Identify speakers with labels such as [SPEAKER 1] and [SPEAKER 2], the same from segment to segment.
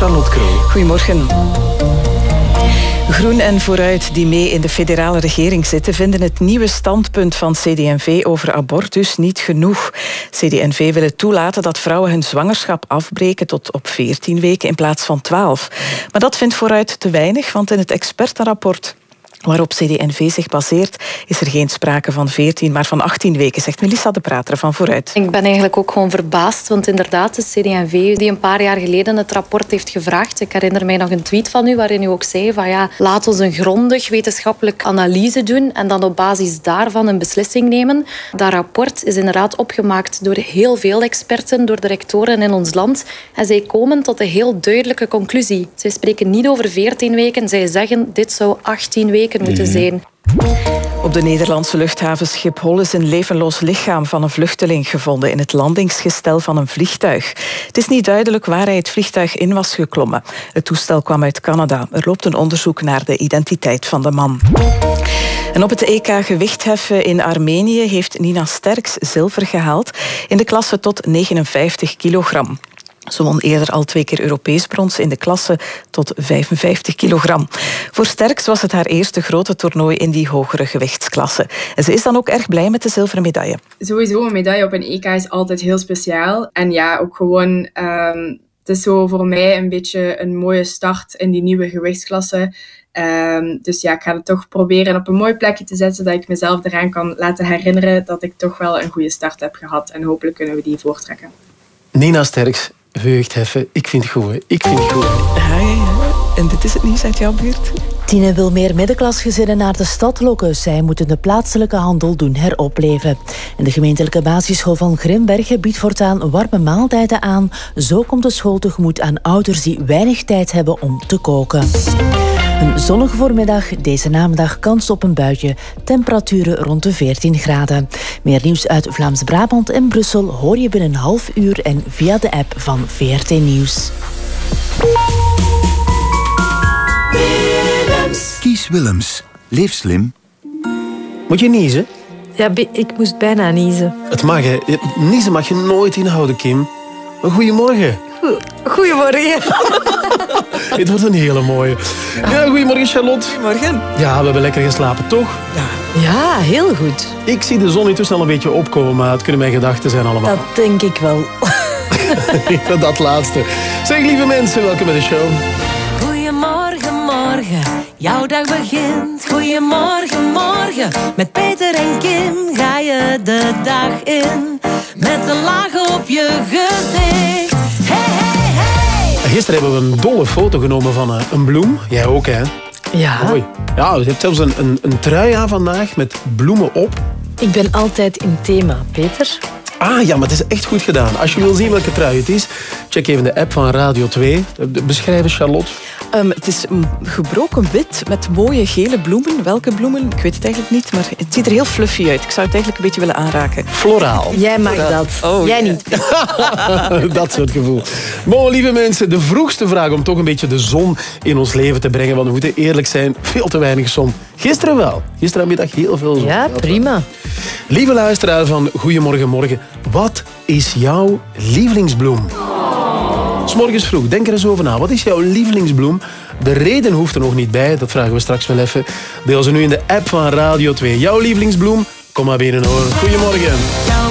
[SPEAKER 1] Charlotte Kroo.
[SPEAKER 2] Goedemorgen. Groen en Vooruit, die mee in de federale regering zitten, vinden het nieuwe standpunt van CD&V over abortus niet genoeg. CD&V willen toelaten dat vrouwen hun zwangerschap afbreken tot op 14 weken in plaats van 12. Maar dat vindt Vooruit te weinig, want in het expertenrapport waarop CD&V zich baseert, is er geen sprake van 14, maar van 18 weken, zegt Melissa de Prater van Vooruit.
[SPEAKER 3] Ik ben eigenlijk ook gewoon verbaasd, want inderdaad, de CD&V die een paar jaar geleden het rapport heeft gevraagd. Ik herinner mij nog een tweet van u waarin u ook zei van ja, laat ons een grondig wetenschappelijk analyse doen en dan op basis daarvan een beslissing nemen. Dat rapport is inderdaad opgemaakt door heel veel experten, door de rectoren in ons land. En zij komen tot een heel duidelijke conclusie. Zij spreken niet over 14 weken, zij zeggen dit zou 18 weken moeten zijn.
[SPEAKER 2] Op de Nederlandse luchthaven Schiphol is een levenloos lichaam van een vluchteling gevonden in het landingsgestel van een vliegtuig. Het is niet duidelijk waar hij het vliegtuig in was geklommen. Het toestel kwam uit Canada. Er loopt een onderzoek naar de identiteit van de man. En op het EK gewichtheffen in Armenië heeft Nina Sterks zilver gehaald in de klasse tot 59 kilogram. Ze won eerder al twee keer Europees brons in de klasse tot 55 kilogram. Voor Sterks was het haar eerste grote toernooi in die hogere gewichtsklasse. En ze is dan ook erg blij met de zilveren medaille.
[SPEAKER 4] Sowieso, een medaille op een EK is altijd heel speciaal. En ja, ook gewoon... Um, het is zo voor mij een beetje een mooie start in die nieuwe gewichtsklasse. Um, dus ja, ik ga het toch proberen op een mooi plekje te zetten, zodat ik mezelf eraan kan laten herinneren dat ik toch wel een goede start heb gehad. En hopelijk kunnen we die voortrekken.
[SPEAKER 1] Nina Sterks, heffen. Ik vind het goed. Ik vind het goed.
[SPEAKER 2] En dit is het nieuws uit jouw buurt?
[SPEAKER 5] Tine wil meer middenklasgezinnen naar de stad lokken. Zij moeten de plaatselijke handel doen heropleven. En de gemeentelijke basisschool van Grimbergen biedt voortaan warme maaltijden aan. Zo komt de school tegemoet aan ouders die weinig tijd hebben om te koken. Een zonnige voormiddag, deze namiddag kans op een buitje. Temperaturen rond de 14 graden. Meer nieuws uit Vlaams-Brabant en Brussel hoor je binnen een half uur en via de app van VRT Nieuws.
[SPEAKER 6] Willems. Leef slim.
[SPEAKER 1] Moet je niezen?
[SPEAKER 7] Ja, ik moest bijna niezen.
[SPEAKER 1] Het mag, hè. Niezen mag je nooit inhouden, Kim. Goedemorgen.
[SPEAKER 7] Goedemorgen.
[SPEAKER 1] Het wordt een hele mooie. Ja, goedemorgen Charlotte.
[SPEAKER 2] Goedemorgen.
[SPEAKER 1] Ja, we hebben lekker geslapen, toch?
[SPEAKER 7] Ja. Ja, heel goed.
[SPEAKER 1] Ik zie de zon intussen al een beetje opkomen, maar het kunnen mijn gedachten zijn allemaal.
[SPEAKER 7] Dat denk ik wel.
[SPEAKER 1] dat laatste. Zeg, lieve mensen, welkom bij de show.
[SPEAKER 8] Goedemorgen, morgen. Jouw dag begint. Goedemorgen, morgen. Met Peter en Kim ga je de dag in. Met een laag op je gezicht.
[SPEAKER 1] Gisteren hebben we een dolle foto genomen van uh, een bloem. Jij ook, hè?
[SPEAKER 7] Ja.
[SPEAKER 1] Mooi. Ja, je hebt zelfs een, een, een trui aan vandaag met bloemen op.
[SPEAKER 7] Ik ben altijd in thema, Peter.
[SPEAKER 1] Ah ja, maar het is echt goed gedaan. Als je wil zien welke trui het is, check even de app van Radio 2. Beschrijven, Charlotte.
[SPEAKER 2] Um, het is gebroken wit met mooie gele bloemen. Welke bloemen? Ik weet het eigenlijk niet, maar het ziet er heel fluffy uit. Ik zou het eigenlijk een beetje willen aanraken.
[SPEAKER 1] Floraal.
[SPEAKER 7] Jij mag dat.
[SPEAKER 2] Oh,
[SPEAKER 7] Jij niet.
[SPEAKER 1] dat soort gevoel. Bon, lieve mensen, de vroegste vraag om toch een beetje de zon in ons leven te brengen. Want we moeten eerlijk zijn, veel te weinig zon. Gisteren wel. Gisterenmiddag heel veel zon.
[SPEAKER 7] Ja, prima.
[SPEAKER 1] Lieve luisteraar van Goedemorgen Morgen. Wat is jouw lievelingsbloem? S'morgens vroeg, denk er eens over na. Wat is jouw lievelingsbloem? De reden hoeft er nog niet bij, dat vragen we straks wel even. Deel ze nu in de app van Radio 2. Jouw lievelingsbloem? Kom maar binnen hoor. Goedemorgen.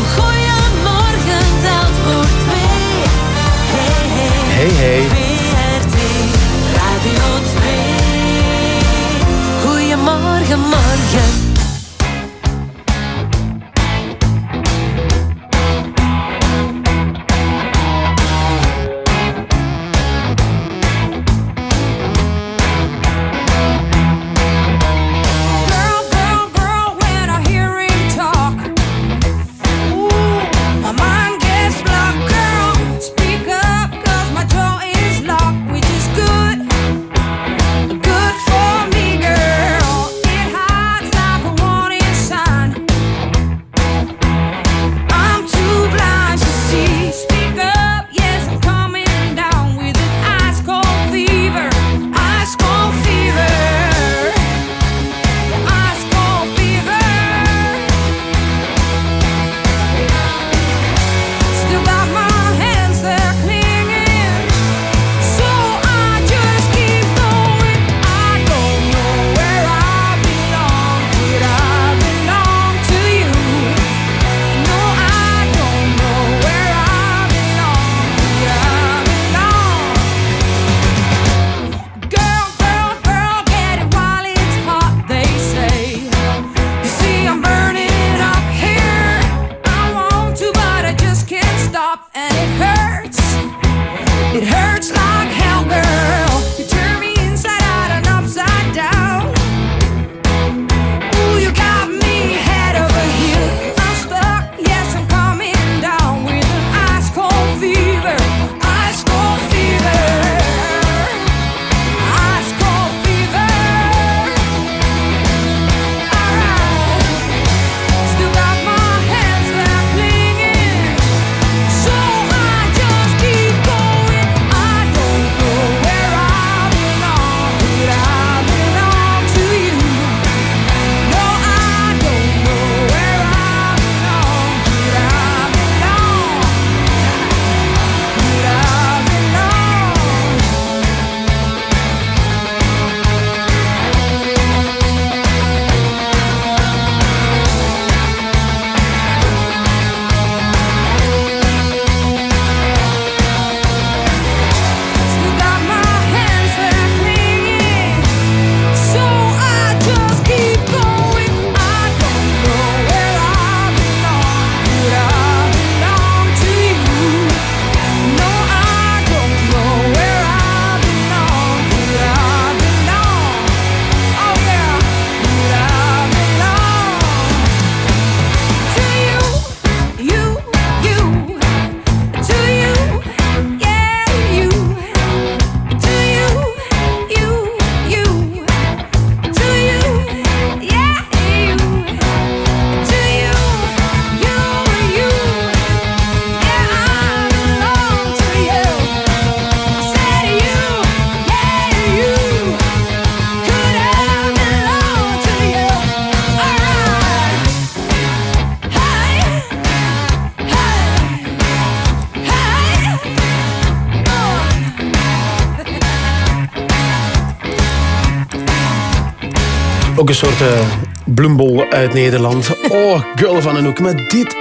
[SPEAKER 1] Soort uh, bloembol uit Nederland. Oh, girl van een hoek. Maar dit,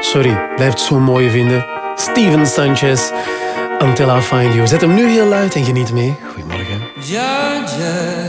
[SPEAKER 1] sorry, blijft zo mooi vinden. Steven Sanchez, Until I Find You. Zet hem nu heel luid en geniet mee. Goedemorgen. Georgia,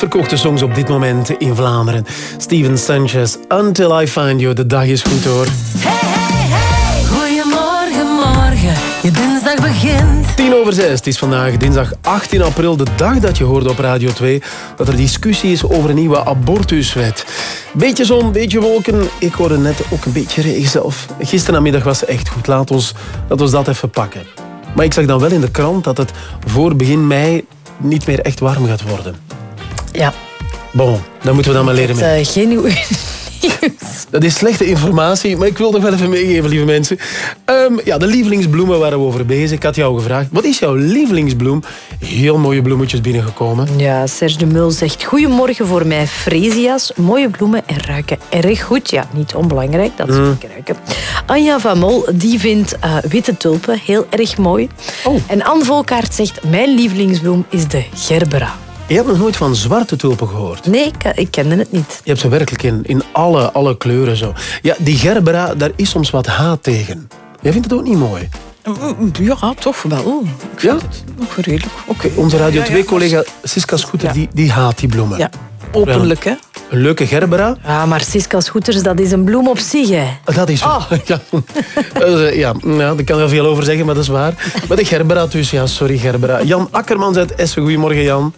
[SPEAKER 1] verkochte songs op dit moment in Vlaanderen. Steven Sanchez, Until I Find You. De dag is goed hoor.
[SPEAKER 9] Hey, hey, hey. Goedemorgen, morgen. Je dinsdag begint.
[SPEAKER 1] 10 over 6. Het is vandaag dinsdag 18 april, de dag dat je hoorde op Radio 2 dat er discussie is over een nieuwe abortuswet. Beetje zon, beetje wolken. Ik hoorde net ook een beetje regen zelf. Gisterenmiddag was het echt goed. Laat ons, laat ons dat even pakken. Maar ik zag dan wel in de krant dat het voor begin mei niet meer echt warm gaat worden.
[SPEAKER 7] Ja.
[SPEAKER 1] Bon, dan moeten we dan maar leren
[SPEAKER 7] mee. Uh, geen nieuws.
[SPEAKER 1] Dat is slechte informatie, maar ik wil het wel even meegeven, lieve mensen. Um, ja, de lievelingsbloemen waren we over bezig. Ik had jou gevraagd, wat is jouw lievelingsbloem? Heel mooie bloemetjes binnengekomen.
[SPEAKER 7] Ja, Serge de Mul zegt, goedemorgen voor mij, freesia's. Mooie bloemen en ruiken erg goed. Ja, niet onbelangrijk, dat ze mm. ruiken. Anja van Mol, die vindt uh, witte tulpen heel erg mooi. Oh. En Anne Volkaart zegt, mijn lievelingsbloem is de gerbera.
[SPEAKER 1] Je hebt nog nooit van zwarte tulpen gehoord?
[SPEAKER 7] Nee, ik, ik kende het niet.
[SPEAKER 1] Je hebt ze werkelijk in, in alle, alle kleuren zo. Ja, die gerbera, daar is soms wat haat tegen. Jij vindt het ook niet mooi?
[SPEAKER 7] Ja, toch wel. Ik ja? het nog redelijk.
[SPEAKER 1] Oké, onze Radio 2-collega Siska Scooter, die, die haat die bloemen.
[SPEAKER 7] Ja, openlijk hè.
[SPEAKER 1] Een leuke gerbera.
[SPEAKER 7] Ja, maar Siska Scooters, dat is een bloem op zich, hè.
[SPEAKER 1] Dat is waar. Oh. Ja. Uh, ja, nou, daar kan er veel over zeggen, maar dat is waar. Maar de gerbera dus, ja, sorry gerbera. Jan Akkermans uit Essen, goedemorgen Jan.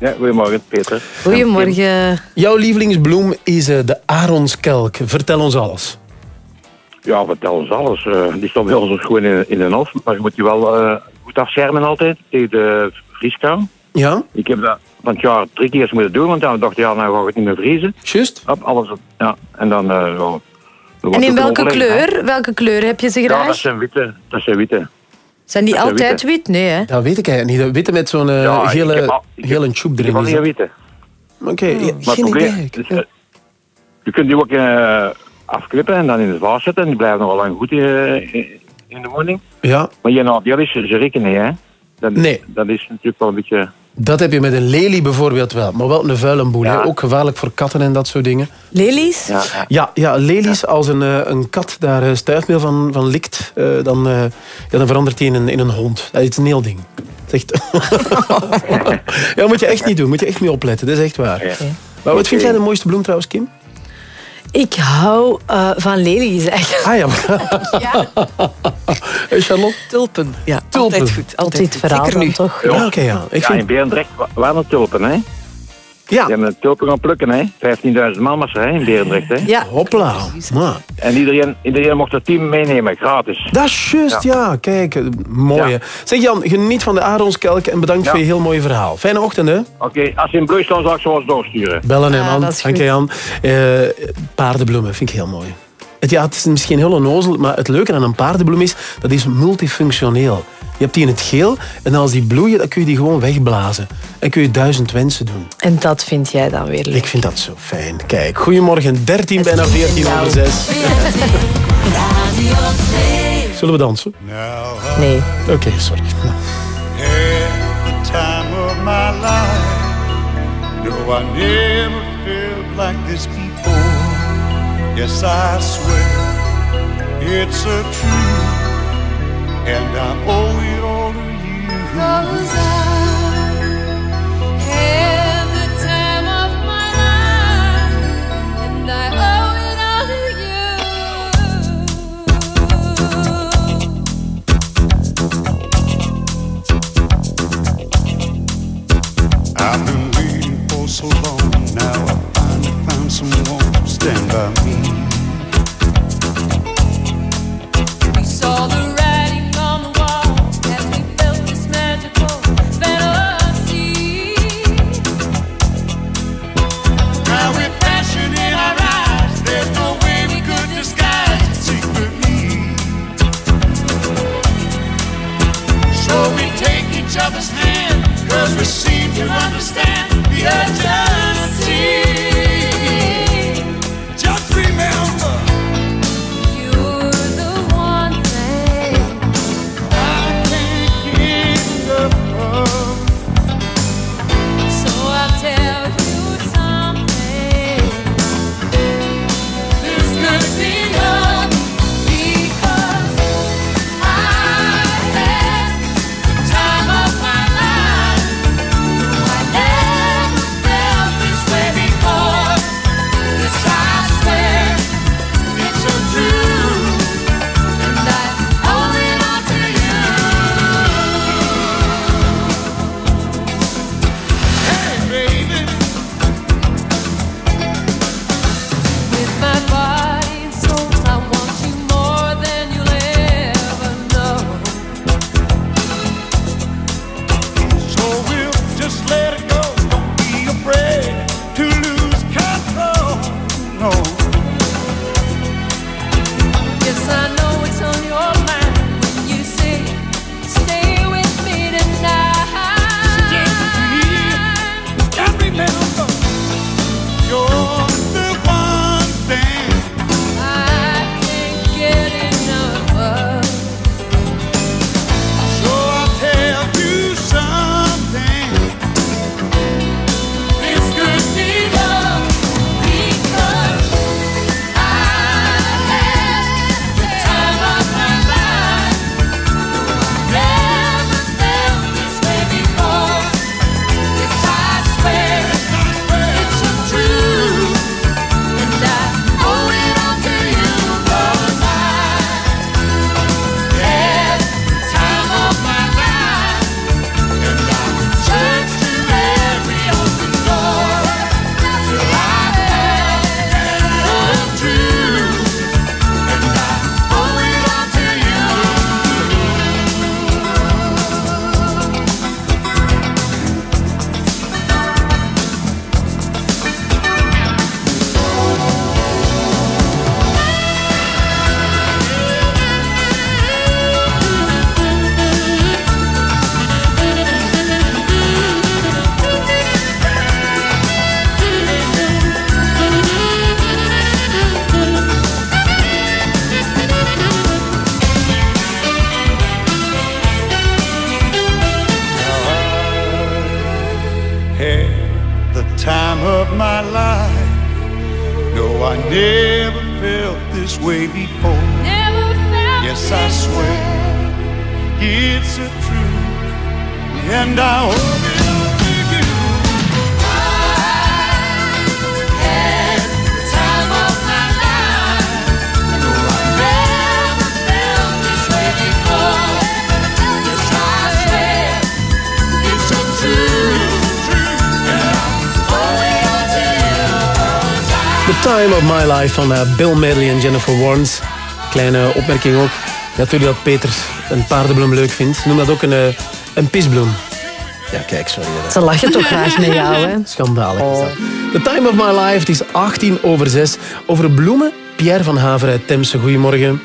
[SPEAKER 10] Ja, goedemorgen Peter.
[SPEAKER 7] Goedemorgen.
[SPEAKER 1] Jouw lievelingsbloem is eh, de aronskelk. Vertel ons alles.
[SPEAKER 10] Ja, vertel ons alles. Uh, die staat bij ons gewoon in, in de hof. Maar je moet je wel uh, goed afschermen altijd tegen de vrieskou.
[SPEAKER 1] Ja.
[SPEAKER 10] Ik heb dat van het jaar drie keer moeten doen, want dan dacht ik, ja, nou ga ik het niet meer vriezen.
[SPEAKER 1] Juist.
[SPEAKER 10] Op, alles op, ja. En dan... Uh,
[SPEAKER 7] en in welke kleur? Welke kleur heb je ze graag? Ja,
[SPEAKER 10] dat zijn witte. Dat zijn witte.
[SPEAKER 7] Zijn die altijd wit? Nee, hè?
[SPEAKER 1] Dat weet ik eigenlijk niet. Witte met zo'n uh, ja, gele, gele tjoep erin.
[SPEAKER 10] Ik heb witte.
[SPEAKER 1] Oké, okay, ja, geen idee.
[SPEAKER 10] Dus, uh, je kunt die ook uh, afklippen en dan in de vaas zetten. Die blijven nog wel lang goed in, in de woning.
[SPEAKER 1] Ja.
[SPEAKER 10] Maar je nadeel is, ze rekenen, hè. Dan,
[SPEAKER 1] Nee.
[SPEAKER 10] Dat is natuurlijk wel een beetje...
[SPEAKER 1] Dat heb je met een lelie bijvoorbeeld wel. Maar wel een vuile boel. hè. Ook gevaarlijk voor katten en dat soort dingen.
[SPEAKER 7] Lelies?
[SPEAKER 10] Ja,
[SPEAKER 1] Ja, ja lelies, als een, eh, een kat daar eh, stuifmeel van, van likt, eh, dan, eh, ja, dan verandert hij in een, in een hond. Dat is een heel ding. Echt... ja, moet je echt niet doen. Moet je echt mee opletten. Dat is echt waar. Maar wat vind jij de mooiste bloem trouwens, Kim?
[SPEAKER 7] Ik hou eh, van lelies eigenlijk.
[SPEAKER 1] Ah ja. Hey, Charlotte?
[SPEAKER 2] Tulpen. Ja,
[SPEAKER 1] Tulpen.
[SPEAKER 2] altijd goed. Altijd goed.
[SPEAKER 7] verhaal
[SPEAKER 2] Zeker
[SPEAKER 7] dan
[SPEAKER 2] nu.
[SPEAKER 7] toch?
[SPEAKER 1] Ja, oké, ja. Ik
[SPEAKER 10] ja,
[SPEAKER 1] vind...
[SPEAKER 10] in Berendrecht waren tulpen, hè?
[SPEAKER 1] Ja,
[SPEAKER 10] Die hebben tulpen gaan plukken, hè? 15.000 man was er, hè, in Berendrecht, hè?
[SPEAKER 7] Ja,
[SPEAKER 1] hopla. Maar,
[SPEAKER 10] En iedereen, iedereen mocht er team meenemen, gratis.
[SPEAKER 1] dat is juist, ja. Kijk, eh, mooi.
[SPEAKER 10] Ja.
[SPEAKER 1] Zeg Jan, geniet van de Aronskelk en bedankt
[SPEAKER 10] Ja.
[SPEAKER 1] voor je heel mooie verhaal. Fijne ochtend, hè?
[SPEAKER 10] Oké, als je in Bleu staat, zal ik zo eens doorsturen.
[SPEAKER 1] Bellen, hè,
[SPEAKER 7] Ah,
[SPEAKER 1] man. Dank je, Jan. Eh, paardenbloemen vind ik heel mooi. Het, ja, het is misschien heel onnozel, maar het leuke aan een paardenbloem is, dat is multifunctioneel. Je hebt die in het geel en als die bloeien, dan kun je die gewoon wegblazen. En kun je duizend wensen doen.
[SPEAKER 7] en dat vind jij dan weer leuk.
[SPEAKER 1] Ik vind dat zo fijn. Kijk, goedemorgen, 13, bijna 14 over 6. Zullen we dansen?
[SPEAKER 7] Nee.
[SPEAKER 1] Oké, sorry.
[SPEAKER 9] had the time of my life. No, I never felt like this before. Yes, I swear it's a truth, and I owe it all to you. Cause I
[SPEAKER 11] had the time of my life,
[SPEAKER 12] and I owe it all to you.
[SPEAKER 13] I've been waiting for so long. Now I finally found someone to stand by me. We saw We take each other's hand, cause we seem to understand
[SPEAKER 1] the urgency. Van eh, Bill Medley en Jennifer Warnes. Kleine opmerking ook. Natuurlijk dat Peter een paardenbloem leuk vindt. Noem dat ook een, eh, een pisbloem. Ja, kijk, sorry. hè.
[SPEAKER 7] Ze lachen toch graag met jou, hè?
[SPEAKER 1] Schandalig is dat. The Time of My Life, het is 18 over 6. Over bloemen, Pierre van Haver uit Temse. Goedemorgen.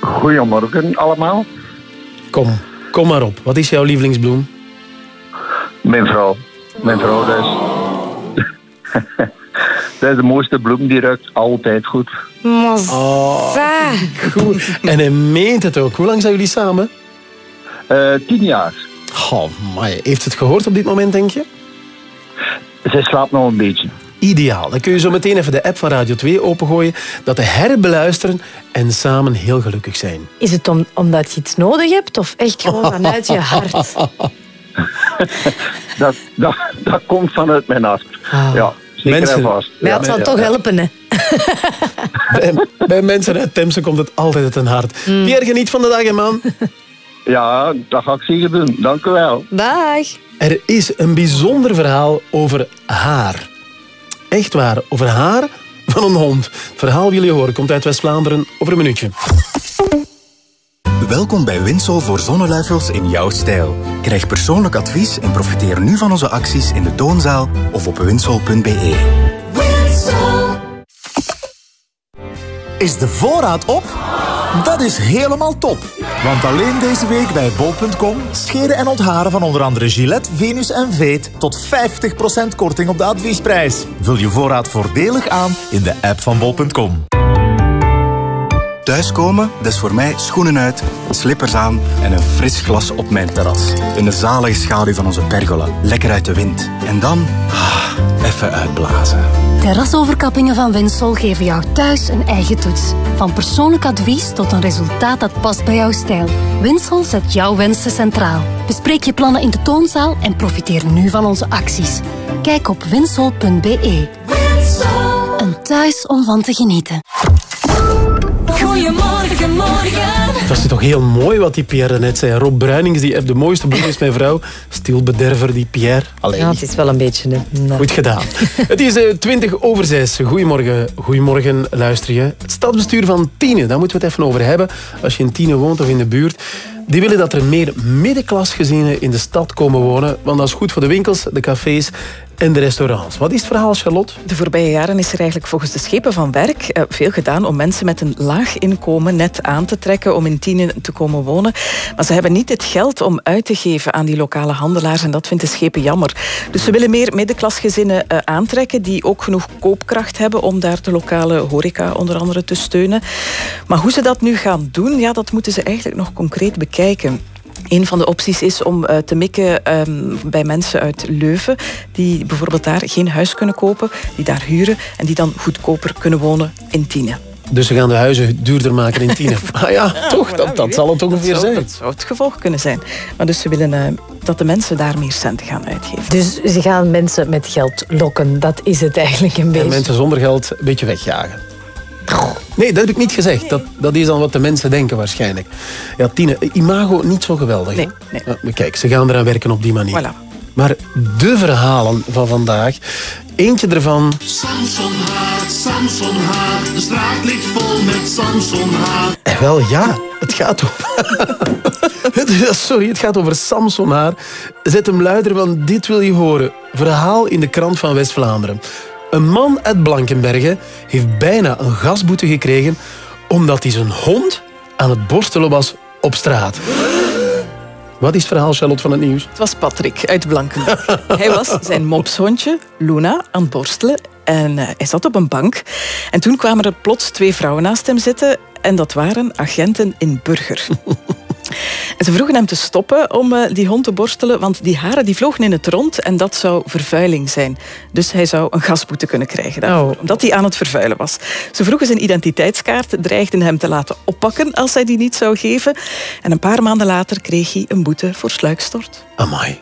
[SPEAKER 14] Goedemorgen allemaal.
[SPEAKER 1] Kom, kom maar op. Wat is jouw lievelingsbloem?
[SPEAKER 14] Mijn vrouw. Mijn vrouw, is... dat is de mooiste bloem, die ruikt altijd goed.
[SPEAKER 1] Oh, goed. En hij meent het ook. Hoe lang zijn jullie samen?
[SPEAKER 14] Eh, tien jaar.
[SPEAKER 1] Oh, my. Heeft het gehoord op dit moment, denk je?
[SPEAKER 14] Zij slaapt nog een beetje.
[SPEAKER 1] Ideaal. Dan kun je zo meteen even de app van Radio 2 opengooien, dat te herbeluisteren en samen heel gelukkig zijn.
[SPEAKER 7] Is het om, omdat je iets nodig hebt of echt gewoon vanuit je hart?
[SPEAKER 14] Dat, dat, dat komt vanuit mijn hart. Ja, zeker
[SPEAKER 1] Mensen-
[SPEAKER 14] vast.
[SPEAKER 7] Ja, zal toch helpen, hè?
[SPEAKER 1] Bij, bij mensen uit Temse komt het altijd uit een hart. Pierre, geniet van de dag, hè, man.
[SPEAKER 14] Ja, dat ga ik zeker doen. Dank u wel.
[SPEAKER 7] Dag.
[SPEAKER 1] Er is een bijzonder verhaal over haar. Echt waar, over haar van een hond. Het verhaal wil je horen, komt uit West-Vlaanderen over een minuutje.
[SPEAKER 6] Welkom bij Winsol voor zonneluifels in jouw stijl. Krijg persoonlijk advies en profiteer nu van onze acties in de toonzaal of op winsol.be.
[SPEAKER 15] Is de voorraad op? Dat is helemaal top. Want alleen deze week bij bol.com scheren en ontharen van onder andere Gillette, Venus en Veet tot 50% korting op de adviesprijs. Vul je voorraad voordelig aan in de app van bol.com.
[SPEAKER 6] Thuiskomen, dat is voor mij schoenen uit, slippers aan en een fris glas op mijn terras. In de zalige schaduw van onze pergola, lekker uit de wind. En dan, ah, even uitblazen.
[SPEAKER 16] Terrasoverkappingen van Winsol geven jou thuis een eigen toets. Van persoonlijk advies tot een resultaat dat past bij jouw stijl. Winsol zet jouw wensen centraal. Bespreek je plannen in de toonzaal en profiteer nu van onze acties. Kijk op winsol.be. Een thuis om van te genieten.
[SPEAKER 13] Goedemorgen, morgen.
[SPEAKER 1] Dat is toch heel mooi wat die Pierre net zei. Rob Bruinings, die heeft de mooiste bloem is mijn vrouw. Stilbederver, die Pierre. Alleen.
[SPEAKER 7] Ja, het is wel een beetje... Een,
[SPEAKER 1] Goed gedaan. Het is eh, 20 over 6. Goedemorgen, goedemorgen, luister je. Het stadsbestuur van Tiene, daar moeten we het even over hebben. Als je in Tiene woont of in de buurt. Die willen dat er meer middenklasgezinnen in de stad komen wonen. Want dat is goed voor de winkels, de cafés en de restaurants. Wat is het verhaal, Charlotte?
[SPEAKER 2] De voorbije jaren is er eigenlijk volgens de schepen van werk eh, veel gedaan om mensen met een laag inkomen net aan te trekken om in Tienen te komen wonen. Maar ze hebben niet het geld om uit te geven aan die lokale handelaars en dat vindt de schepen jammer. Dus ze willen meer middenklasgezinnen eh, aantrekken die ook genoeg koopkracht hebben om daar de lokale horeca onder andere te steunen. Maar hoe ze dat nu gaan doen, ja, dat moeten ze eigenlijk nog concreet bekijken. Een van de opties is om eh, te mikken ehm, bij mensen uit Leuven, die bijvoorbeeld daar geen huis kunnen kopen, die daar huren en die dan goedkoper kunnen wonen in Tiene.
[SPEAKER 1] Dus ze gaan de huizen duurder maken in Tiene. Ah ja, toch, dat, dat zal het ongeveer
[SPEAKER 2] Dat zou-
[SPEAKER 1] zijn.
[SPEAKER 2] Dat zou het gevolg kunnen zijn. Maar dus ze willen eh, dat de mensen daar meer centen gaan uitgeven.
[SPEAKER 7] Dus ze gaan mensen met geld lokken. Dat is het eigenlijk een
[SPEAKER 1] En
[SPEAKER 7] beetje.
[SPEAKER 1] mensen zonder geld een beetje wegjagen. Nee, dat heb ik niet gezegd. Dat, dat is dan wat de mensen denken waarschijnlijk. Ja, Tine, imago niet zo geweldig.
[SPEAKER 2] Nee,
[SPEAKER 1] Ja, maar kijk, ze gaan eraan werken op die manier.
[SPEAKER 2] Voilà.
[SPEAKER 1] Maar de verhalen van vandaag, eentje ervan...
[SPEAKER 17] Samson haar, Samson haar, de straat ligt vol met Samson haar.
[SPEAKER 1] Eh, wel ja, het gaat over... Sorry, het gaat over Samson Haar. Zet hem luider, want dit wil je horen. Verhaal in de krant van West-Vlaanderen. Een man uit Blankenbergen heeft bijna een gasboete gekregen... omdat hij zijn hond aan het borstelen was op straat. Wat is het verhaal, Charlotte, van het nieuws?
[SPEAKER 2] Het was Patrick uit Blankenberg. Hij was zijn mopshondje, Luna, aan het borstelen. En eh, hij zat op een bank. En toen kwamen er plots twee vrouwen naast hem zitten. En dat waren agenten in Burger. En ze vroegen hem te stoppen om eh, die hond te borstelen, want die haren die vlogen in het rond en dat zou vervuiling zijn. Dus hij zou een gasboete kunnen krijgen daarvoor, omdat hij aan het vervuilen was. Ze vroegen zijn identiteitskaart, dreigden hem te laten oppakken als hij die niet zou geven. En een paar maanden later kreeg hij een boete voor sluikstort.
[SPEAKER 1] Amai.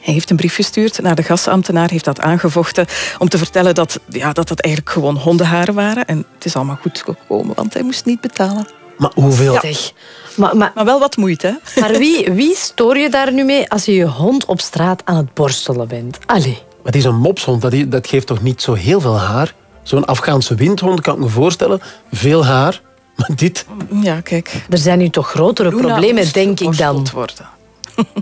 [SPEAKER 2] Hij heeft een brief gestuurd naar de gasambtenaar, heeft dat aangevochten om te vertellen dat ja, dat, dat eigenlijk gewoon hondenharen waren. En het is allemaal goed gekomen, want hij moest niet betalen.
[SPEAKER 1] Maar hoeveel?
[SPEAKER 7] Zeg, maar, maar,
[SPEAKER 2] Maar wel wat moeite, hè?
[SPEAKER 7] maar wie, wie stoor je daar nu mee als je je hond op straat aan het borstelen bent? Allee.
[SPEAKER 1] Maar het is een mopshond, dat, dat geeft toch niet zo heel veel haar? Zo'n Afghaanse windhond kan ik me voorstellen. Veel haar. Maar dit...
[SPEAKER 2] Ja, kijk.
[SPEAKER 7] Er zijn nu toch grotere
[SPEAKER 2] Luna
[SPEAKER 7] problemen, denk ik dan.
[SPEAKER 2] worden.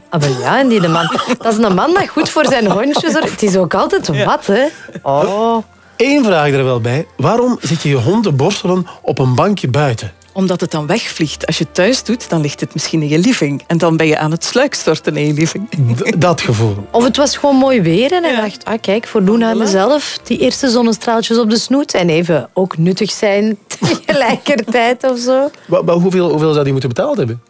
[SPEAKER 7] Ah, wel ja, en die de man. Dat is een man dat goed voor zijn hondjes zorgt. Het is ook altijd wat, hè? Oh.
[SPEAKER 1] Eén vraag er wel bij. Waarom zit je je hond te borstelen op een bankje buiten?
[SPEAKER 2] Omdat het dan wegvliegt. Als je het thuis doet, dan ligt het misschien in je living. En dan ben je aan het sluikstorten in je living.
[SPEAKER 1] D- dat gevoel.
[SPEAKER 7] Of het was gewoon mooi weer en hij dacht, ah, kijk, voor Luna en mezelf, die eerste zonnestraaltjes op de snoet. En even ook nuttig zijn tegelijkertijd of zo.
[SPEAKER 1] Wa- hoeveel, hoeveel zou die moeten betaald hebben?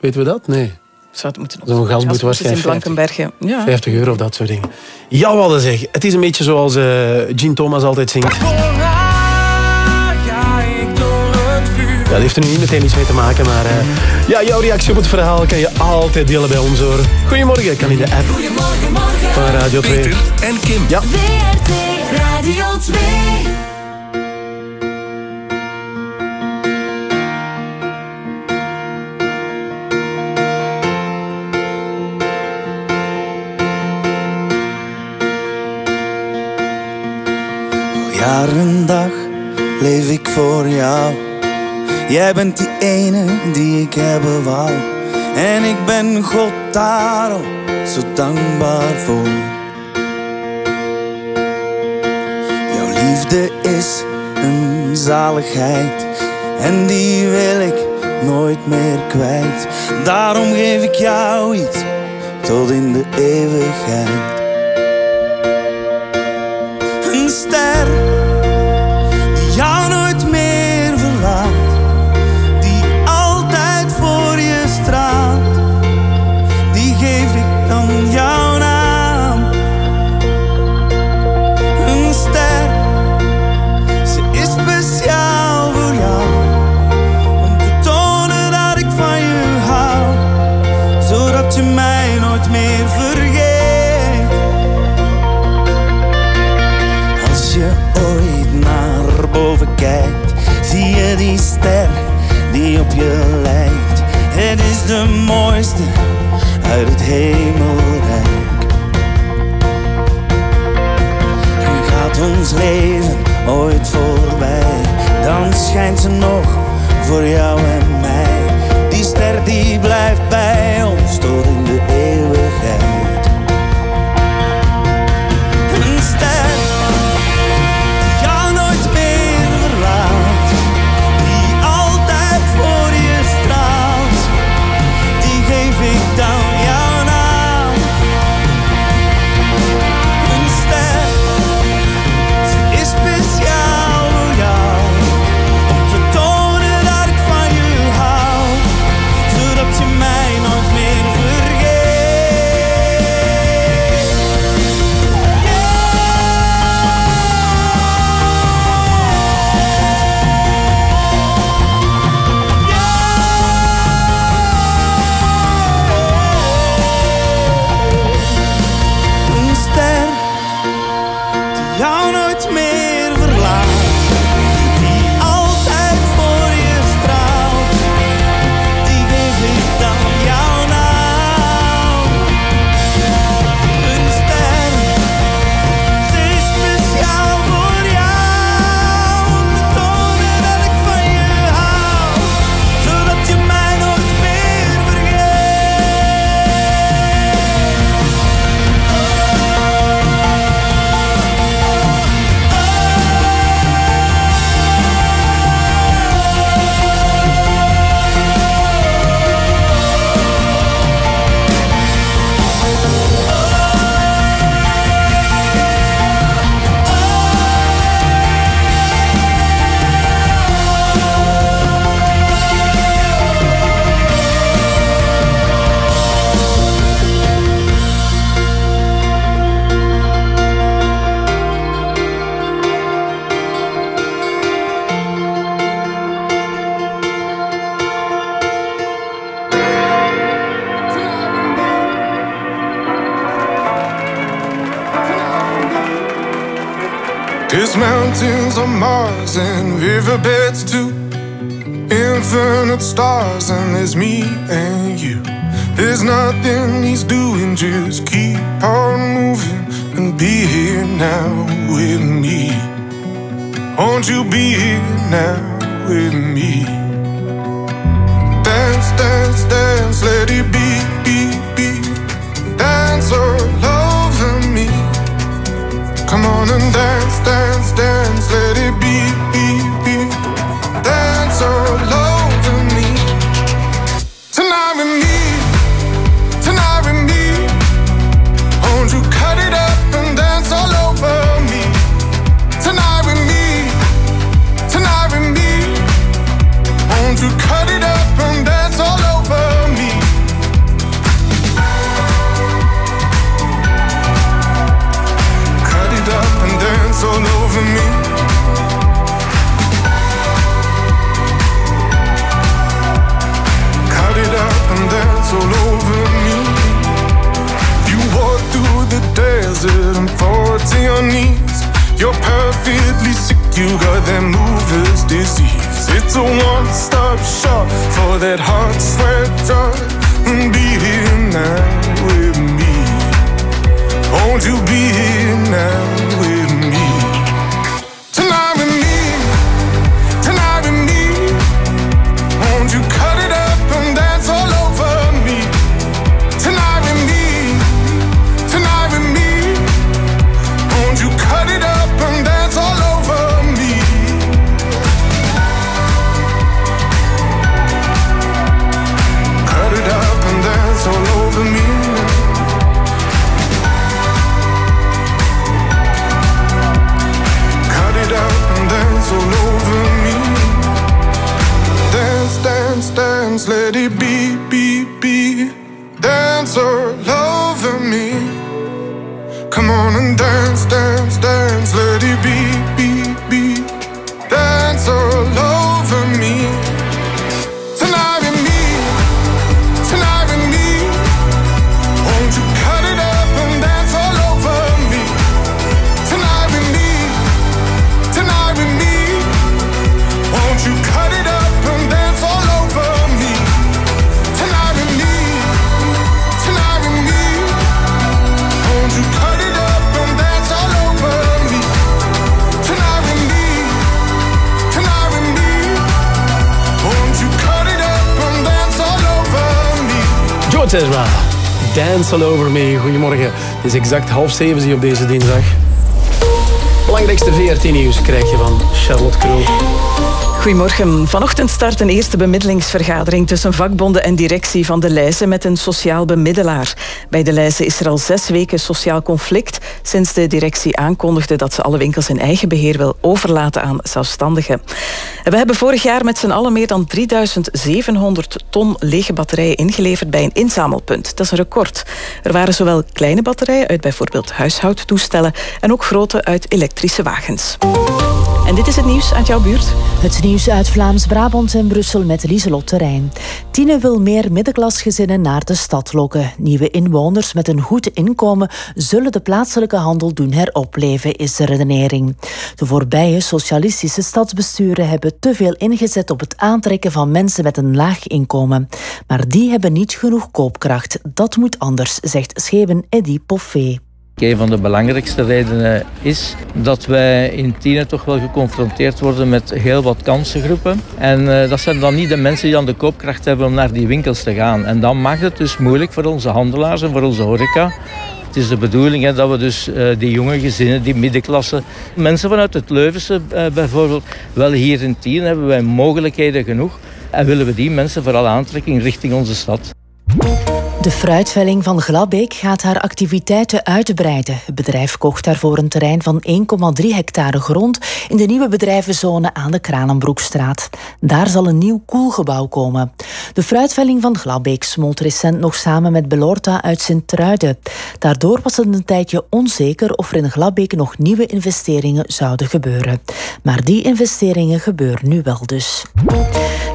[SPEAKER 1] Weten we dat? Nee.
[SPEAKER 2] Zou het moeten
[SPEAKER 1] Zo'n gasboete
[SPEAKER 2] in
[SPEAKER 1] waarschijnlijk 50,
[SPEAKER 2] Blankenbergen. Ja.
[SPEAKER 1] 50 euro of dat soort dingen. Ja, wat zeg. Het is een beetje zoals eh Jean Thomas altijd zingt. Ja, dat heeft er nu niet meteen iets mee te maken, maar eh, ja, jouw reactie op het verhaal kan je altijd delen bij ons hoor. Goedemorgen, kan in de app
[SPEAKER 9] Goedemorgen, morgen.
[SPEAKER 1] van Radio 2.
[SPEAKER 18] Peter en Kim.
[SPEAKER 1] Ja.
[SPEAKER 9] WRT Radio 2.
[SPEAKER 19] Al jaren en dag leef ik voor jou. Jij bent die ene die ik hebben wou. En ik ben God daarom zo dankbaar voor. Jouw liefde is een zaligheid. En die wil ik nooit meer kwijt. Daarom geef ik jou iets tot in de eeuwigheid. Uit het hemelrijk. En gaat ons leven ooit voorbij, dan schijnt ze nog voor jou en mij. Die ster die blijft bij
[SPEAKER 20] Mars and riverbeds too. Infinite stars, and there's me and you. There's nothing he's doing, just keep on moving and be here now with me. Won't you be here now with me? Dance, dance, dance, let it be, be, be. Dance. Come on and dance, dance, dance, let it be, be, be. Dance oh, all over You're perfectly sick, you got that mover's disease. It's a one stop shop for that hot sweat drug. Be here now with me. Won't you be here now and dance, dance, dance, Dance All Over Me.
[SPEAKER 1] Goedemorgen. Het is exact half zeven op deze dinsdag. Belangrijkste VRT-nieuws krijg je van Charlotte Krul.
[SPEAKER 2] Goedemorgen. Vanochtend start een eerste bemiddelingsvergadering tussen vakbonden en directie van de Leijzen met een sociaal bemiddelaar. Bij de Leijzen is er al zes weken sociaal conflict sinds de directie aankondigde dat ze alle winkels in eigen beheer wil overlaten aan zelfstandigen. We hebben vorig jaar met z'n allen meer dan 3700 ton lege batterijen ingeleverd bij een inzamelpunt. Dat is een record. Er waren zowel kleine batterijen uit bijvoorbeeld huishoudtoestellen en ook grote uit elektrische wagens. En dit is het nieuws uit jouw buurt.
[SPEAKER 5] Het nieuws uit Vlaams-Brabant en Brussel met Lieselot Terrein. Tine wil meer middenklasgezinnen naar de stad lokken. Nieuwe inwoners met een goed inkomen zullen de plaatselijke handel doen heropleven, is de redenering. De voorbije socialistische stadsbesturen hebben te veel ingezet op het aantrekken van mensen met een laag inkomen. Maar die hebben niet genoeg koopkracht. Dat moet anders, zegt Scheben Eddy Poffé.
[SPEAKER 21] Een van de belangrijkste redenen is dat wij in Tiene toch wel geconfronteerd worden met heel wat kansengroepen. En uh, dat zijn dan niet de mensen die dan de koopkracht hebben om naar die winkels te gaan. En dan maakt het dus moeilijk voor onze handelaars en voor onze horeca. Het is de bedoeling hè, dat we dus uh, die jonge gezinnen, die middenklasse, mensen vanuit het Leuvense uh, bijvoorbeeld, wel hier in Tiene hebben wij mogelijkheden genoeg. En willen we die mensen vooral aantrekken richting onze stad.
[SPEAKER 5] De fruitvelling van Glabbeek gaat haar activiteiten uitbreiden. Het bedrijf kocht daarvoor een terrein van 1,3 hectare grond in de nieuwe bedrijvenzone aan de Kranenbroekstraat. Daar zal een nieuw koelgebouw komen. De fruitvelling van Glabbeek smolt recent nog samen met Belorta uit Sint-Truiden. Daardoor was het een tijdje onzeker of er in Glabbeek nog nieuwe investeringen zouden gebeuren. Maar die investeringen gebeuren nu wel dus.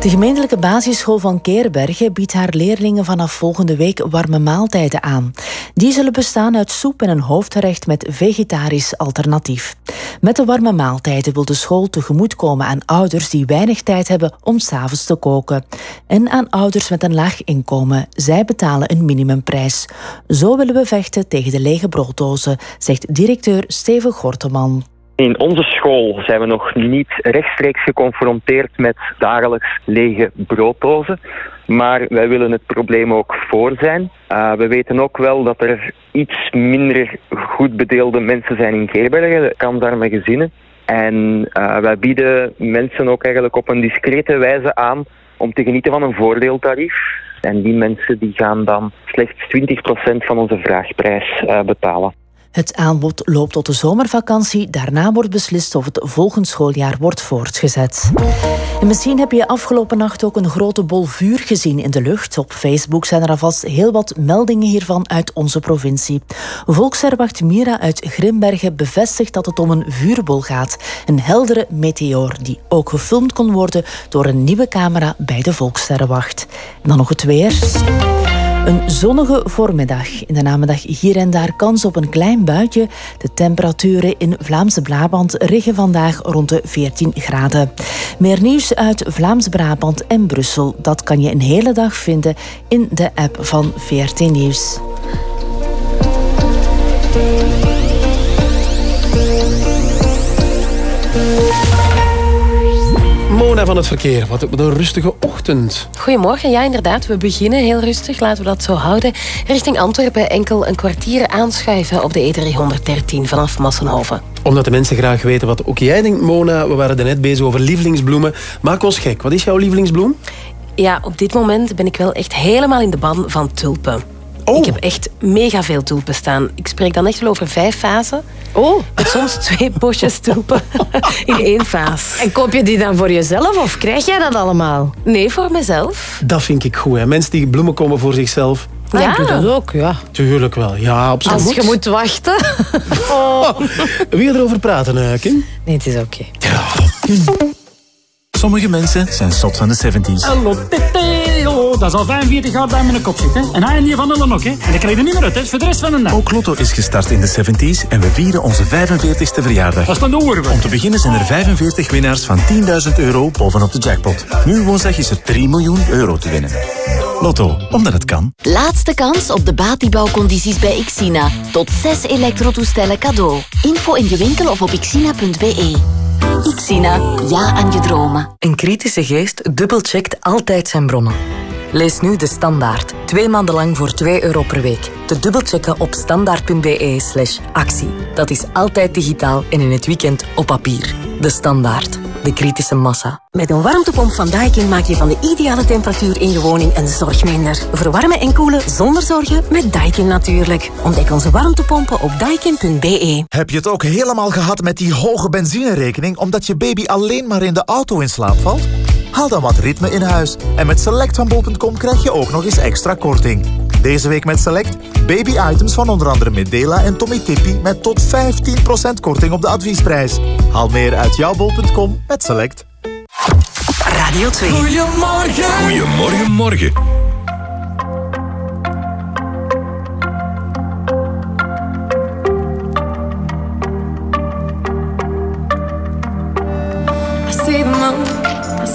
[SPEAKER 5] De gemeentelijke basisschool van Keerbergen biedt haar leerlingen vanaf volgende week warme maaltijden aan. Die zullen bestaan uit soep en een hoofdgerecht met vegetarisch alternatief. Met de warme maaltijden wil de school tegemoetkomen aan ouders die weinig tijd hebben om s'avonds te koken. En aan ouders met een laag inkomen. Zij betalen een minimumprijs. Zo willen we vechten tegen de lege brooddozen, zegt directeur Steven Gorteman.
[SPEAKER 22] In onze school zijn we nog niet rechtstreeks geconfronteerd met dagelijks lege brooddozen. Maar wij willen het probleem ook voor zijn. Uh, we weten ook wel dat er iets minder goed bedeelde mensen zijn in Geerbergen, kansarme gezinnen. En uh, wij bieden mensen ook eigenlijk op een discrete wijze aan om te genieten van een voordeeltarief. En die mensen die gaan dan slechts 20% van onze vraagprijs uh, betalen.
[SPEAKER 5] Het aanbod loopt tot de zomervakantie. Daarna wordt beslist of het volgend schooljaar wordt voortgezet. En misschien heb je afgelopen nacht ook een grote bol vuur gezien in de lucht. Op Facebook zijn er alvast heel wat meldingen hiervan uit onze provincie. Volksherwacht Mira uit Grimbergen bevestigt dat het om een vuurbol gaat. Een heldere meteoor die ook gefilmd kon worden door een nieuwe camera bij de Volksherwacht. En dan nog het weer. Een zonnige voormiddag. In de namiddag hier en daar kans op een klein buitje. De temperaturen in Vlaamse Brabant liggen vandaag rond de 14 graden. Meer nieuws uit Vlaams Brabant en Brussel. Dat kan je een hele dag vinden in de app van 14 Nieuws.
[SPEAKER 1] Mona van het verkeer, wat een rustige ochtend.
[SPEAKER 23] Goedemorgen, ja inderdaad. We beginnen heel rustig, laten we dat zo houden. Richting Antwerpen enkel een kwartier aanschuiven op de E313 vanaf Massenhoven.
[SPEAKER 1] Omdat de mensen graag weten wat ook jij denkt, Mona. We waren er net bezig over lievelingsbloemen. Maak ons gek, wat is jouw lievelingsbloem?
[SPEAKER 23] Ja, op dit moment ben ik wel echt helemaal in de ban van tulpen.
[SPEAKER 1] Oh.
[SPEAKER 23] Ik heb echt mega veel tulpen staan. Ik spreek dan echt wel over vijf fasen.
[SPEAKER 7] Oh.
[SPEAKER 23] Met soms twee bosjes tulpen in één vaas.
[SPEAKER 7] En koop je die dan voor jezelf of krijg jij dat allemaal?
[SPEAKER 23] Nee, voor mezelf.
[SPEAKER 1] Dat vind ik goed. Hè. Mensen die bloemen komen voor zichzelf.
[SPEAKER 7] Ja, ik doe dat ook, ja.
[SPEAKER 1] Tuurlijk wel, ja, absoluut.
[SPEAKER 7] Als je moet wachten.
[SPEAKER 1] Oh. Wil je erover praten, eh, Kim?
[SPEAKER 7] Nee, het is oké.
[SPEAKER 15] Sommige mensen zijn zot van de 70s.
[SPEAKER 24] Hallo, tete, dat is al 45 jaar bij mijn kop zitten. En hij en die van Ellen ook, hè. En ik krijg er niet meer uit, hè. voor de rest van de dag.
[SPEAKER 15] Ook Lotto is gestart in de 70s en we vieren onze 45ste verjaardag.
[SPEAKER 24] Dat is dan de oren.
[SPEAKER 15] Om te beginnen zijn er 45 winnaars van 10.000 euro bovenop de jackpot. Nu woensdag is er 3 miljoen euro te winnen. Lotto, omdat het kan.
[SPEAKER 25] Laatste kans op de batibouwcondities bij Xina. Tot 6 elektrotoestellen cadeau. Info in je winkel of op xina.be. Xina, ja aan je dromen.
[SPEAKER 26] Een kritische geest dubbelcheckt altijd zijn bronnen. Lees nu De Standaard. Twee maanden lang voor 2 euro per week. Te dubbelchecken op standaard.be slash actie. Dat is altijd digitaal en in het weekend op papier. De Standaard. De kritische massa.
[SPEAKER 16] Met een warmtepomp van Daikin maak je van de ideale temperatuur in je woning een zorg minder. Verwarmen en koelen zonder zorgen met Daikin natuurlijk. Ontdek onze warmtepompen op daikin.be.
[SPEAKER 15] Heb je het ook helemaal gehad met die hoge benzinerekening omdat je baby alleen maar in de auto in slaap valt? Haal dan wat ritme in huis. En met Select van bol.com krijg je ook nog eens extra korting. Deze week met Select baby items van onder andere Medela en Tommy Tippy met tot 15% korting op de adviesprijs. Haal meer uit jouw bol.com met Select.
[SPEAKER 27] Radio 2.
[SPEAKER 6] Goedemorgen. Goedemorgen, morgen.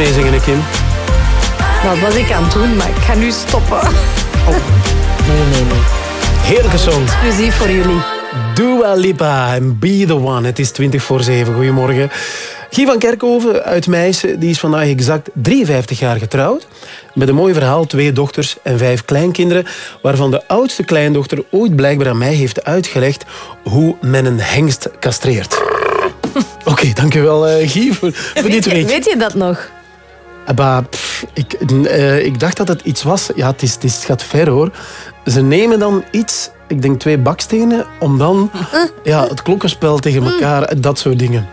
[SPEAKER 1] Meezingen, hè, Kim.
[SPEAKER 7] Dat was ik aan het doen, maar ik ga nu stoppen.
[SPEAKER 1] Nee, nee, nee. Heerlijke song.
[SPEAKER 7] Exclusief voor jullie.
[SPEAKER 1] Dua Lipa en Be The One. Het is 20 voor 7. Goedemorgen. Guy van Kerkhoven uit Meissen die is vandaag exact 53 jaar getrouwd. Met een mooi verhaal, twee dochters en vijf kleinkinderen. Waarvan de oudste kleindochter ooit blijkbaar aan mij heeft uitgelegd hoe men een hengst castreert. Oké, dankjewel eh Guy voor, voor dit
[SPEAKER 7] weet je dat nog?
[SPEAKER 1] Bah, pff, ik, eh, ik dacht dat het iets was. Ja, het, is, het, gaat ver hoor. Ze nemen dan iets, ik denk twee bakstenen, om dan ja, het klokkenspel tegen elkaar, dat soort dingen.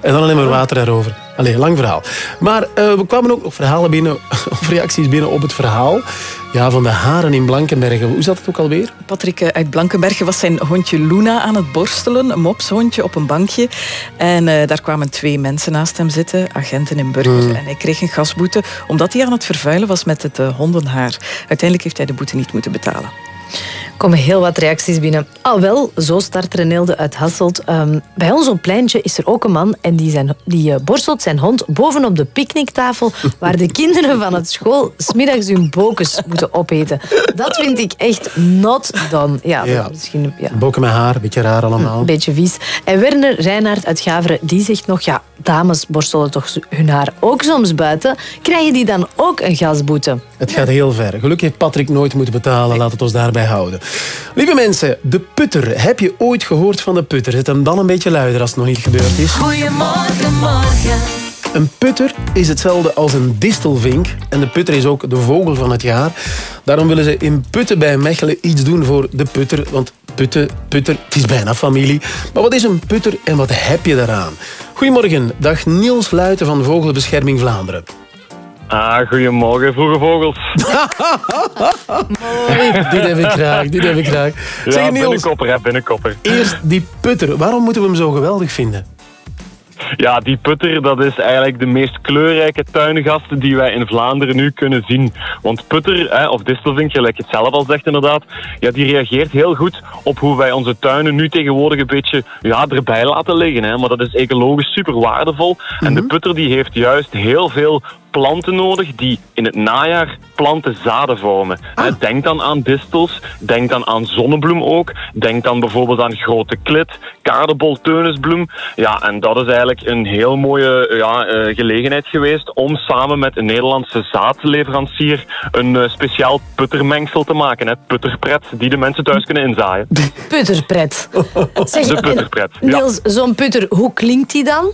[SPEAKER 1] en dan alleen maar water erover. Allee, lang verhaal. Maar eh, we kwamen ook nog verhalen binnen, of reacties binnen op het verhaal ja, van de haren in Blankenbergen. Hoe zat het ook alweer?
[SPEAKER 2] Patrick eh, uit Blankenbergen was zijn hondje Luna aan het borstelen. Een mopshondje op een bankje. En eh, daar kwamen twee mensen naast hem zitten, agenten in Burger.
[SPEAKER 1] Hmm.
[SPEAKER 2] En hij kreeg een gasboete omdat hij aan het vervuilen was met het eh, hondenhaar. Uiteindelijk heeft hij de boete niet moeten betalen.
[SPEAKER 7] Er komen heel wat reacties binnen. Al wel, zo start Renilde uit Hasselt. Ehm, bij ons op pleintje is er ook een man en die, zijn, die eh, borstelt zijn hond bovenop de picknicktafel waar de kinderen van het school smiddags hun bokus moeten opeten. Dat vind ik echt not done. Ja,
[SPEAKER 1] Ja.
[SPEAKER 7] misschien ja,
[SPEAKER 1] Bokken met haar, een beetje raar allemaal.
[SPEAKER 7] een beetje vies. En Werner Reinaert uit Gaveren, die zegt nog... Ja, dames borstelen toch hun haar ook soms buiten. Krijgen die dan ook een gasboete?
[SPEAKER 1] Het gaat heel ver. Gelukkig heeft Patrick nooit moeten betalen. Laat het ons daarbij houden. Lieve mensen, de putter. Heb je ooit gehoord van de putter? Zet hem dan een beetje luider als het nog niet gebeurd is.
[SPEAKER 9] Goedemorgen, morgen.
[SPEAKER 1] Een putter is hetzelfde als een distelvink. En de putter is ook de vogel van het jaar. Daarom willen ze in Putten bij Mechelen iets doen voor de putter. Want putten, putter, het is bijna familie. Maar wat is een putter en wat heb je daaraan? Goedemorgen, dag Niels Luiten van Vogelbescherming Vlaanderen.
[SPEAKER 28] Ah, goedemorgen, vroege vogels.
[SPEAKER 1] dit heb ik graag, dit heb ik graag.
[SPEAKER 28] Ja,
[SPEAKER 1] Zeg Niels,
[SPEAKER 28] binnenkopper, hè, binnenkopper.
[SPEAKER 1] eerst die putter. Waarom moeten we hem zo geweldig vinden?
[SPEAKER 28] Ja, die putter, dat is eigenlijk de meest kleurrijke tuingast die wij in Vlaanderen nu kunnen zien. Want putter, hè, of distelvink, gelijk het zelf al zegt inderdaad, ja, die reageert heel goed op hoe wij onze tuinen nu tegenwoordig een beetje ja, erbij laten liggen. Hè. Maar dat is ecologisch super waardevol. En de putter die heeft juist heel veel planten nodig die in het najaar plantenzaden vormen. Hè, Denk dan aan distels, denk dan aan zonnebloem ook, denk dan bijvoorbeeld aan grote klit, kaardebol, teunisbloem. Ja, en dat is eigenlijk een heel mooie ja, eh, gelegenheid geweest om samen met een Nederlandse zaadleverancier een eh, speciaal puttermengsel te maken. Hè. Putterpret, die de mensen thuis kunnen inzaaien.
[SPEAKER 7] Putterpret. Zeg,
[SPEAKER 28] De putterpret, ja.
[SPEAKER 7] Niels, zo'n putter, hoe klinkt die dan?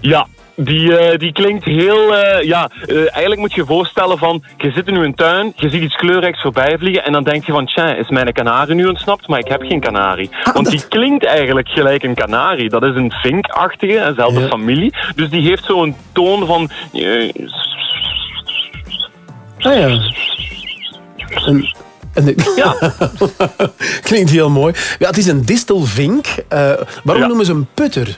[SPEAKER 28] Ja, die, eh, die klinkt heel... eh, ja, eh, eigenlijk moet je je voorstellen van... Je zit in een tuin, je ziet iets kleurrijks voorbij vliegen... en dan denk je van... Tja, is mijn kanarie nu ontsnapt? Maar ik heb geen kanarie. Want die klinkt eigenlijk gelijk een kanarie. Dat is een vinkachtige, dezelfde familie. Dus die heeft zo'n toon van... eh,
[SPEAKER 1] Ah ja. Ja. Klinkt heel mooi. Ja, het is een distelvink. Eh, waarom noemen ze een putter?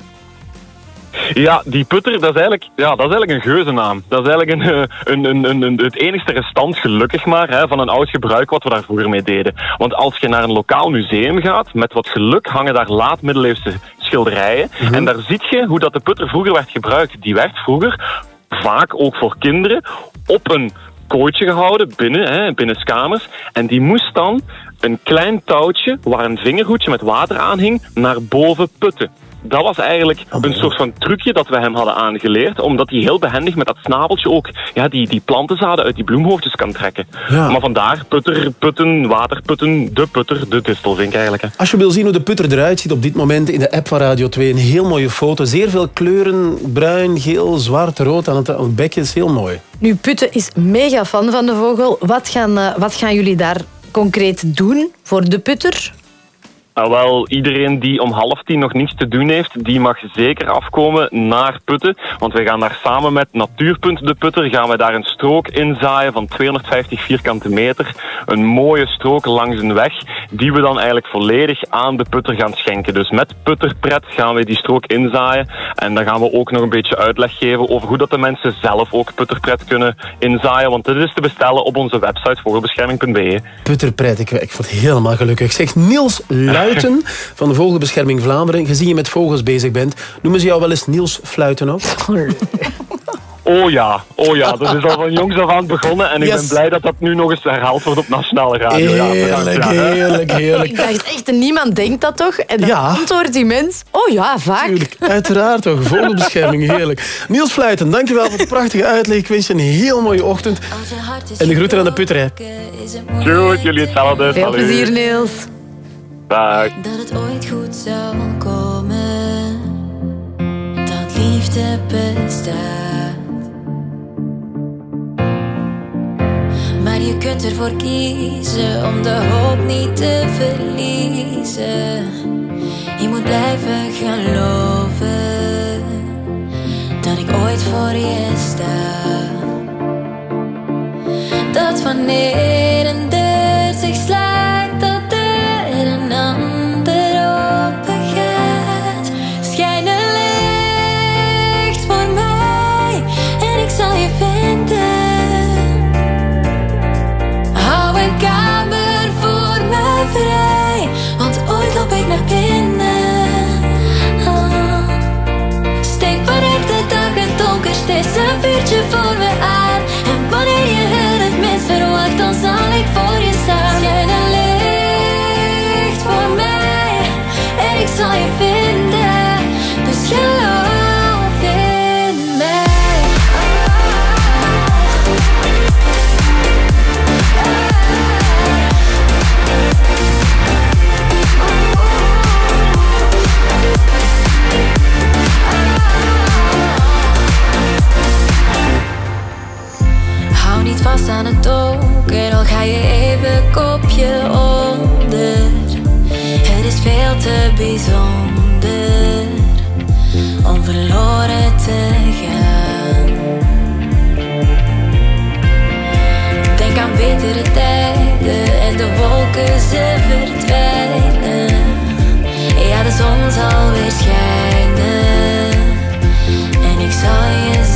[SPEAKER 28] Ja, die putter, dat is eigenlijk, ja, dat is eigenlijk een geuzennaam. Dat is eigenlijk een, eh, een, een, een, een- het enigste restant, gelukkig maar, hè, van een oud gebruik wat we daar vroeger mee deden. Want als je naar een lokaal museum gaat, met wat geluk hangen daar laat-middeleeuwse schilderijen. En daar zie je hoe dat de putter vroeger werd gebruikt. Die werd vroeger, vaak ook voor kinderen, op een kooitje gehouden binnen, hè, binnenskamers. En die moest dan een klein touwtje waar een vingerhoedje met water aan hing, naar boven putten. Dat was eigenlijk een soort van trucje dat we hem hadden aangeleerd, omdat hij heel behendig met dat snabeltje ook ja, die, die plantenzaden uit die bloemhoofdjes kan trekken.
[SPEAKER 1] Ja.
[SPEAKER 28] Maar vandaar putter, putten, waterputten, de putter, de distelvink eigenlijk. Hè.
[SPEAKER 1] Als je wil zien hoe de putter eruit ziet op dit moment in de app van Radio 2, een heel mooie foto. Zeer veel kleuren, bruin, geel, zwart, rood aan het, aan het bekje. is heel mooi.
[SPEAKER 7] Nu, Putten is mega fan van de vogel. Wat gaan, eh, wat gaan jullie daar concreet doen voor de putter?
[SPEAKER 28] Nou, wel, iedereen die om half tien nog niets te doen heeft, die mag zeker afkomen naar Putten. Want wij gaan daar samen met Natuurpunt de Putter, gaan wij daar een strook inzaaien van 250 vierkante meter een mooie strook langs een weg, die we dan eigenlijk volledig aan de putter gaan schenken. Dus met putterpret gaan we die strook inzaaien. En dan gaan we ook nog een beetje uitleg geven over hoe dat de mensen zelf ook putterpret kunnen inzaaien. Want dit is te bestellen op onze website vogelbescherming.be.
[SPEAKER 1] Putterpret, ik, ik word helemaal gelukkig. Zeg Niels Luiten van de Vogelbescherming Vlaanderen. Gezien je met vogels bezig bent, noemen ze jou wel eens Niels Fluiten ook?
[SPEAKER 28] Oh ja, oh ja, dat is al van jongs af aan begonnen. En ik ben blij dat dat nu nog eens herhaald wordt op nationale radio.
[SPEAKER 1] Heerlijk,
[SPEAKER 28] ja.
[SPEAKER 1] heerlijk, heerlijk.
[SPEAKER 7] Ik dacht echt, niemand denkt dat toch? En dan
[SPEAKER 1] Ja.
[SPEAKER 7] antwoordt die mens, oh ja, vaak.
[SPEAKER 1] Uiteraard toch, vogelbescherming, heerlijk. Niels Fluiten, dankjewel voor de prachtige uitleg. Ik wens je een heel mooie ochtend. En de groeten aan de putter, hè.
[SPEAKER 28] Goed, jullie hetzelfde.
[SPEAKER 7] Veel plezier, Niels.
[SPEAKER 29] Dat het ooit goed zou komen. Dat liefde bestaat. Maar je kunt ervoor kiezen om de hoop niet te verliezen. Je moet blijven geloven dat ik ooit voor je sta. Dat wanneer deur zich sluit, een bijzonder om verloren te gaan. Denk aan betere tijden en de wolken ze verdwijnen. Ja, de zon zal weer schijnen en ik zal je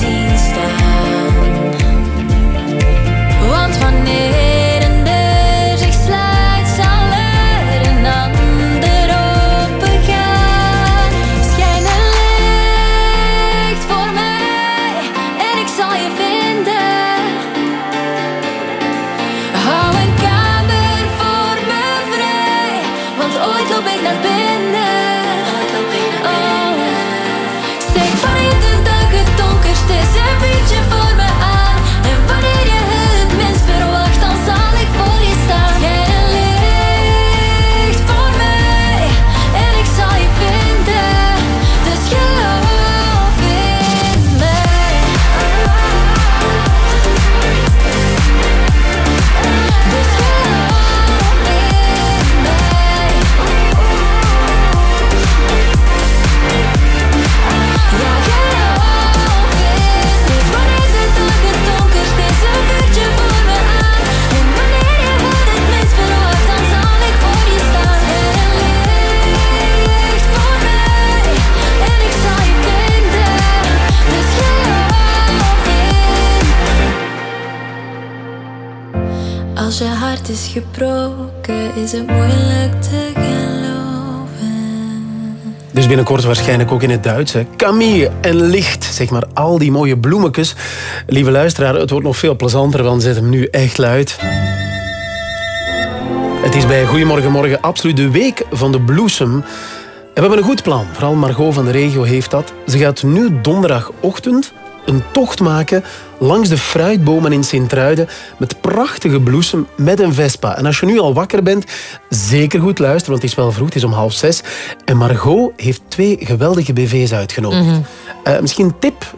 [SPEAKER 29] hart is gebroken, is het moeilijk te geloven.
[SPEAKER 1] Dus binnenkort waarschijnlijk ook in het Duits. Camille en licht, zeg maar, al die mooie bloemetjes. Lieve luisteraar, het wordt nog veel plezanter, want zet hem nu echt luid. Het is bij Goedemorgen Morgen absoluut de week van de bloesem. En we hebben een goed plan. Vooral Margot van de regio heeft dat. Ze gaat nu donderdagochtend een tocht maken langs de fruitbomen in Sint-Truiden met prachtige bloesem met een Vespa. En als je nu al wakker bent, zeker goed luisteren, want het is wel vroeg, het is om half zes. En Margot heeft twee geweldige BV's uitgenodigd.
[SPEAKER 7] Mhm.
[SPEAKER 1] Eh, misschien een tip?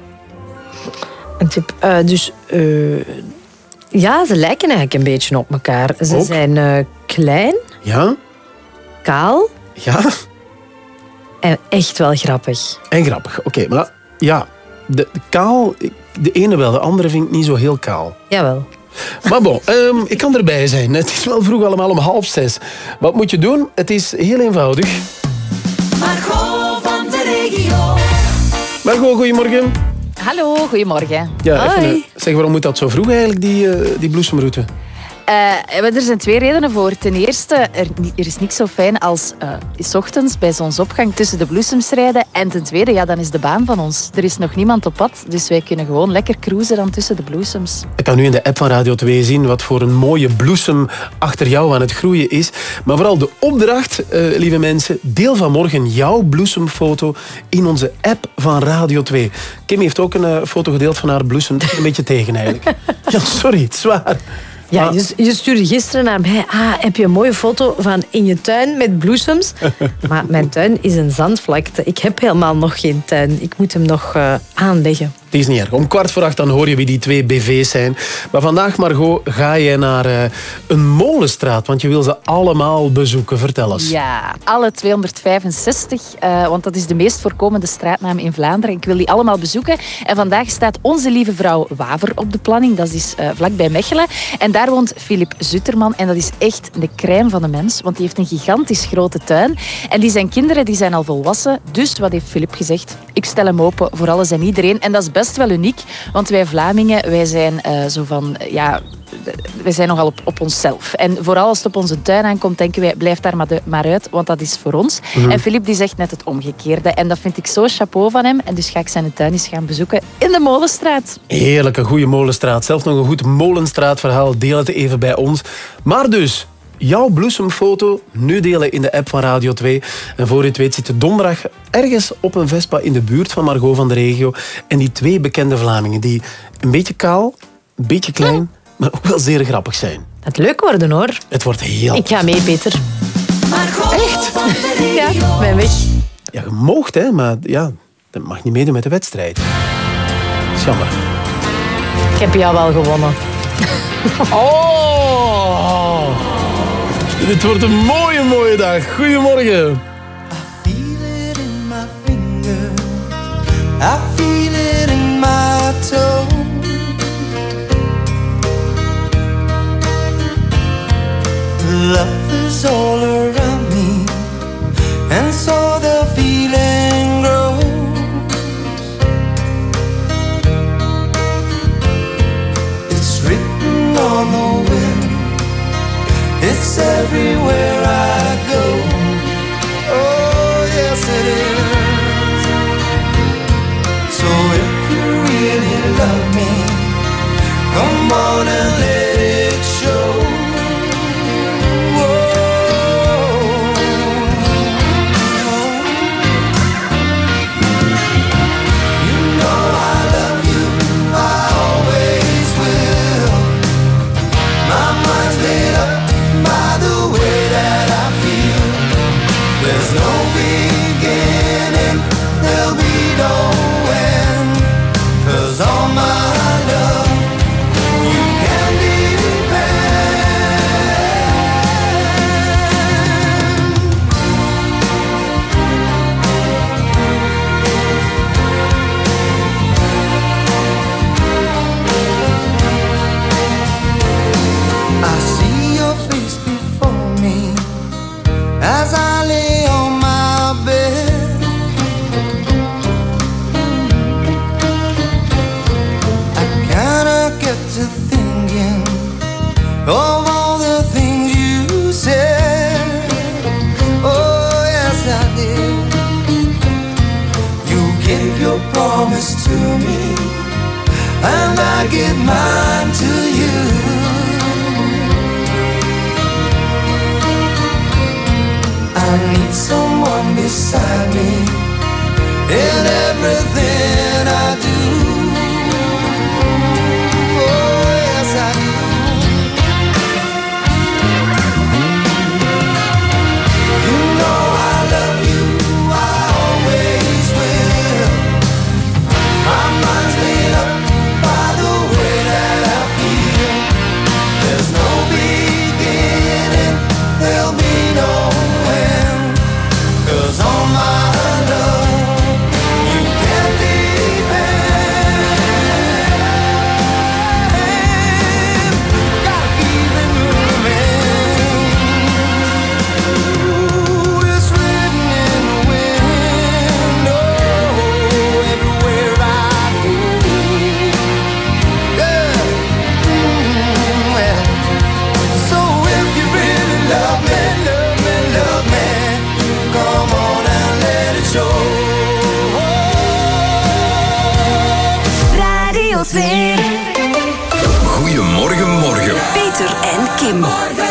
[SPEAKER 7] Een tip. Eh, dus eh, ja, ze lijken eigenlijk een beetje op elkaar. Ze
[SPEAKER 1] Ook?
[SPEAKER 7] zijn klein,
[SPEAKER 1] Ja?
[SPEAKER 7] kaal
[SPEAKER 1] Ja?
[SPEAKER 7] en echt wel grappig.
[SPEAKER 1] En grappig. Oké, maar ja, de, de kaal, de ene wel, de andere vind ik niet zo heel kaal.
[SPEAKER 7] Jawel.
[SPEAKER 1] Maar bon, ehm, ik kan erbij zijn. Het is wel vroeg allemaal om half zes. Wat moet je doen? Het is heel eenvoudig.
[SPEAKER 30] Margot van de regio.
[SPEAKER 1] Margot, goedemorgen.
[SPEAKER 31] Hallo, goedemorgen.
[SPEAKER 1] Ja,
[SPEAKER 31] Hoi.
[SPEAKER 1] eh, zeg, waarom moet dat zo vroeg eigenlijk, die, eh, die bloesemroute?
[SPEAKER 31] Eh, er zijn twee redenen voor. Ten eerste, er, er is niks zo fijn als eh, s ochtends bij zonsopgang tussen de bloesems rijden. En ten tweede, ja, dan is de baan van ons. Er is nog niemand op pad, dus wij kunnen gewoon lekker cruisen dan tussen de bloesems.
[SPEAKER 1] Ik kan nu in de app van Radio 2 zien wat voor een mooie bloesem achter jou aan het groeien is. Maar vooral de opdracht, eh, lieve mensen, deel vanmorgen jouw bloesemfoto in onze app van Radio 2. Kim heeft ook een foto gedeeld van haar bloesem. Een beetje tegen eigenlijk. Ja, sorry, het is waar.
[SPEAKER 7] Ja, je, je stuurde gisteren naar mij. Ah, heb je een mooie foto van in je tuin met bloesems? maar mijn tuin is een zandvlakte. Ik heb helemaal nog geen tuin. Ik moet hem nog eh, aanleggen.
[SPEAKER 1] Is niet erg. Om kwart voor acht dan hoor je wie die twee BV's zijn. Maar vandaag, Margot, ga jij naar eh, een molenstraat. Want je wil ze allemaal bezoeken. Vertel eens.
[SPEAKER 31] Ja, alle 265, eh, want dat is de meest voorkomende straatnaam in Vlaanderen. Ik wil die allemaal bezoeken. En vandaag staat onze lieve vrouw Waver op de planning. Dat is eh, vlakbij Mechelen. En daar woont Filip Zutterman. En dat is echt de crème van de mens. Want die heeft een gigantisch grote tuin. En die zijn kinderen die zijn al volwassen. Dus wat heeft Filip gezegd? Ik stel hem open voor alles en iedereen. En dat is best wel uniek. Want wij Vlamingen, wij zijn eh, zo van... ja, wij zijn nogal op, op onszelf. En vooral als het op onze tuin aankomt, denken wij, blijf daar maar, de- maar uit, want dat is voor ons.
[SPEAKER 1] Mhm.
[SPEAKER 31] En Filip die zegt net het omgekeerde. En dat vind ik zo chapeau van hem. En dus ga ik zijn tuin eens gaan bezoeken in de Molenstraat.
[SPEAKER 1] Heerlijke, goede molenstraat. Zelfs nog een goed molenstraatverhaal. Deel het even bij ons. Maar dus, jouw bloesemfoto nu delen in de app van Radio 2. En voor je het weet zit je donderdag ergens op een Vespa in de buurt van Margot van de regio. En die twee bekende Vlamingen die een beetje kaal, een beetje klein, maar ook wel zeer grappig zijn.
[SPEAKER 7] Het leuk worden hoor.
[SPEAKER 1] Het wordt heel...
[SPEAKER 7] Ik ga mee, Peter.
[SPEAKER 30] Echt?
[SPEAKER 7] Ja, mijn weg.
[SPEAKER 1] Ja, je moogt, hè, maar ja, dat mag niet meedoen met de wedstrijd. Dat is jammer.
[SPEAKER 7] Ik heb jou wel gewonnen.
[SPEAKER 1] Oh! Dit wordt een mooie, mooie dag. Goedemorgen.
[SPEAKER 19] I feel it in my toe. Love is all around me, and so the feeling grows. It's written on the it's everywhere I go. Oh, yes, it is. So if you really love me, come on and let to me, and I give mine to you. I need someone beside me in everything
[SPEAKER 8] Kim.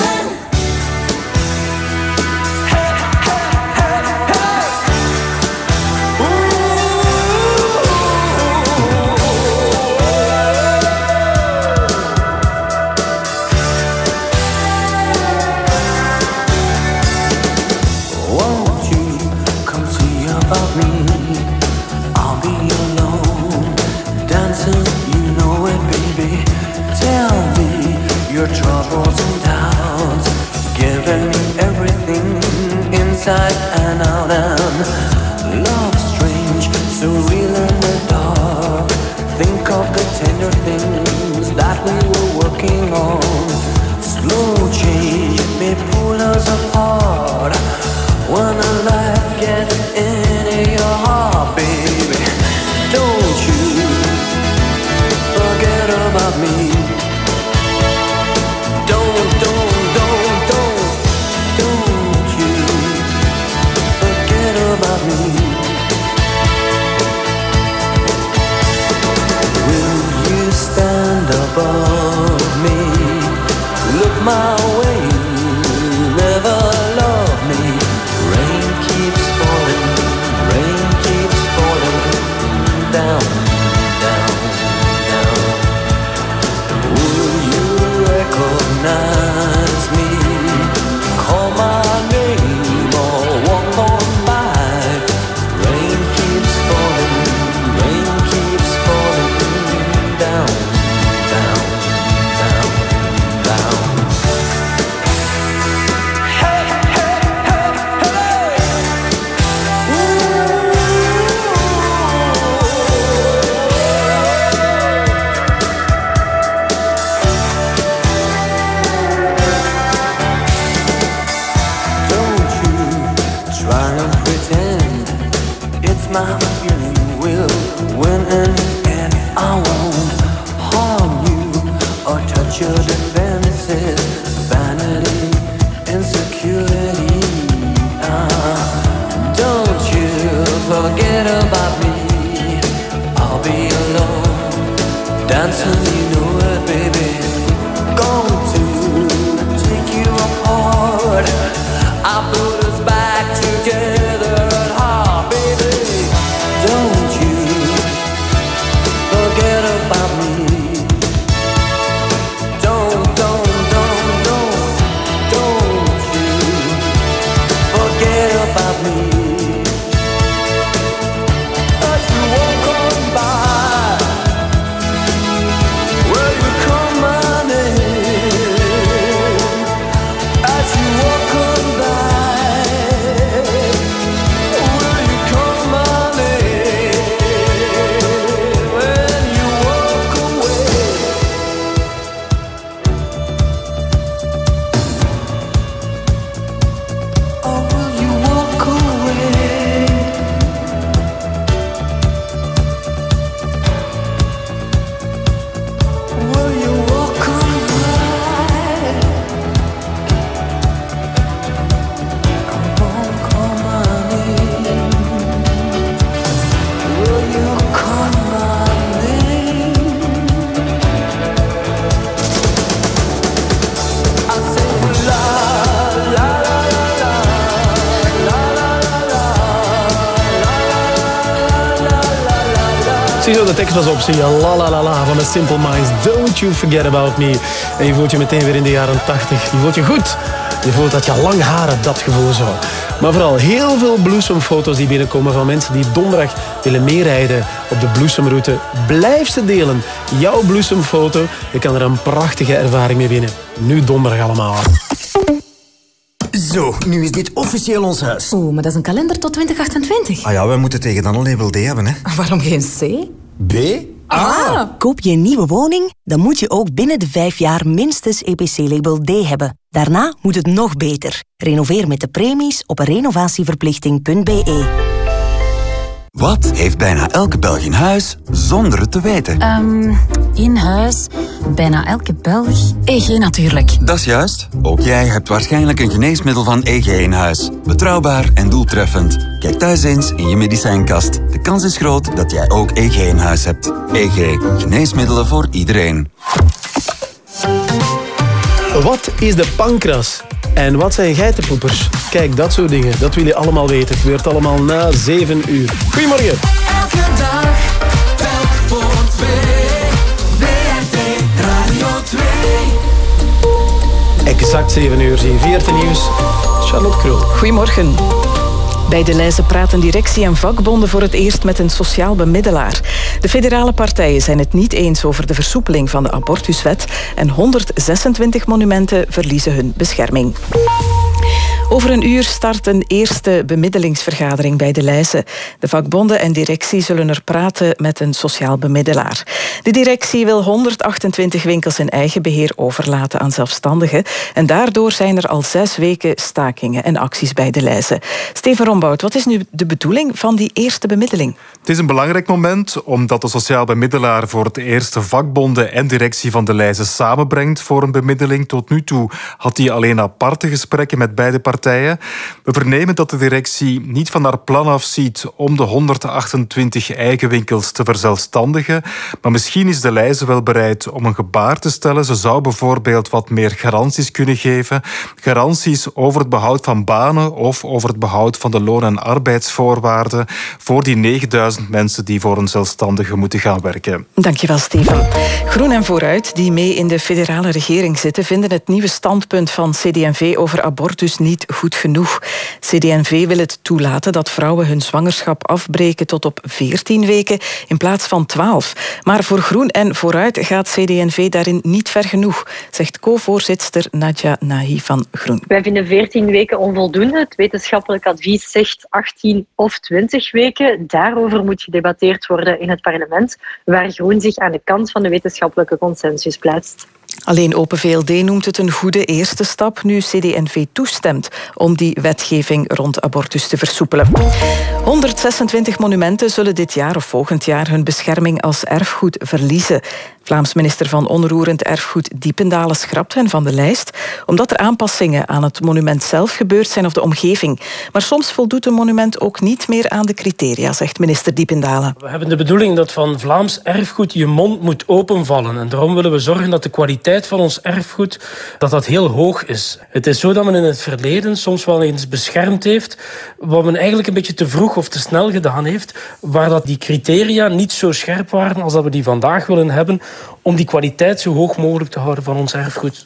[SPEAKER 1] was op La La La La van de Simple Minds. Don't You Forget About Me. En je voelt je meteen weer in de jaren 80. Je voelt je goed. Je voelt dat je lang haar dat gevoel zo. Maar vooral heel veel bloesemfoto's die binnenkomen van mensen die donderdag willen meerijden op de bloesemroute. Blijf ze delen. Jouw bloesemfoto. Je kan er een prachtige ervaring mee winnen. Nu donderdag allemaal.
[SPEAKER 6] Zo, nu is dit officieel ons huis.
[SPEAKER 32] Oh, maar dat is een kalender tot 2028.
[SPEAKER 6] Ah ja, we moeten tegen dan een label D hebben, hè.
[SPEAKER 32] Waarom geen C?
[SPEAKER 6] B.
[SPEAKER 32] Ah. ah.
[SPEAKER 33] Koop je een nieuwe woning? Dan moet je ook binnen de vijf jaar minstens EPC-label D hebben. Daarna moet het nog beter. Renoveer met de premies op renovatieverplichting.be.
[SPEAKER 6] Wat heeft bijna elke Belg in huis zonder het te weten?
[SPEAKER 34] Um, in huis, bijna elke Belg, EG natuurlijk.
[SPEAKER 6] Dat is juist. Ook jij hebt waarschijnlijk een geneesmiddel van EG in huis. Betrouwbaar en doeltreffend. Kijk thuis eens in je medicijnkast. De kans is groot dat jij ook EG in huis hebt. EG. Geneesmiddelen voor iedereen.
[SPEAKER 1] Wat is de pancras? En wat zijn geitenpoepers? Kijk, dat soort dingen. Dat wil je allemaal weten. Het gebeurt allemaal na 7 uur. Goedemorgen.
[SPEAKER 35] Elke dag, telk voor twee. WRT Radio 2.
[SPEAKER 1] Exact 7 uur zie je. 14 nieuws. Charlotte Krul.
[SPEAKER 2] Goedemorgen. Bij de Leize praten directie en vakbonden voor het eerst met een sociaal bemiddelaar. De federale partijen zijn het niet eens over de versoepeling van de abortuswet en 126 monumenten verliezen hun bescherming. Over een uur start een eerste bemiddelingsvergadering bij de Leize. De vakbonden en directie zullen er praten met een sociaal bemiddelaar. De directie wil 128 winkels in eigen beheer overlaten aan zelfstandigen. En daardoor zijn er al zes weken stakingen en acties bij de Leize. Steven Rombout, wat is nu de bedoeling van die eerste bemiddeling?
[SPEAKER 36] Het is een belangrijk moment omdat de sociaal bemiddelaar voor het eerst de vakbonden en directie van de Leize samenbrengt voor een bemiddeling. Tot nu toe had hij alleen aparte gesprekken met beide partijen. We vernemen dat de directie niet van haar plan afziet om de 128 eigen winkels te verzelfstandigen. Maar misschien is de Leize wel bereid om een gebaar te stellen. Ze zou bijvoorbeeld wat meer garanties kunnen geven. Garanties over het behoud van banen of over het behoud van de loon- en arbeidsvoorwaarden voor die 9000 mensen die voor een zelfstandige moeten gaan werken.
[SPEAKER 2] Dankjewel, Steven. Groen en Vooruit, die mee in de federale regering zitten, vinden het nieuwe standpunt van CD&V over abortus niet goed genoeg. CD&V wil het toelaten dat vrouwen hun zwangerschap afbreken tot op 14 weken in plaats van 12. Maar voor Groen en Vooruit gaat CD&V daarin niet ver genoeg, zegt co-voorzitter Nadja Nahi van Groen.
[SPEAKER 37] Wij vinden 14 weken onvoldoende. Het wetenschappelijk advies zegt 18 of 20 weken. Daarover moet gedebatteerd worden in het parlement, waar Groen zich aan de kant van de wetenschappelijke consensus plaatst.
[SPEAKER 2] Alleen Open VLD noemt het een goede eerste stap nu CD&V toestemt om die wetgeving rond abortus te versoepelen. 126 monumenten zullen dit jaar of volgend jaar hun bescherming als erfgoed verliezen. Vlaams minister van Onroerend Erfgoed Diependalen schrapt hen van de lijst, omdat er aanpassingen aan het monument zelf gebeurd zijn of de omgeving. Maar soms voldoet een monument ook niet meer aan de criteria, zegt minister Diependalen.
[SPEAKER 38] We hebben de bedoeling dat van Vlaams erfgoed je mond moet openvallen. En daarom willen we zorgen dat de kwaliteit van ons erfgoed dat dat heel hoog is. Het is zo dat men in het verleden soms wel eens beschermd heeft, wat men eigenlijk een beetje te vroeg of te snel gedaan heeft, waar dat die criteria niet zo scherp waren als dat we die vandaag willen hebben, om die kwaliteit zo hoog mogelijk te houden van ons erfgoed.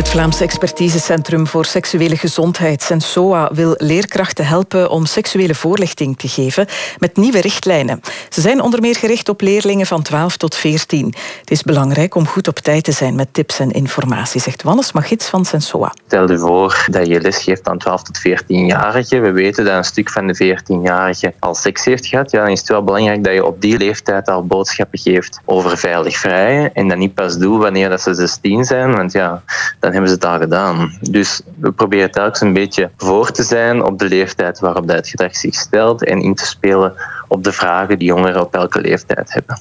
[SPEAKER 2] Het Vlaamse expertisecentrum voor seksuele gezondheid, Sensoa, wil leerkrachten helpen om seksuele voorlichting te geven met nieuwe richtlijnen. Ze zijn onder meer gericht op leerlingen van 12 tot 14. Het is belangrijk om goed op tijd te zijn met tips en informatie, zegt Wannes Magits van Sensoa.
[SPEAKER 39] Stel je voor dat je lesgeeft aan 12 tot 14-jarigen. We weten dat een stuk van de 14-jarigen al seks heeft gehad. Ja, dan is het wel belangrijk dat je op die leeftijd al boodschappen geeft over veilig vrijen. En dat niet pas doet wanneer dat ze 16 zijn, want ja, dan hebben ze het al gedaan. Dus we proberen telkens een beetje voor te zijn op de leeftijd waarop dat gedrag zich stelt en in te spelen op de vragen die jongeren op elke leeftijd hebben.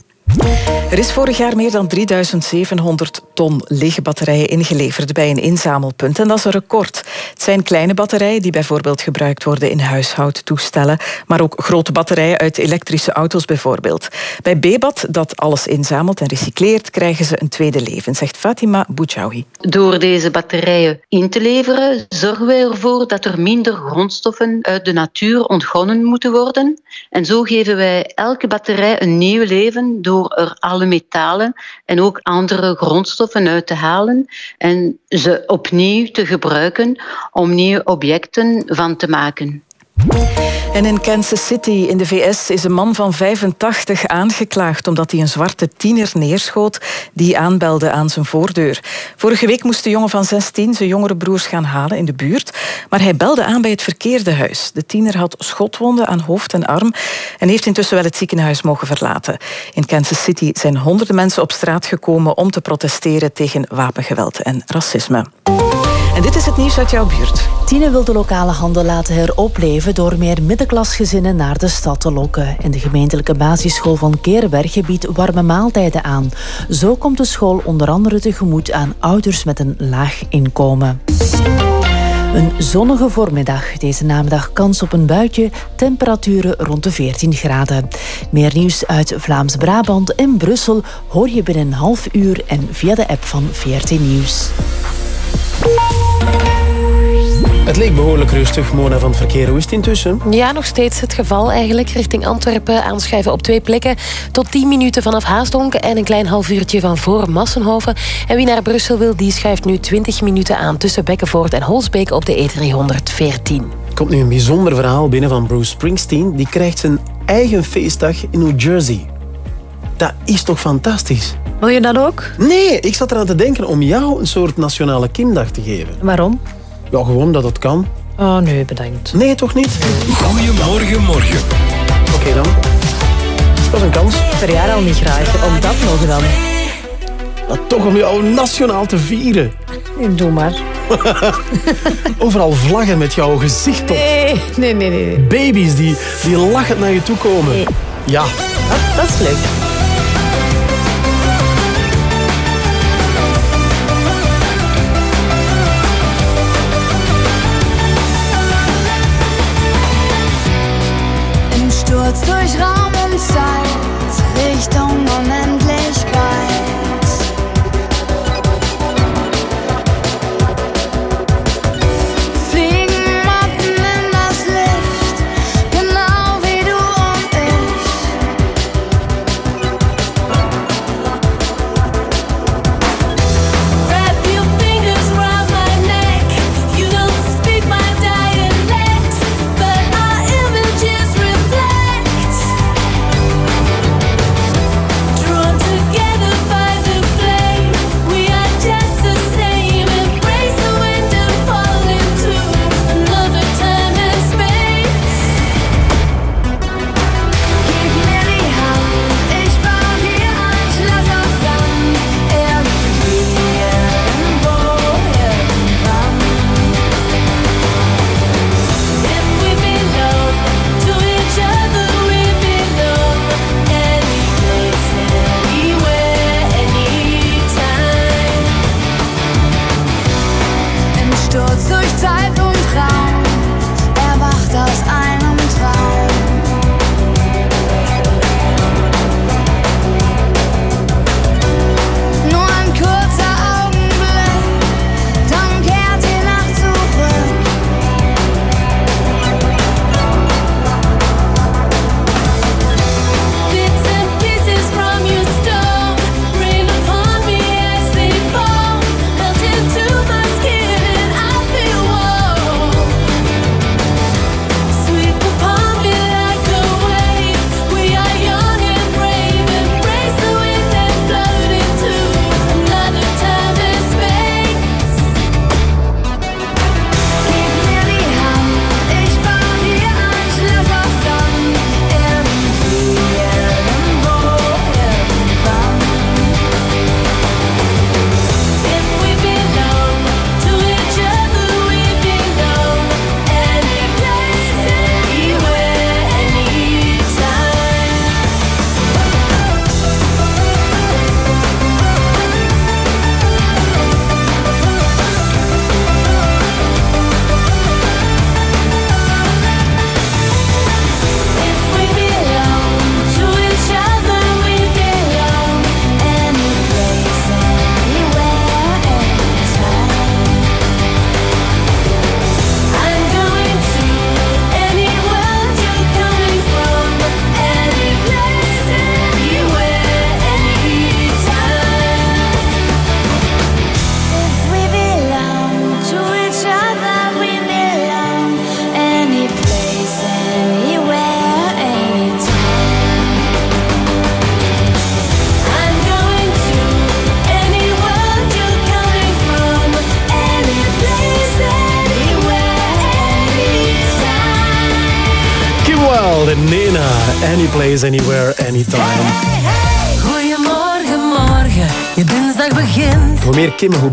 [SPEAKER 2] Er is vorig jaar meer dan 3700 ton lege batterijen ingeleverd bij een inzamelpunt. En dat is een record. Het zijn kleine batterijen die bijvoorbeeld gebruikt worden in huishoudtoestellen. Maar ook grote batterijen uit elektrische auto's bijvoorbeeld. Bij Bebat, dat alles inzamelt en recycleert, krijgen ze een tweede leven, zegt Fatima Bouchaoui.
[SPEAKER 40] Door deze batterijen in te leveren, zorgen wij ervoor dat er minder grondstoffen uit de natuur ontgonnen moeten worden. En zo geven wij elke batterij een nieuw leven door er alle metalen en ook andere grondstoffen uit te halen en ze opnieuw te gebruiken om nieuwe objecten van te maken.
[SPEAKER 2] En in Kansas City in de VS is een man van 85 aangeklaagd omdat hij een zwarte tiener neerschoot die aanbelde aan zijn voordeur. Vorige week moest de jongen van 16 zijn jongere broers gaan halen in de buurt, maar hij belde aan bij het verkeerde huis. De tiener had schotwonden aan hoofd en arm en heeft intussen wel het ziekenhuis mogen verlaten. In Kansas City zijn honderden mensen op straat gekomen om te protesteren tegen wapengeweld en racisme. En dit is het nieuws uit jouw buurt.
[SPEAKER 5] Tine wil de lokale handel laten heropleven door meer middenklasgezinnen naar de stad te lokken. En de gemeentelijke basisschool van Kerenbergen biedt warme maaltijden aan. Zo komt de school onder andere tegemoet aan ouders met een laag inkomen. Een zonnige voormiddag. Deze namiddag kans op een buitje. Temperaturen rond de 14 graden. Meer nieuws uit Vlaams-Brabant en Brussel hoor je binnen een half uur en via de app van VRT Nieuws.
[SPEAKER 1] Het leek behoorlijk rustig, Mona van het verkeer. Hoe is het intussen?
[SPEAKER 23] Ja, nog steeds het geval eigenlijk. Richting Antwerpen aanschuiven op twee plekken. Tot 10 minuten vanaf Haasdonk en een klein half uurtje van voor Massenhoven. En wie naar Brussel wil, die schuift nu 20 minuten aan tussen Bekkenvoort en Holsbeek op de E314.
[SPEAKER 1] Er komt nu een bijzonder verhaal binnen van Bruce Springsteen. Die krijgt zijn eigen feestdag in New Jersey. Dat is toch fantastisch?
[SPEAKER 11] Wil je dat ook?
[SPEAKER 1] Nee, ik zat eraan te denken om jou een soort nationale kinddag te geven.
[SPEAKER 11] Waarom?
[SPEAKER 1] Ja, gewoon dat het kan.
[SPEAKER 11] Oh nee, bedankt.
[SPEAKER 1] Nee, toch niet?
[SPEAKER 6] Goedemorgen, morgen.
[SPEAKER 1] Oké dan. Dat is een kans.
[SPEAKER 11] Verjaar al niet graag. Om dat nog dan.
[SPEAKER 1] Maar toch om jou nationaal te vieren.
[SPEAKER 11] Doe maar.
[SPEAKER 1] Overal vlaggen met jouw gezicht op.
[SPEAKER 11] Nee, nee, nee. nee.
[SPEAKER 1] Baby's die, die lachend naar je toe komen. Ja.
[SPEAKER 11] Dat, dat is leuk.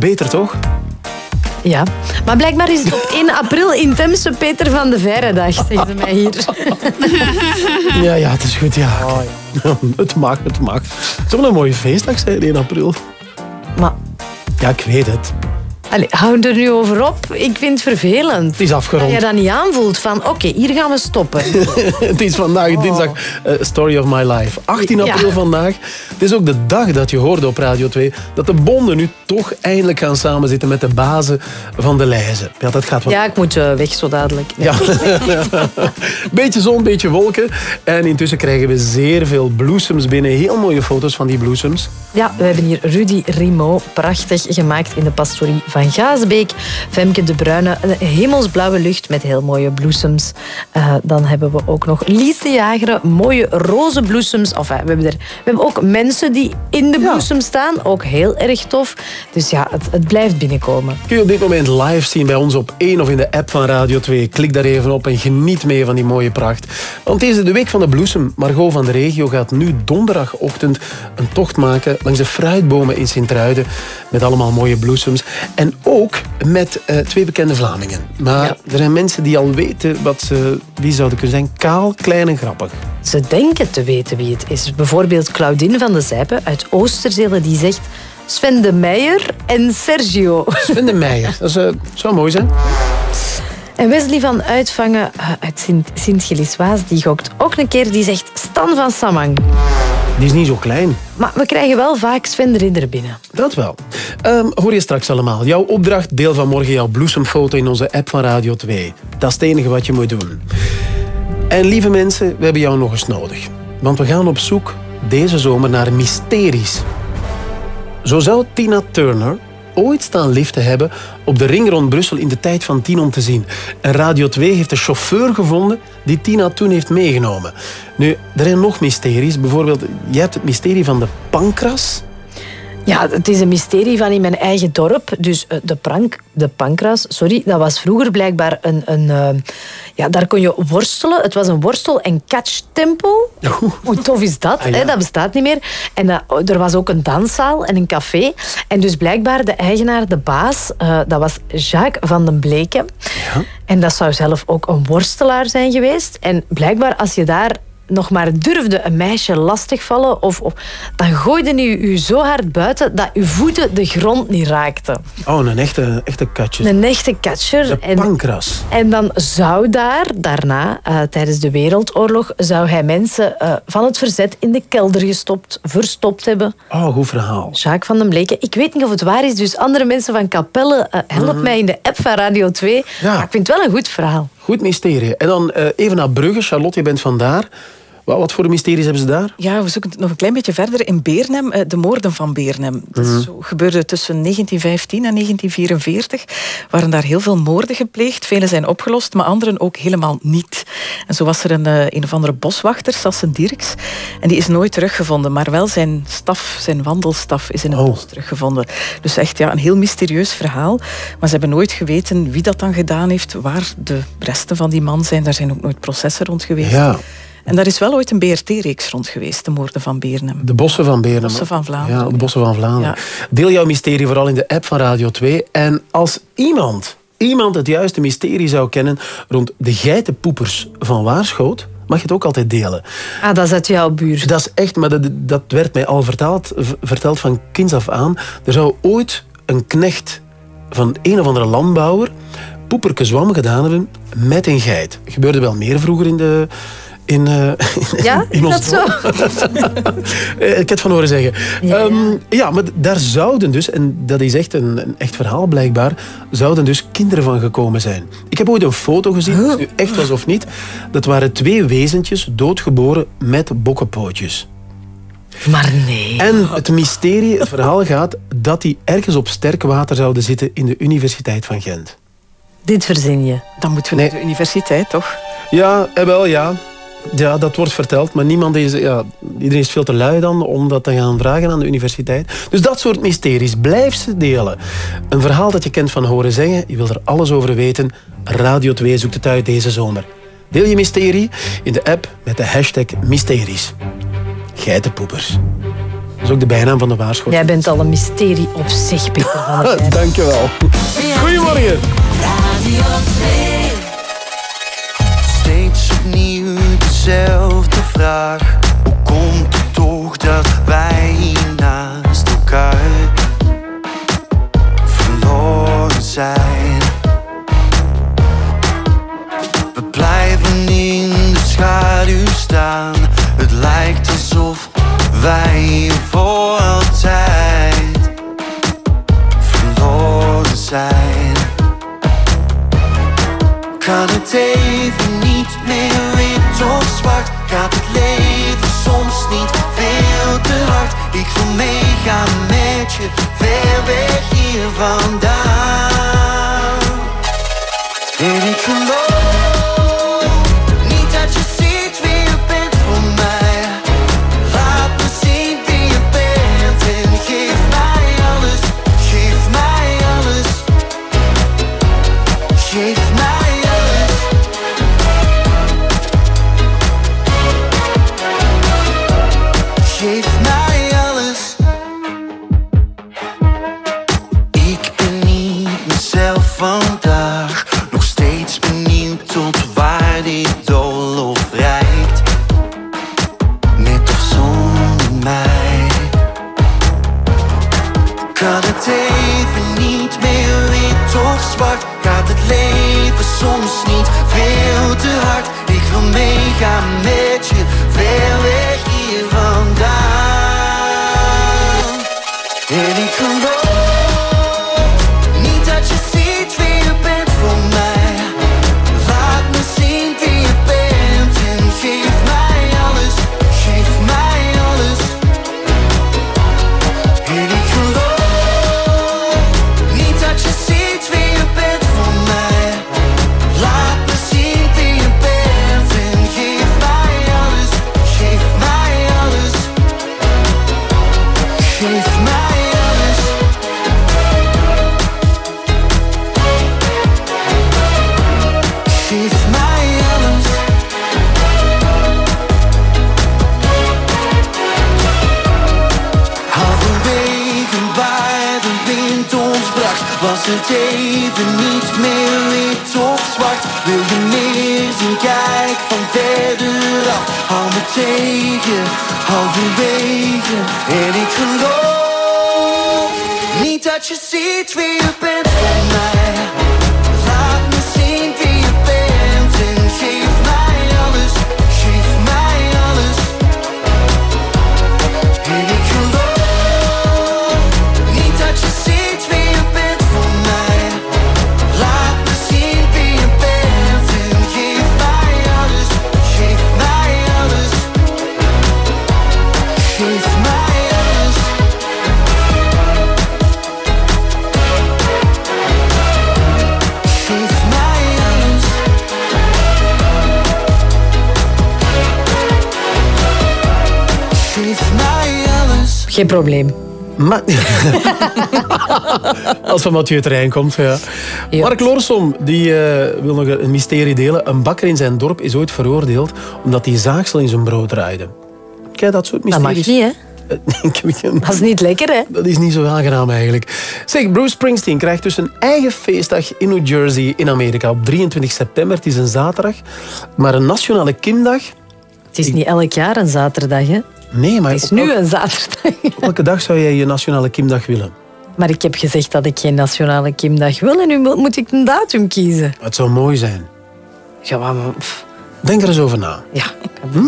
[SPEAKER 1] Beter, toch?
[SPEAKER 7] Ja, maar blijkbaar is het op 1 april intense Peter van de Verre-dag, zeggen ze mij hier.
[SPEAKER 1] Ja, ja, het is goed, ja. het mag, het mag. Het zou wel een mooie feestdag zijn, 1 april.
[SPEAKER 7] Maar...
[SPEAKER 1] Ja, ik weet het.
[SPEAKER 7] Allee, hou er nu over op. Ik vind het vervelend. Het
[SPEAKER 1] is afgerond.
[SPEAKER 7] Dat je dat niet aanvoelt van, oké, hier gaan we stoppen.
[SPEAKER 1] het is vandaag dinsdag eh, Story of My Life. 18
[SPEAKER 7] Ja.
[SPEAKER 1] april vandaag. Het is ook de dag dat je hoorde op Radio 2 dat de bonden nu toch eindelijk gaan samenzitten met de bazen van de lijzen. Ja, dat gaat wel.
[SPEAKER 7] Ja, ik moet eh, weg zo dadelijk.
[SPEAKER 1] Ja. beetje zon, beetje wolken. En intussen krijgen we zeer veel bloesems binnen. Heel mooie foto's van die bloesems.
[SPEAKER 7] Ja, we hebben hier Rudy Rimo, prachtig gemaakt in de pastorie van Gaasbeek. Femke de Bruyne, een hemelsblauwe lucht met heel mooie bloesems. Eh, dan hebben we ook nog Lies de Jagere, mooie roze bloesems. Enfin, we, hebben er, we hebben ook mensen die in de bloesem staan, ook heel erg tof. Dus ja, het, het blijft binnenkomen.
[SPEAKER 1] Kun je op dit moment live zien bij ons op 1 of in de app van Radio 2. Klik daar even op en geniet mee van die mooie pracht. Want is de week van de bloesem. Margot van de Regio gaat nu donderdagochtend een tocht maken langs de fruitbomen in Sint-Truiden. Met allemaal mooie bloesems. En ook met eh, twee bekende Vlamingen. Maar er zijn mensen die al weten wat ze, wie zouden kunnen zijn. Kaal, klein en grappig.
[SPEAKER 7] Ze denken te weten wie het is. Bijvoorbeeld Claudine van de Zijpen uit Oosterzele, die zegt Sven de Meijer en Sergio.
[SPEAKER 1] Sven de Meijer, dat is, eh, zou mooi zijn.
[SPEAKER 7] En Wesley van Uitvangen eh, uit Sint- Sint-Gilles-Waas, die gokt ook een keer, die zegt Stan van Samang.
[SPEAKER 1] Die is niet zo klein.
[SPEAKER 7] Maar we krijgen wel vaak Sven de Ridder binnen.
[SPEAKER 1] Dat wel. Ehm, hoor je straks allemaal. Jouw opdracht, deel vanmorgen jouw bloesemfoto in onze app van Radio 2. Dat is het enige wat je moet doen. En lieve mensen, we hebben jou nog eens nodig. Want we gaan op zoek deze zomer naar mysteries. Zo zou Tina Turner ooit staan liften hebben op de ring rond Brussel in de tijd van tien om te zien. En Radio 2 heeft de chauffeur gevonden die Tina toen heeft meegenomen. Nu, er zijn nog mysteries. Bijvoorbeeld, je hebt het mysterie van de pancras.
[SPEAKER 7] Ja, het is een mysterie van in mijn eigen dorp. Dus eh, de, prank, de pancras, sorry, dat was vroeger blijkbaar een... een eh, ja, daar kon je worstelen. Het was een worstel- en catch-tempel. Hoe tof is dat?
[SPEAKER 41] Ah, ja.
[SPEAKER 7] hè? Dat bestaat niet meer. En eh, er was ook een danszaal en een café. En dus blijkbaar de eigenaar, de baas, dat was Jacques van den Bleken. En dat zou zelf ook een worstelaar zijn geweest. En blijkbaar als je daar nog maar durfde een meisje lastigvallen, of, of, dan gooide u u zo hard buiten dat uw voeten de grond niet raakten.
[SPEAKER 1] Oh, een echte, echte katje.
[SPEAKER 7] Een echte catcher.
[SPEAKER 1] De
[SPEAKER 7] En-
[SPEAKER 1] pancras.
[SPEAKER 7] en dan zou daar, daarna, eh, tijdens de Wereldoorlog, zou hij mensen eh, van het verzet in de kelder gestopt, verstopt hebben.
[SPEAKER 1] Oh, goed verhaal.
[SPEAKER 7] Jacques van den Bleken. Ik weet niet of het waar is, dus andere mensen van Capelle, eh, help
[SPEAKER 1] Mhm.
[SPEAKER 7] mij in de app van Radio 2.
[SPEAKER 1] Ja.
[SPEAKER 7] Maar ik vind het wel een goed verhaal.
[SPEAKER 1] Goed mysterie. En dan even naar Brugge. Charlotte, je bent vandaar. Wat, voor mysteries hebben ze daar?
[SPEAKER 2] Ja, we zoeken het nog een klein beetje verder. In Beernem, eh, de moorden van Beernem. Dat
[SPEAKER 1] Mhm.
[SPEAKER 2] zo gebeurde tussen 1915 en 1944. Waren daar heel veel moorden gepleegd. Vele zijn opgelost, maar anderen ook helemaal niet. En zo was er een, eh, een of andere boswachter, Sassen Dirks. En die is nooit teruggevonden. Maar wel zijn staf, zijn wandelstaf, is in het bos teruggevonden. Dus echt ja, een heel mysterieus verhaal. Maar ze hebben nooit geweten wie dat dan gedaan heeft. Waar de resten van die man zijn. Daar zijn ook nooit processen rond geweest.
[SPEAKER 1] Ja.
[SPEAKER 2] En daar is wel ooit een BRT-reeks rond geweest, de moorden van Beernem.
[SPEAKER 1] De bossen van Beernem.
[SPEAKER 2] Bossen van Vlaanderen.
[SPEAKER 1] Ja, de bossen van Vlaanderen. Deel jouw mysterie vooral in de app van Radio 2. En als iemand, iemand het juiste mysterie zou kennen rond de geitenpoepers van Waarschoot, mag je het ook altijd delen.
[SPEAKER 7] Ah, dat is uit jouw buurt.
[SPEAKER 1] Dat is echt, maar dat, dat werd mij al verteld, verteld van kinds af aan. Er zou ooit een knecht van een of andere landbouwer poeperke zwam gedaan hebben met een geit. Dat gebeurde wel meer vroeger in de... In, eh,
[SPEAKER 7] Ja,
[SPEAKER 1] in ons
[SPEAKER 7] dat zo?
[SPEAKER 1] Eh, Ik heb het van horen zeggen. Ja, ja, maar daar zouden dus, en dat is echt een, een echt verhaal blijkbaar, zouden dus kinderen van gekomen zijn. Ik heb ooit een foto gezien, of het nu echt was of niet. Dat waren twee wezentjes doodgeboren met bokkenpootjes.
[SPEAKER 7] Maar nee.
[SPEAKER 1] En het mysterie, het verhaal gaat dat die ergens op sterk water zouden zitten in de Universiteit van Gent.
[SPEAKER 7] Dit verzin je.
[SPEAKER 2] Dan moeten we naar de universiteit, toch?
[SPEAKER 1] Ja, eh, wel ja. Ja, dat wordt verteld, maar niemand is, ja, iedereen is veel te lui dan om dat te gaan vragen aan de universiteit. Dus dat soort mysteries, blijf ze delen. Een verhaal dat je kent van horen zeggen, je wil er alles over weten. Radio 2 zoekt het uit deze zomer. Deel je mysterie in de app met de hashtag mysteries. Geitenpoepers. Dat is ook de bijnaam van de waarschuwing.
[SPEAKER 7] Jij bent al een mysterie op zich, Peter.
[SPEAKER 1] Dankjewel. Goedemorgen.
[SPEAKER 42] Radio 2.
[SPEAKER 19] Dezelfde vraag. Hoe komt het toch dat wij naast elkaar verloren zijn? We blijven in de schaduw staan. Het lijkt alsof wij voor altijd verloren zijn. Kan het even niet meer of zwart? Gaat het leven soms niet veel te hard? Ik wil meegaan met je, ver weg hier vandaan. En ik geloof meegaan met je, het niet meer wit of zwart. Wil je meer zien, kijk van verder af. Hou me tegen, halverwege En ik geloof niet dat je ziet wie je bent. Voor mij
[SPEAKER 7] Geen probleem.
[SPEAKER 1] Maar... Als van Mathieu Terrein komt, ja. Mark Lorsom die, eh, wil nog een mysterie delen. Een bakker in zijn dorp is ooit veroordeeld omdat hij zaagsel in zijn brood draaide. Kijk, dat soort
[SPEAKER 7] Dat
[SPEAKER 1] mysteries.
[SPEAKER 7] mag niet, hè? Dat is niet lekker, hè?
[SPEAKER 1] Dat is niet zo aangenaam eigenlijk. Zeg, Bruce Springsteen krijgt dus een eigen feestdag in New Jersey in Amerika op 23 september. Het is een zaterdag, maar een nationale Kimdag.
[SPEAKER 7] Het is niet elk jaar een zaterdag, hè?
[SPEAKER 1] Nee, maar
[SPEAKER 7] Het is nu een zaterdag.
[SPEAKER 1] welke dag zou jij je nationale Kimdag willen?
[SPEAKER 7] Maar ik heb gezegd dat ik geen nationale Kimdag wil en nu mo- moet ik een datum kiezen.
[SPEAKER 1] Het zou mooi zijn.
[SPEAKER 7] Ja, maar...
[SPEAKER 1] Denk er eens over na.
[SPEAKER 7] Ja.
[SPEAKER 1] Hm?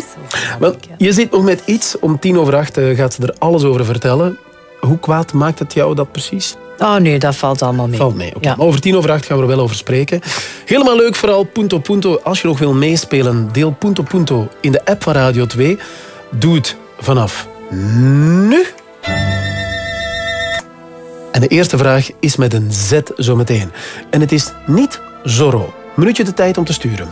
[SPEAKER 1] Wel, je zit nog met iets. Om tien over acht eh, gaat ze er alles over vertellen. Hoe kwaad maakt het jou dat precies?
[SPEAKER 7] Oh nee, dat valt allemaal mee.
[SPEAKER 1] Valt mee.
[SPEAKER 7] Ja.
[SPEAKER 1] Over tien over acht gaan we er wel over spreken. Helemaal leuk vooral Punto Punto. Als je nog wil meespelen, deel Punto Punto in de app van Radio 2. Doe het vanaf nu. En de eerste vraag is met een Z zometeen. En het is niet Zorro. Minuutje de tijd om te sturen.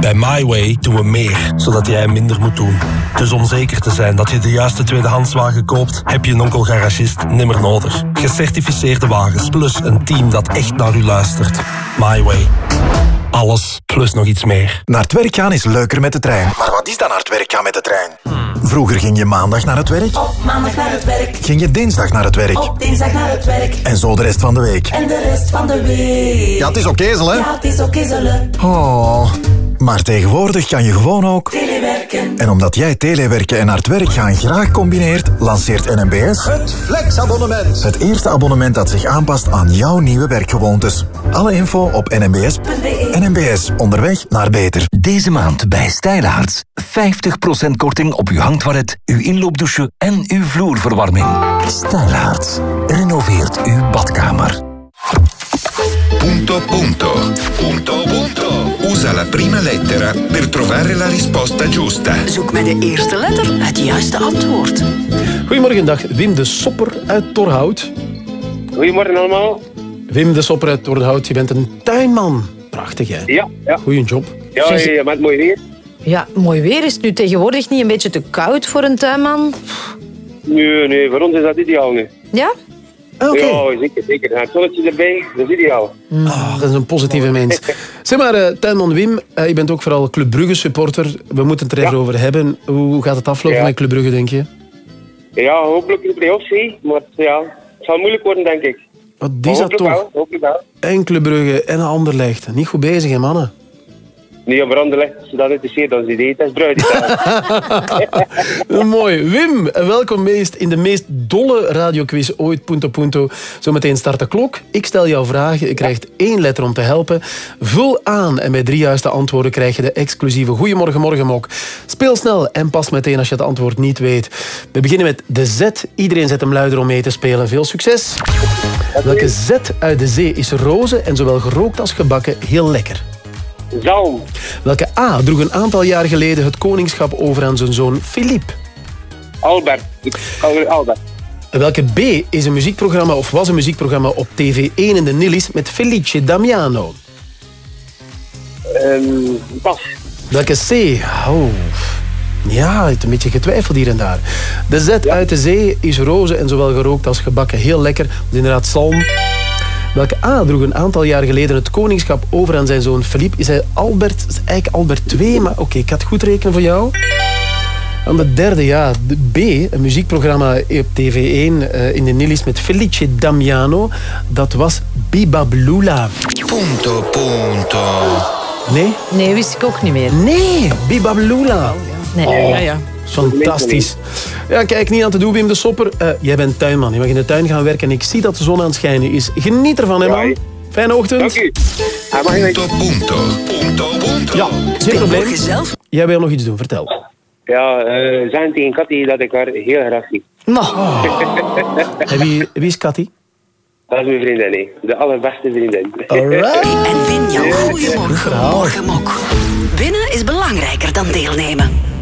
[SPEAKER 43] Bij MyWay doen we meer, zodat jij minder moet doen. Dus om zeker te zijn dat je de juiste tweedehandswagen koopt, heb je een onkel garagist nimmer nodig. Gecertificeerde wagens, plus een team dat echt naar u luistert. MyWay.
[SPEAKER 44] Alles, plus nog iets meer.
[SPEAKER 15] Naar het werk gaan is leuker met de trein. Maar wat is dan naar het werk gaan met de trein? Vroeger ging je maandag naar het werk.
[SPEAKER 30] Op maandag naar het werk.
[SPEAKER 15] Ging je dinsdag naar het werk.
[SPEAKER 30] Op dinsdag naar het werk.
[SPEAKER 15] En zo de rest van de week.
[SPEAKER 30] En de rest van de week.
[SPEAKER 15] Ja, het is oké, hè?
[SPEAKER 30] Ja, het is ook kezelen.
[SPEAKER 15] Oh. Maar tegenwoordig kan je gewoon ook...
[SPEAKER 30] Telewerken.
[SPEAKER 15] En omdat jij telewerken en het werk gaan graag combineert, lanceert NMBS...
[SPEAKER 30] Het flexabonnement.
[SPEAKER 15] Het eerste abonnement dat zich aanpast aan jouw nieuwe werkgewoontes. Alle info op nmbs. NMBS, onderweg naar beter.
[SPEAKER 6] Deze maand bij Stijlaarts. 50% korting op uw hangtoilet, uw inloopdouche en uw vloerverwarming. Stijlaarts. Renoveert uw badkamer.
[SPEAKER 45] Punto punto. Punto punto. Usa la prima lettera per trovare la risposta giusta.
[SPEAKER 8] Zoek met de eerste letter het juiste antwoord.
[SPEAKER 1] Goedemorgen, dag. Wim de Sopper uit Torhout.
[SPEAKER 43] Goedemorgen allemaal.
[SPEAKER 1] Wim de Sopper uit Torhout, je bent een tuinman. Prachtig, hè?
[SPEAKER 43] Ja, ja.
[SPEAKER 1] Goeie job.
[SPEAKER 43] Ja, ja, ja, met mooi weer.
[SPEAKER 7] Ja, mooi weer. Is het nu tegenwoordig niet een beetje te koud voor een tuinman?
[SPEAKER 43] Nee, nee, voor ons is dat ideaal nu.
[SPEAKER 7] Ja?
[SPEAKER 43] Ja, zeker, zeker. En het zonnetje erbij, dat is ideaal.
[SPEAKER 1] Oh, dat is een positieve mens. Zeg maar, eh, tuinman Wim, eh, je bent ook vooral Club Brugge supporter. We moeten het er even over hebben. Hoe gaat het aflopen
[SPEAKER 43] Ja.
[SPEAKER 1] met Club Brugge, denk je?
[SPEAKER 43] Ja, hopelijk in de play-offs, maar ja, het zal moeilijk worden, denk ik.
[SPEAKER 1] Wat is dat toch?
[SPEAKER 43] wel, hopelijk wel.
[SPEAKER 1] En Club Brugge en Anderlecht. Niet goed bezig, hè, mannen?
[SPEAKER 43] Nee, op als je dat interesseert, idee, het is bruid.
[SPEAKER 1] Mooi. Wim, welkom meest in de meest dolle radioquiz ooit, Punto Punto. Zometeen start de klok. Ik stel jou vragen. Je krijgt één letter om te helpen. Vul aan en bij drie juiste antwoorden krijg je de exclusieve Goeiemorgen Morgenmok. Speel snel en pas meteen als je het antwoord niet weet. We beginnen met de Z. Iedereen zet hem luider om mee te spelen. Veel succes. Welke Z uit de zee is roze en zowel gerookt als gebakken heel lekker?
[SPEAKER 43] Zalm.
[SPEAKER 1] Welke A droeg een aantal jaar geleden het koningschap over aan zijn zoon Philippe?
[SPEAKER 43] Albert. Al- Albert.
[SPEAKER 1] Welke B is een muziekprogramma of was een muziekprogramma op TV1 in de Nillis met Felice Damiano?
[SPEAKER 43] Ehm, pas.
[SPEAKER 1] Welke C? Oh. Ja, het is een beetje getwijfeld hier en daar. De Z uit de zee is roze en zowel gerookt als gebakken. Heel lekker. Inderdaad zalm. Welke A droeg een aantal jaar geleden het koningschap over aan zijn zoon Philippe? Is hij Albert? Het is eigenlijk Albert 2, maar oké, ik ga het goed rekenen voor jou. En de derde, ja, de B, een muziekprogramma op TV1 eh, in de Nillis met Felice Damiano. Dat was Bibablula.
[SPEAKER 45] Punto punto.
[SPEAKER 1] Nee?
[SPEAKER 7] Nee, wist ik ook niet meer.
[SPEAKER 1] Nee, Bibablula.
[SPEAKER 7] Nee.
[SPEAKER 1] Oh,
[SPEAKER 7] Ja, ja.
[SPEAKER 1] Fantastisch. Ja, kijk, niet aan te doen, Wim de Sopper. Eh, jij bent tuinman. Je mag in de tuin gaan werken en ik zie dat de zon aan het schijnen is. Geniet ervan, hè, man. Fijne ochtend.
[SPEAKER 43] Dank u.
[SPEAKER 45] Punto punto. Punto punto.
[SPEAKER 1] Ja, geen probleem. Jij wil nog iets doen, vertel.
[SPEAKER 43] Ja, eh zijn tegen Cathy dat ik haar heel graag zie.
[SPEAKER 1] En wie, wie is Cathy?
[SPEAKER 43] Dat is mijn vriendin, hè. De allerbeste vriendin.
[SPEAKER 1] Alright.
[SPEAKER 8] En win jouw Goeiemorgen Morgenmok. Winnen is belangrijker dan deelnemen.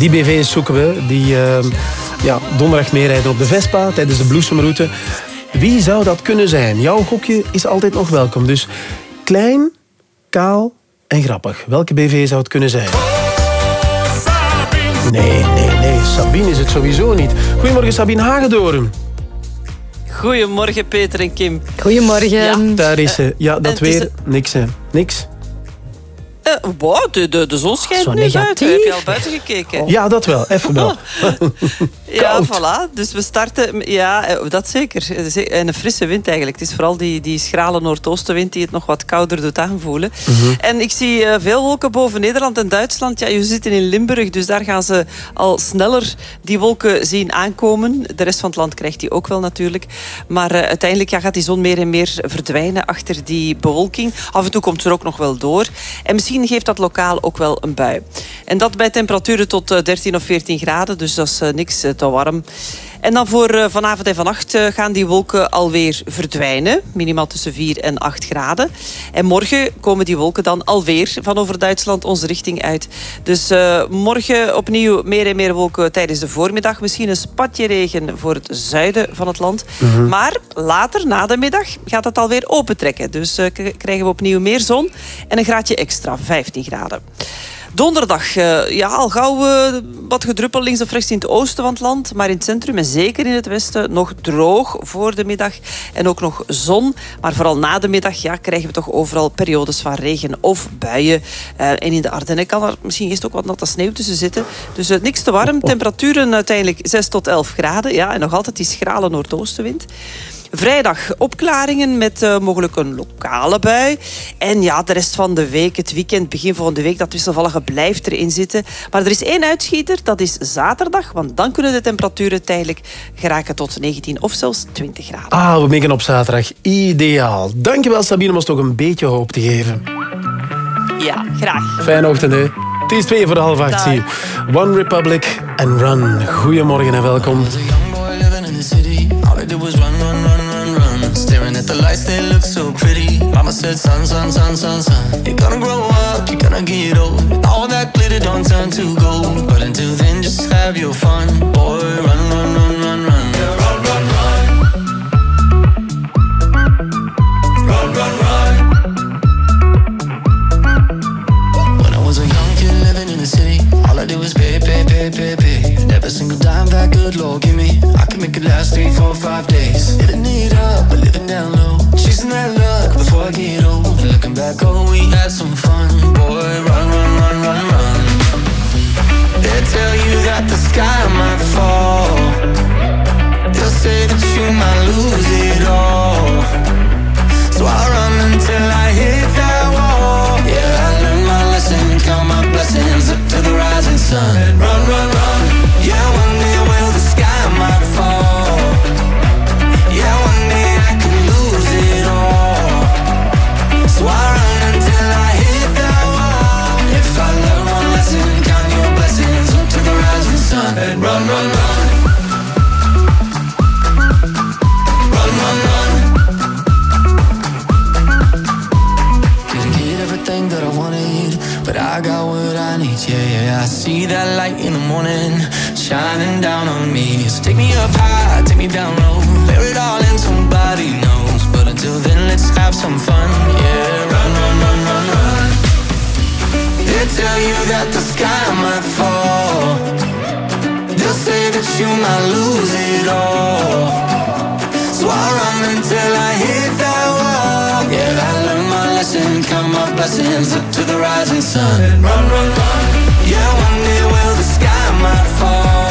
[SPEAKER 1] Die BV's zoeken we, die uh, ja, donderdag meerijden op de Vespa tijdens de bloesemroute. Wie zou dat kunnen zijn? Jouw gokje is altijd nog welkom. Dus klein, kaal en grappig. Welke BV zou het kunnen zijn? Nee, nee, nee. Sabine is het sowieso niet. Goedemorgen, Sabine Hagedoren.
[SPEAKER 46] Goedemorgen, Peter en Kim.
[SPEAKER 7] Goedemorgen.
[SPEAKER 46] Ja,
[SPEAKER 1] Daar is ze. Ja, dat weer. Niks, hè. Niks.
[SPEAKER 46] Wow, de, de, de zon schijnt nu buiten. Heb je al buiten gekeken?
[SPEAKER 1] Ja, dat wel. Even wel.
[SPEAKER 46] Ja, voilà. Dus we starten... Ja, eh, dat zeker. En een frisse wind eigenlijk. Het is vooral die, die schrale noordoostenwind die het nog wat kouder doet aanvoelen.
[SPEAKER 1] Mhm.
[SPEAKER 46] En ik zie eh, veel wolken boven Nederland en Duitsland. Ja, je zit in Limburg, dus daar gaan ze al sneller die wolken zien aankomen. De rest van het land krijgt die ook wel natuurlijk. Maar eh, uiteindelijk ja, gaat die zon meer en meer verdwijnen achter die bewolking. Af en toe komt ze er ook nog wel door. En misschien geeft dat lokaal ook wel een bui. En dat bij temperaturen tot eh, 13 of 14 graden. Dus dat is eh, niks warm. En dan voor eh, vanavond en vannacht eh, gaan die wolken alweer verdwijnen. Minimaal tussen 4 en 8 graden. En morgen komen die wolken dan alweer van over Duitsland onze richting uit. Dus eh, morgen opnieuw meer en meer wolken tijdens de voormiddag. Misschien een spatje regen voor het zuiden van het land.
[SPEAKER 47] Mhm.
[SPEAKER 46] Maar later, na de middag, gaat het alweer opentrekken. Dus krijgen we opnieuw meer zon en een graadje extra, 15 graden. Donderdag, eh, ja, al gauw eh, wat gedruppel links of rechts in het oosten van het land. Maar in het centrum en zeker in het westen nog droog voor de middag. En ook nog zon. Maar vooral na de middag ja, krijgen we toch overal periodes van regen of buien. Eh, en in de Ardennen kan er misschien eerst ook wat natte sneeuw tussen zitten. Dus niks te warm. Temperaturen uiteindelijk 6 tot 11 graden. Ja, en nog altijd die schrale noordoostenwind. Vrijdag opklaringen met eh, mogelijk een lokale bui. En ja, de rest van de week, het weekend, begin volgende week, dat wisselvallige blijft erin zitten. Maar er is één uitschieter, dat is zaterdag. Want dan kunnen de temperaturen tijdelijk geraken tot 19 of zelfs 20 graden.
[SPEAKER 1] Ah, we mikken op zaterdag. Ideaal. Dankjewel Sabine om ons toch een beetje hoop te geven.
[SPEAKER 46] Ja, graag.
[SPEAKER 1] Fijne ochtend, hè. Het is twee voor de half acht,
[SPEAKER 46] Dag.
[SPEAKER 1] zie je. One Republic and Run. Goedemorgen en welkom.
[SPEAKER 19] At the lights, they look so pretty. Mama said, son, son, son, son, son. You're gonna grow up, you're gonna get old. All that glitter don't turn to gold. But until then, just have your fun. Boy, run, run, run, run, run. Run, run, run. Run, run, run. When I was a young kid living in the city, all I did was pay, pay, pay, every single dime that good Lord give me, I can make it last three, four, five days. Living it up, but living down low. Chasing that luck before I get old. Looking back, oh, we had some fun. Boy, run, run, run, run, run. They tell you that the sky might fall. They'll say that you might lose it all. So I run until I hit rising sun. Run, run, run. Yeah, one day will the sky might fall. Yeah, one day I could lose it all. So I run until I hit that wall. If I learn one lesson, count your blessings up to the rising sun. Run, run, run. Run, run, run. Couldn't get everything that I wanted, but I got need. Yeah, yeah. I see that light in the morning shining down on me. So take me up high, take me down low, bear it all in somebody knows. But until then, let's have some fun. Yeah, run, run, run, run, run. They tell you that the sky might fall. They'll say that you might lose it all. So I run until I hit that wall. Yeah, Lesson, count my blessings up to the rising sun. Run, run, run. Yeah, one day will the sky might fall.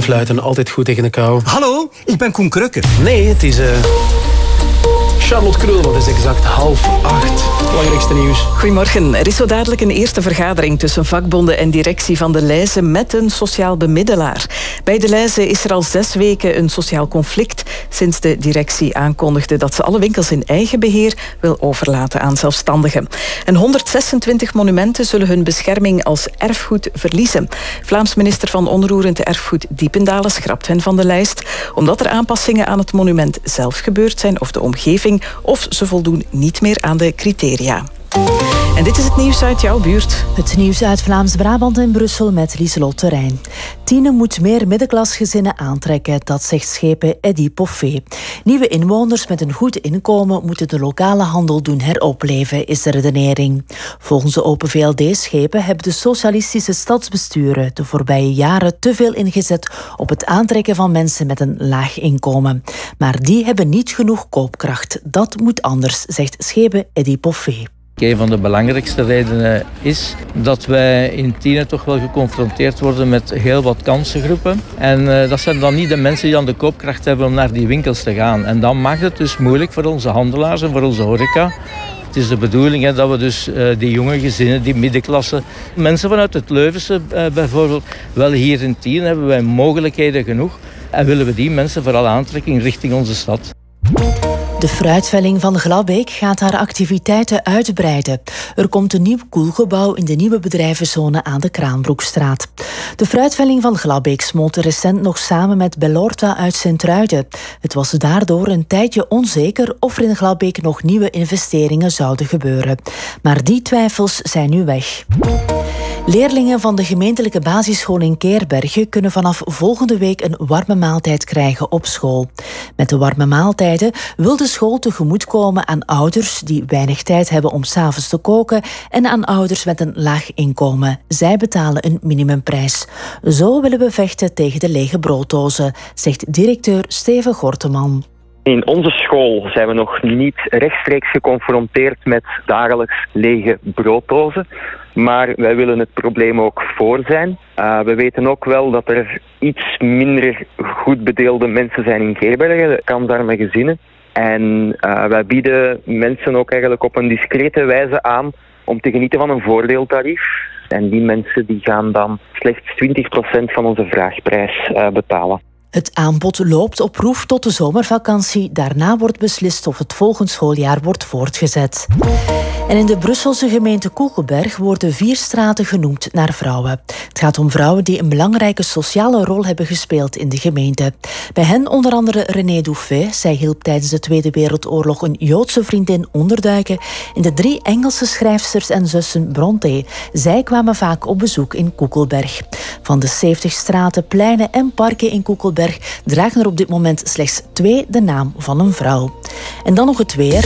[SPEAKER 1] En fluiten, altijd goed tegen de kou.
[SPEAKER 6] Hallo, ik ben Koen Krukke.
[SPEAKER 1] Nee, het is... eh, Charlotte Krul, wat is exact half acht. Belangrijkste nieuws.
[SPEAKER 2] Goedemorgen. Er is zo dadelijk een eerste vergadering tussen vakbonden en directie van de Leize met een sociaal bemiddelaar. Bij de Leize is er al zes weken een sociaal conflict sinds de directie aankondigde dat ze alle winkels in eigen beheer wil overlaten aan zelfstandigen. En 126 monumenten zullen hun bescherming als erfgoed verliezen. Vlaams minister van Onroerend Erfgoed Diependalen schrapt hen van de lijst omdat er aanpassingen aan het monument zelf gebeurd zijn of de omgeving of ze voldoen niet meer aan de criteria. En dit is het nieuws uit jouw buurt.
[SPEAKER 5] Het nieuws uit Vlaams-Brabant en Brussel met Lieselot Terrein. Tiene moet meer middenklasgezinnen aantrekken, dat zegt schepen Eddy Poffé. Nieuwe inwoners met een goed inkomen moeten de lokale handel doen heropleven, is de redenering. Volgens de Open VLD-schepen hebben de socialistische stadsbesturen de voorbije jaren te veel ingezet op het aantrekken van mensen met een laag inkomen. Maar die hebben niet genoeg koopkracht. Dat moet anders, zegt schepen Eddy Poffé.
[SPEAKER 21] Een van de belangrijkste redenen is dat wij in Tiene toch wel geconfronteerd worden met heel wat kansengroepen. En eh, dat zijn dan niet de mensen die dan de koopkracht hebben om naar die winkels te gaan. En dan maakt het dus moeilijk voor onze handelaars en voor onze horeca. Het is de bedoeling hè, dat we dus eh, die jonge gezinnen, die middenklasse, mensen vanuit het Leuvense eh, bijvoorbeeld, wel hier in Tiene hebben wij mogelijkheden genoeg. En willen we die mensen vooral aantrekken richting onze stad.
[SPEAKER 5] De fruitvelling van Glabbeek gaat haar activiteiten uitbreiden. Er komt een nieuw koelgebouw in de nieuwe bedrijvenzone aan de Kraanbroekstraat. De fruitvelling van Glabbeek smolt recent nog samen met Bellorta uit Sint-Truiden. Het was daardoor een tijdje onzeker of er in Glabbeek nog nieuwe investeringen zouden gebeuren. Maar die twijfels zijn nu weg. Leerlingen van de gemeentelijke basisschool in Keerbergen kunnen vanaf volgende week een warme maaltijd krijgen op school. Met de warme maaltijden wil de school tegemoetkomen aan ouders die weinig tijd hebben om s'avonds te koken en aan ouders met een laag inkomen. Zij betalen een minimumprijs. Zo willen we vechten tegen de lege brooddozen, zegt directeur Steven Gorteman.
[SPEAKER 22] In onze school zijn we nog niet rechtstreeks geconfronteerd met dagelijks lege brooddozen. Maar wij willen het probleem ook voor zijn. Uh, we weten ook wel dat er iets minder goed bedeelde mensen zijn in Geerbergen, kansarme gezinnen. En uh, wij bieden mensen ook eigenlijk op een discrete wijze aan om te genieten van een voordeeltarief. En die mensen die gaan dan slechts 20% van onze vraagprijs uh, betalen.
[SPEAKER 5] Het aanbod loopt op proef tot de zomervakantie. Daarna wordt beslist of het volgend schooljaar wordt voortgezet. En in de Brusselse gemeente Koekelberg worden vier straten genoemd naar vrouwen. Het gaat om vrouwen die een belangrijke sociale rol hebben gespeeld in de gemeente. Bij hen onder andere René Douffet. Zij hielp tijdens de Tweede Wereldoorlog een Joodse vriendin onderduiken. En de drie Engelse schrijfsters en zussen Bronte. Zij kwamen vaak op bezoek in Koekelberg. Van de 70 straten, pleinen en parken in Koekelberg dragen er op dit moment slechts twee de naam van een vrouw. En dan nog het weer.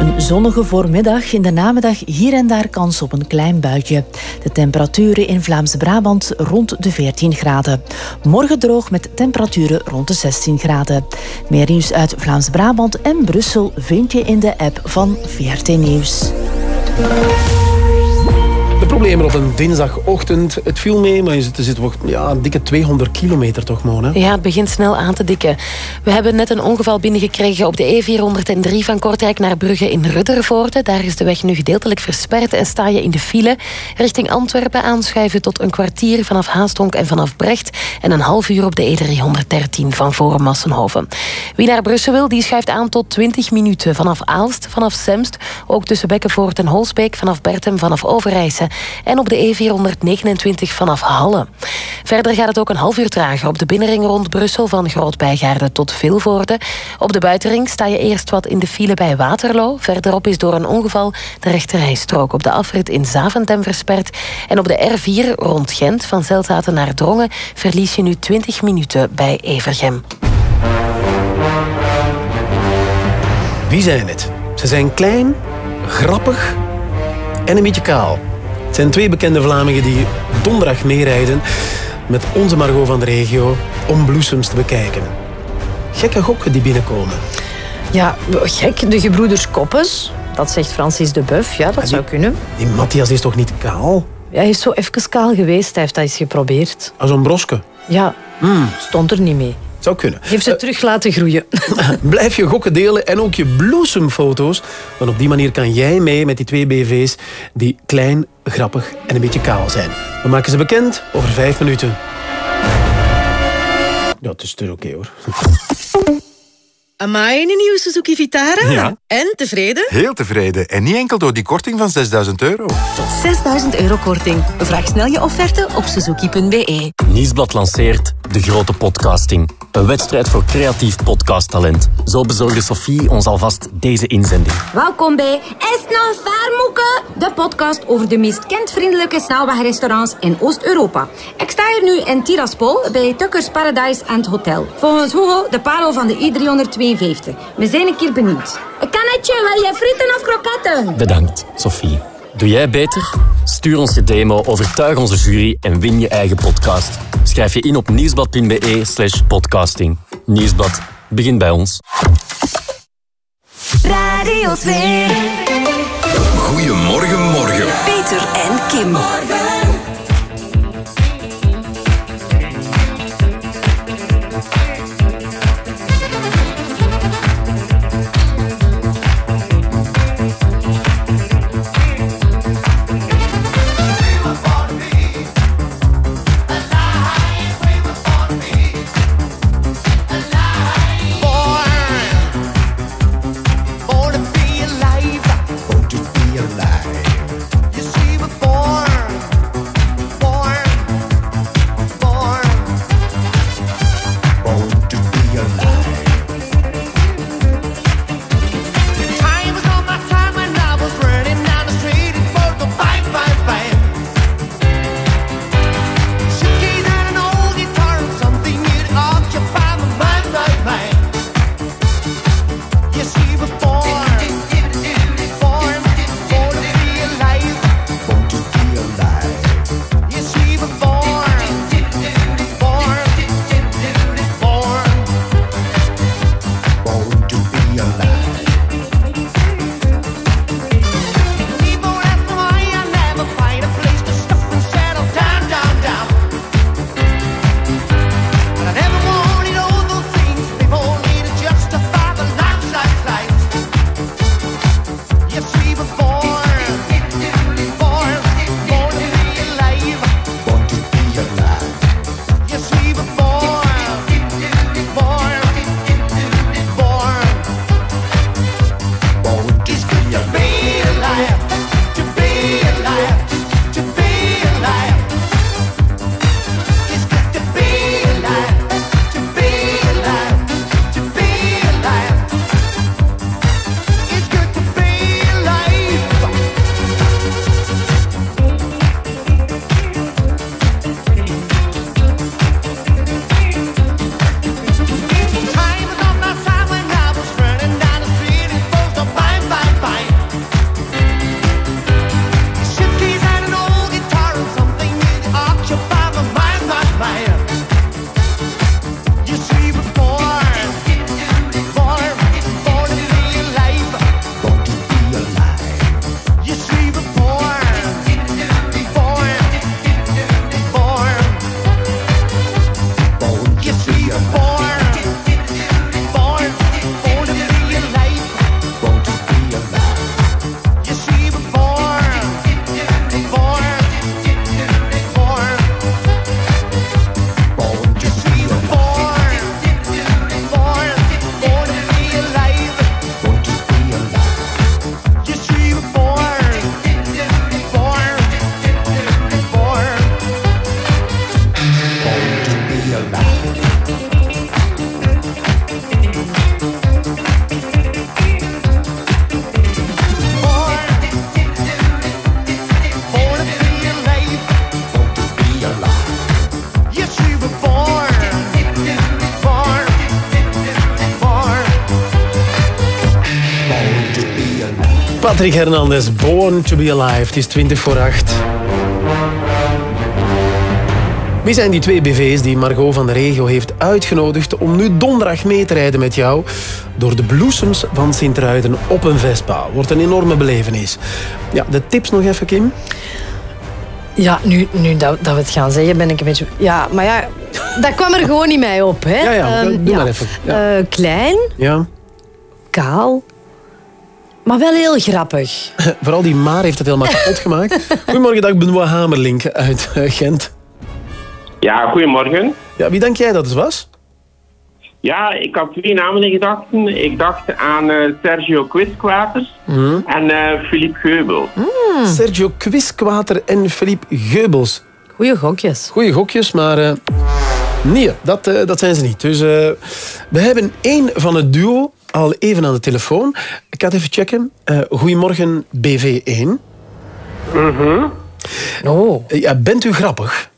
[SPEAKER 5] Een zonnige voormiddag, in de namiddag hier en daar kans op een klein buitje. De temperaturen in Vlaams-Brabant rond de 14 graden. Morgen droog met temperaturen rond de 16 graden. Meer nieuws uit Vlaams-Brabant en Brussel vind je in de app van VRT Nieuws.
[SPEAKER 1] De problemen op een dinsdagochtend. Het viel mee, maar je zit, ja, een dikke 200 kilometer toch, Mona?
[SPEAKER 23] Ja, het begint snel aan te dikken. We hebben net een ongeval binnengekregen op de E403 van Kortrijk naar Brugge in Ruddervoorde. Daar is de weg nu gedeeltelijk versperd en sta je in de file. Richting Antwerpen aanschuiven tot een kwartier vanaf Haastonk en vanaf Brecht. En een half uur op de E313 van Forum Massenhoven. Wie naar Brussel wil, die schuift aan tot 20 minuten. Vanaf Aalst, vanaf Semst, ook tussen Bekkenvoort en Holsbeek, vanaf Bertem, vanaf Overijse en op de E429 vanaf Halle. Verder gaat het ook een half uur trager op de binnenring rond Brussel van Groot-Bijgaarden tot Vilvoorde. Op de buitenring sta je eerst wat in de file bij Waterloo. Verderop is door een ongeval de rechterrijstrook op de afrit in Zaventem versperd. En op de R4 rond Gent van Zelzaten naar Drongen verlies je nu 20 minuten bij Evergem.
[SPEAKER 1] Wie zijn het? Ze zijn klein, grappig en een beetje kaal. Het zijn twee bekende Vlamingen die donderdag meerijden met onze Margot van de regio om bloesems te bekijken. Gekke gokken die binnenkomen.
[SPEAKER 7] Ja, gek. De gebroeders Koppes. Dat zegt Francis de Buff. Ja, dat
[SPEAKER 1] die-
[SPEAKER 7] zou kunnen.
[SPEAKER 1] Die Matthias is toch niet kaal?
[SPEAKER 7] hij is zo even kaal geweest. Hij heeft dat eens geprobeerd.
[SPEAKER 1] Als een broske.
[SPEAKER 7] Ja,
[SPEAKER 1] Hmm,
[SPEAKER 7] stond er niet mee.
[SPEAKER 1] Zou kunnen.
[SPEAKER 7] Heeft ze terug laten groeien.
[SPEAKER 1] Blijf je gokken delen en ook je bloesemfoto's. Want op die manier kan jij mee met die twee BV's die klein, grappig en een beetje kaal zijn. We maken ze bekend over vijf minuten. Ja, het is er oké hoor.
[SPEAKER 48] Amai, een nieuwe Suzuki Vitara?
[SPEAKER 49] Ja.
[SPEAKER 48] En, tevreden?
[SPEAKER 49] Heel tevreden. En niet enkel door die korting van 6000 euro.
[SPEAKER 16] 6000 euro korting. Vraag snel je offerte op suzuki.be.
[SPEAKER 43] Nieuwsblad lanceert De Grote Podcasting. Een wedstrijd voor creatief podcasttalent. Zo bezorgde Sophie ons alvast deze inzending.
[SPEAKER 50] Welkom bij ver, Moeke? De podcast over de meest kindvriendelijke snelwegrestaurants in Oost-Europa. Ik sta hier nu in Tiraspol bij Tuckers Paradise and Hotel. Volgens Hugo de parel van de I-352. We zijn een keer benieuwd. Kannetje, wil je frieten of kroketten?
[SPEAKER 43] Bedankt, Sophie. Doe jij beter? Stuur ons je demo, overtuig onze jury en win je eigen podcast. Schrijf je in op nieuwsblad.be slash podcasting. Nieuwsblad, begin bij ons.
[SPEAKER 16] Radio 2.
[SPEAKER 51] Goedemorgen, morgen.
[SPEAKER 16] Peter en Kim.
[SPEAKER 52] Born
[SPEAKER 1] Patrick Hernandez, Born to be Alive. Het is 20 voor 8. Wie zijn die twee BV's die Margot van de Regio heeft uitgenodigd om nu donderdag mee te rijden met jou door de bloesems van Sint-Ruiden op een Vespa? Wordt een enorme belevenis. Ja, de tips nog even, Kim?
[SPEAKER 7] Ja, nu, nu dat, dat we het gaan zeggen, ben ik een beetje... Ja, maar ja, dat kwam er gewoon niet mij op. Hè.
[SPEAKER 1] Ja, ja,
[SPEAKER 7] Ehm,
[SPEAKER 1] doe maar even. Ja.
[SPEAKER 7] Eh, klein,
[SPEAKER 1] Ja.
[SPEAKER 7] kaal, maar wel heel grappig.
[SPEAKER 1] Vooral die maar heeft het helemaal kapot gemaakt. Goedemorgen, dag Benoit Hamerlink uit eh, Gent.
[SPEAKER 53] Ja, goedemorgen.
[SPEAKER 1] Ja, wie denk jij dat het was?
[SPEAKER 53] Ja, ik had twee namen in gedachten. Ik dacht aan eh, Sergio Quisquaters
[SPEAKER 1] Mhm.
[SPEAKER 53] en eh Philippe Geubel.
[SPEAKER 1] Sergio Quisquater en Philippe Geubels.
[SPEAKER 7] Goeie gokjes.
[SPEAKER 1] Goeie gokjes, maar eh, nee, dat, eh, dat zijn ze niet. Dus eh, we hebben één van het duo al even aan de telefoon. Ik ga het even checken. Eh, goedemorgen, BV1.
[SPEAKER 53] Mhm.
[SPEAKER 7] Oh.
[SPEAKER 1] Ja, bent u grappig?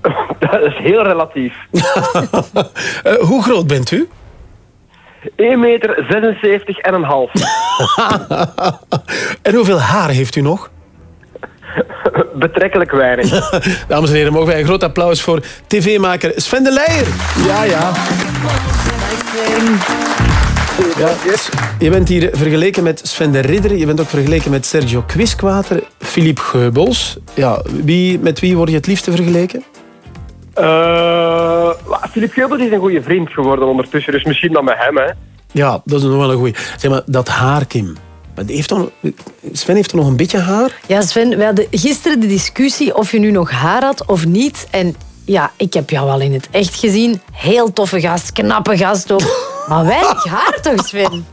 [SPEAKER 53] Dat is heel relatief.
[SPEAKER 1] Eh, hoe groot bent u?
[SPEAKER 53] 1 meter 76 en een half.
[SPEAKER 1] en hoeveel haar heeft u nog?
[SPEAKER 53] Betrekkelijk weinig.
[SPEAKER 1] Dames en heren, mogen wij een groot applaus voor tv-maker Sven de Leijer. Ja, ja. Ja, yes. Je bent hier vergeleken met Sven de Ridder. Je bent ook vergeleken met Sergio Quisquater, Philippe Geubels. Ja, wie, met wie word je het liefste vergeleken?
[SPEAKER 53] Eh, Philippe Geubels is een goede vriend geworden ondertussen, dus misschien dan met hem. Hè.
[SPEAKER 1] Ja, dat is nog wel een goeie. Zeg maar, dat haar, Kim. Heeft dan, Sven heeft er nog een beetje haar.
[SPEAKER 7] Ja, Sven, we hadden gisteren de discussie of je nu nog haar had of niet. En ja, ik heb jou al in het echt gezien. Heel toffe gast, knappe gast ook. Maar weinig haar toch, Sven?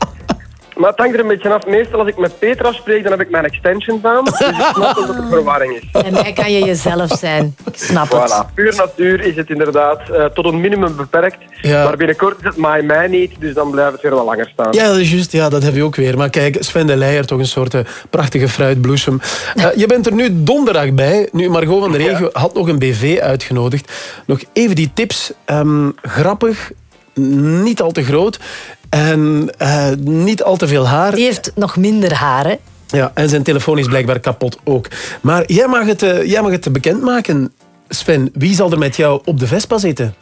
[SPEAKER 53] Maar het hangt er een beetje af. Meestal als ik met Petra spreek, dan heb ik mijn extensions aan. Dus ik snap dat het verwarring is.
[SPEAKER 7] En mij kan je jezelf zijn. Ik snap het.
[SPEAKER 53] Voilà. Puur natuur is het inderdaad eh, tot een minimum beperkt.
[SPEAKER 1] Ja.
[SPEAKER 53] Maar binnenkort is het maai mij niet, dus dan blijft het weer wat langer staan.
[SPEAKER 1] Ja, dat is juist. Ja, dat heb je ook weer. Maar kijk, Sven de Leijer, toch een soort eh, prachtige fruitbloesem. Eh, je bent er nu donderdag bij. Nu, Margot van der Regen had nog een BV uitgenodigd. Nog even die tips. Ehm, grappig, niet al te groot en eh, niet al te veel haar.
[SPEAKER 7] Die heeft nog minder haar, hè?
[SPEAKER 1] Ja, en zijn telefoon is blijkbaar kapot ook. Maar jij mag het, eh, jij mag het bekendmaken. Sven, wie zal er met jou op de Vespa zitten?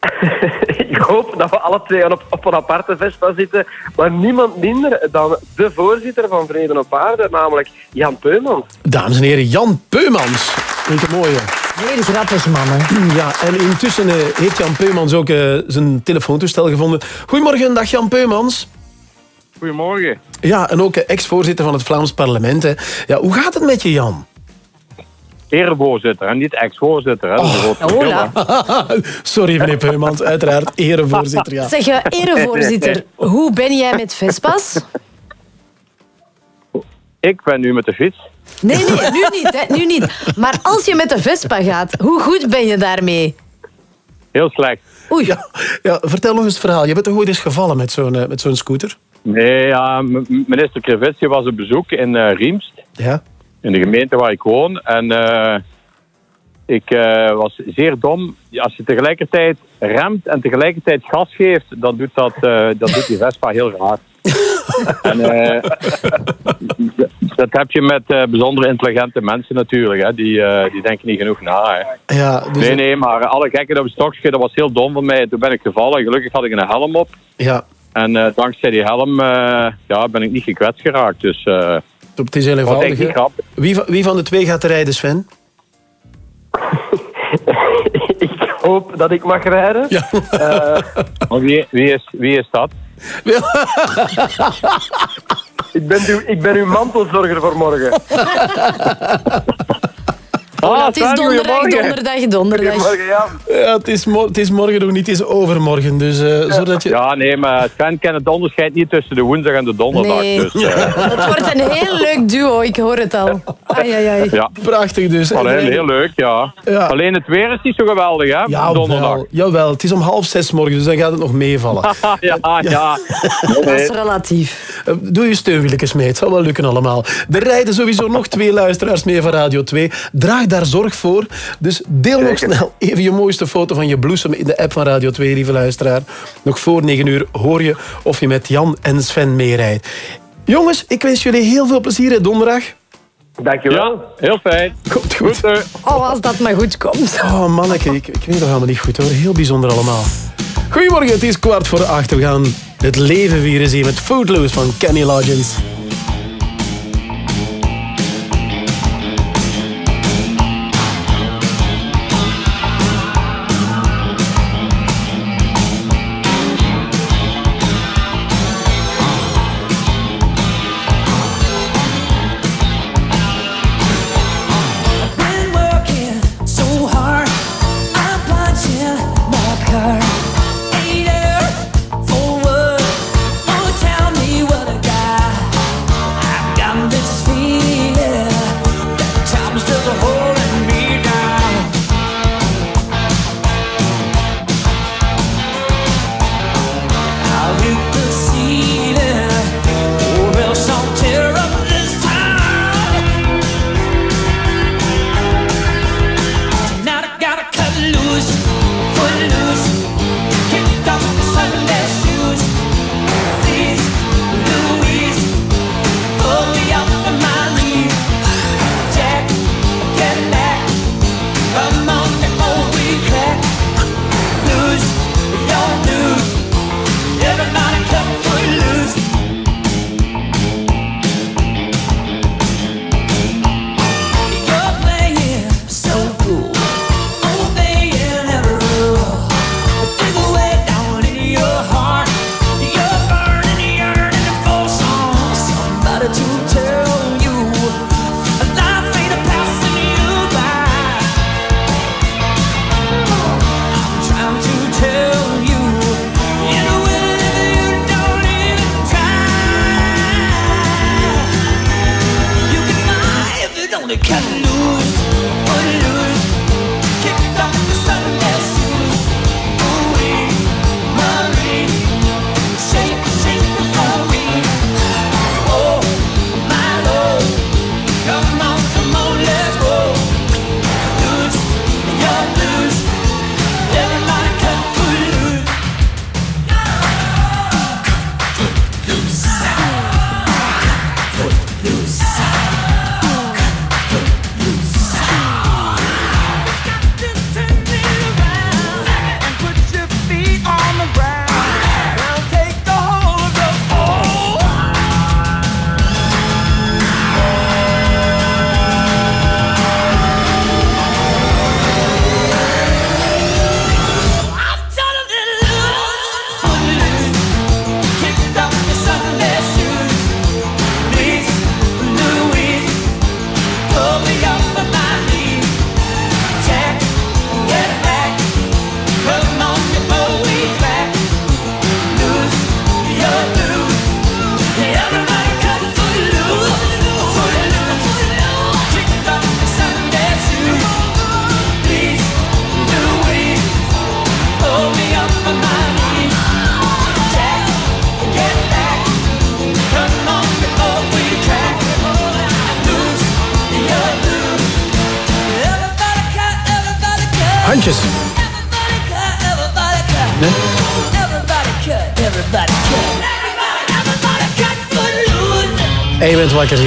[SPEAKER 53] Ik hoop dat we alle twee op, op een aparte Vespa zitten. Maar niemand minder dan de voorzitter van Vrede op Aarde, namelijk Jan Peumans.
[SPEAKER 1] Dames en heren, Jan Peumans. Vind ik een mooie.
[SPEAKER 7] Heel grappig, man. Hè?
[SPEAKER 1] Ja, en intussen eh, heeft Jan Peumans ook eh, zijn telefoontoestel gevonden. Goedemorgen, dag Jan Peumans.
[SPEAKER 28] Goedemorgen.
[SPEAKER 1] Ja, en ook eh, ex-voorzitter van het Vlaams parlement. Hè. Ja, hoe gaat het met je, Jan?
[SPEAKER 28] Erevoorzitter en niet ex-voorzitter. is verschil, hè.
[SPEAKER 1] Sorry, meneer Peumans. Uiteraard, erevoorzitter. Ja.
[SPEAKER 7] Zeg, je erevoorzitter, hoe ben jij met Vespa's?
[SPEAKER 28] Ik ben nu met de fiets.
[SPEAKER 7] Nee, nee, nu niet, hè, nu niet. Maar als je met de Vespa gaat, hoe goed ben je daarmee?
[SPEAKER 28] Heel slecht.
[SPEAKER 7] Oei.
[SPEAKER 1] Ja, ja, vertel nog eens het verhaal. Je bent toch ooit eens gevallen met zo'n eh, met zo'n scooter?
[SPEAKER 28] Nee, ja, minister Krevitsje was op bezoek in eh, Riemst.
[SPEAKER 1] Ja.
[SPEAKER 28] In de gemeente waar ik woon. En eh, ik eh, was zeer dom. Als je tegelijkertijd remt en tegelijkertijd gas geeft, dan doet, dat, eh, dan doet die Vespa heel raar. en eh, dat heb je met eh, bijzonder intelligente mensen natuurlijk. Hè. Die, eh, die denken niet genoeg na. Hè.
[SPEAKER 1] Ja, dus
[SPEAKER 28] Nee, nee, maar alle gekken op het stokje, dat was heel dom van mij. Toen ben ik gevallen. Gelukkig had ik een helm op.
[SPEAKER 1] Ja.
[SPEAKER 28] En eh, dankzij die helm eh, ja, ben ik niet gekwetst geraakt. Dus eh,
[SPEAKER 1] Het is heel eenvoudig.
[SPEAKER 28] grappig.
[SPEAKER 1] Wie, van- wie van de twee gaat rijden, Sven?
[SPEAKER 53] Ik hoop dat ik mag rijden. Eh,
[SPEAKER 28] Maar wie, wie, is, wie is dat?
[SPEAKER 53] ik, ben uw, ik ben uw mantelzorger voor morgen.
[SPEAKER 28] Ah,
[SPEAKER 7] het is donderdag, donderdag, donderdag.
[SPEAKER 53] Ja.
[SPEAKER 1] Ja, het is, het is morgen nog niet, het is overmorgen. Dus, eh, zodat je...
[SPEAKER 28] Ja, nee, maar Sven kent het onderscheid niet tussen de woensdag en de donderdag.
[SPEAKER 7] Nee.
[SPEAKER 28] Dus, eh,
[SPEAKER 7] Het wordt een heel leuk duo, ik hoor het al. Ai, ai, ai.
[SPEAKER 28] ja.
[SPEAKER 1] Prachtig dus.
[SPEAKER 28] Alleen
[SPEAKER 1] En,
[SPEAKER 28] heel leuk, ja.
[SPEAKER 1] Ja.
[SPEAKER 28] Alleen het weer is niet zo geweldig, hè?
[SPEAKER 1] Jawel,
[SPEAKER 28] donderdag.
[SPEAKER 1] jawel, het is om half zes morgen, dus dan gaat het nog meevallen.
[SPEAKER 28] ja, ja.
[SPEAKER 7] Dat is relatief.
[SPEAKER 1] Eh, Doe je steunwieltjes mee, het zal wel lukken allemaal. Er rijden sowieso nog twee luisteraars mee van Radio 2. Draag daar zorg voor. Dus deel nog snel even je mooiste foto van je bloesem in de app van Radio 2, lieve luisteraar. Nog voor 9 uur hoor je of je met Jan en Sven meerijdt. Jongens, ik wens jullie heel veel plezier hè, donderdag.
[SPEAKER 53] Dankjewel.
[SPEAKER 28] Ja, heel fijn.
[SPEAKER 1] Goed, goed.
[SPEAKER 28] eh.
[SPEAKER 7] Oh, als dat maar goed komt.
[SPEAKER 1] Oh, manneke, ik, ik weet nog helemaal niet goed hoor. Heel bijzonder allemaal. Goedemorgen, het is kwart voor acht. We gaan het leven vieren zien met Footloose van Kenny Loggins.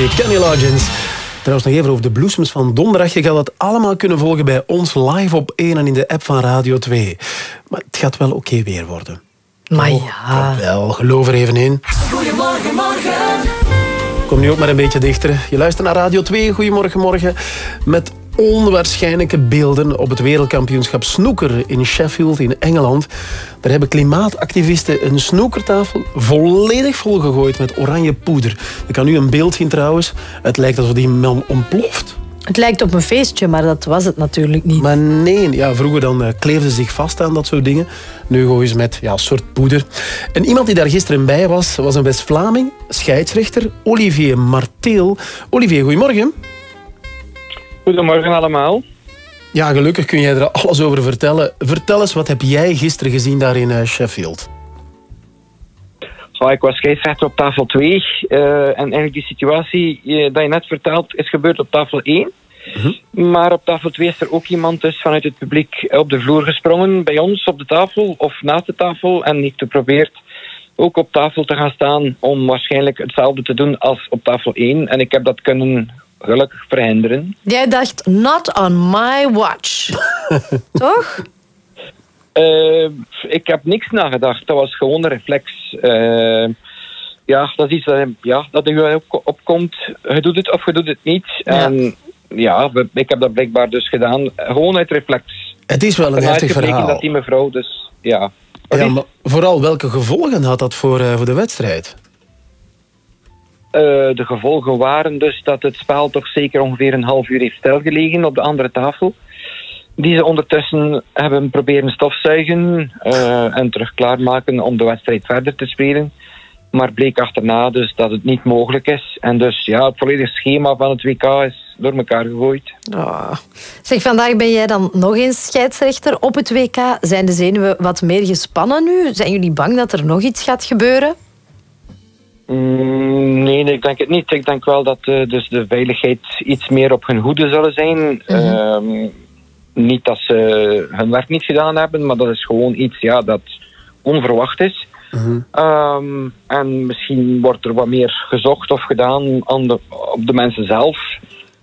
[SPEAKER 1] Kenny Loggins. Trouwens, nog even over de bloesems van donderdag. Je gaat dat allemaal kunnen volgen bij ons live op 1 en in de app van Radio 2. Maar het gaat wel oké weer worden.
[SPEAKER 7] Maar ja.
[SPEAKER 1] Wel, geloof er even in.
[SPEAKER 52] Goedemorgen, morgen.
[SPEAKER 1] Kom nu ook maar een beetje dichter. Je luistert naar Radio 2. Goedemorgen, morgen. Met onwaarschijnlijke beelden op het wereldkampioenschap snoeker in Sheffield in Engeland. Daar hebben klimaatactivisten een snoekertafel volledig volgegooid met oranje poeder. Je kan nu een beeld zien trouwens. Het lijkt alsof die man ontploft.
[SPEAKER 7] Het lijkt op een feestje, maar dat was het natuurlijk niet.
[SPEAKER 1] Maar nee, ja, vroeger dan eh, kleefden ze zich vast aan dat soort dingen. Nu gooien ze met ja, een soort poeder. En iemand die daar gisteren bij was, was een West-Vlaming, scheidsrechter, Olivier Marteel. Olivier, goedemorgen.
[SPEAKER 54] Goedemorgen allemaal.
[SPEAKER 1] Ja, gelukkig kun jij er alles over vertellen. Vertel eens, wat heb jij gisteren gezien daar in eh, Sheffield?
[SPEAKER 54] Ik was scheidsrechter op tafel 2. eh, en eigenlijk die situatie eh, dat je net vertelt is gebeurd op tafel 1. Maar op tafel 2 is er ook iemand dus vanuit het publiek op de vloer gesprongen bij ons op de tafel of naast de tafel en heeft geprobeerd ook op tafel te gaan staan om waarschijnlijk hetzelfde te doen als op tafel 1. En ik heb dat kunnen gelukkig verhinderen.
[SPEAKER 7] Jij dacht, not on my watch. Toch?
[SPEAKER 54] Eh, ik heb niks nagedacht. Dat was gewoon een reflex. Eh, ja, dat is iets dat, ja, dat er op, opkomt. Je doet het of je doet het niet. En ja, ik heb dat blijkbaar dus gedaan. Gewoon uit reflex.
[SPEAKER 1] Het is wel een
[SPEAKER 54] En
[SPEAKER 1] heftig verhaal.
[SPEAKER 54] dat die mevrouw dus, ja.
[SPEAKER 1] Ja, maar vooral welke gevolgen had dat voor, eh, voor de wedstrijd?
[SPEAKER 54] Eh, de gevolgen waren dus dat het spel toch zeker ongeveer een half uur heeft stilgelegen op de andere tafel. Die ze ondertussen hebben proberen stofzuigen eh, en terug klaarmaken om de wedstrijd verder te spelen. Maar bleek achterna dus dat het niet mogelijk is. En dus ja, het volledige schema van het WK is door elkaar gegooid.
[SPEAKER 7] Ah. Zeg, vandaag ben jij dan nog eens scheidsrechter op het WK. Zijn de zenuwen wat meer gespannen nu? Zijn jullie bang dat er nog iets gaat gebeuren?
[SPEAKER 54] Mm, nee, ik denk het niet. Ik denk wel dat eh, dus de veiligheid iets meer op hun hoede zullen zijn. Ehm, niet dat ze hun werk niet gedaan hebben, maar dat is gewoon iets ja, dat onverwacht is. Ehm, en misschien wordt er wat meer gezocht of gedaan aan de, op de mensen zelf.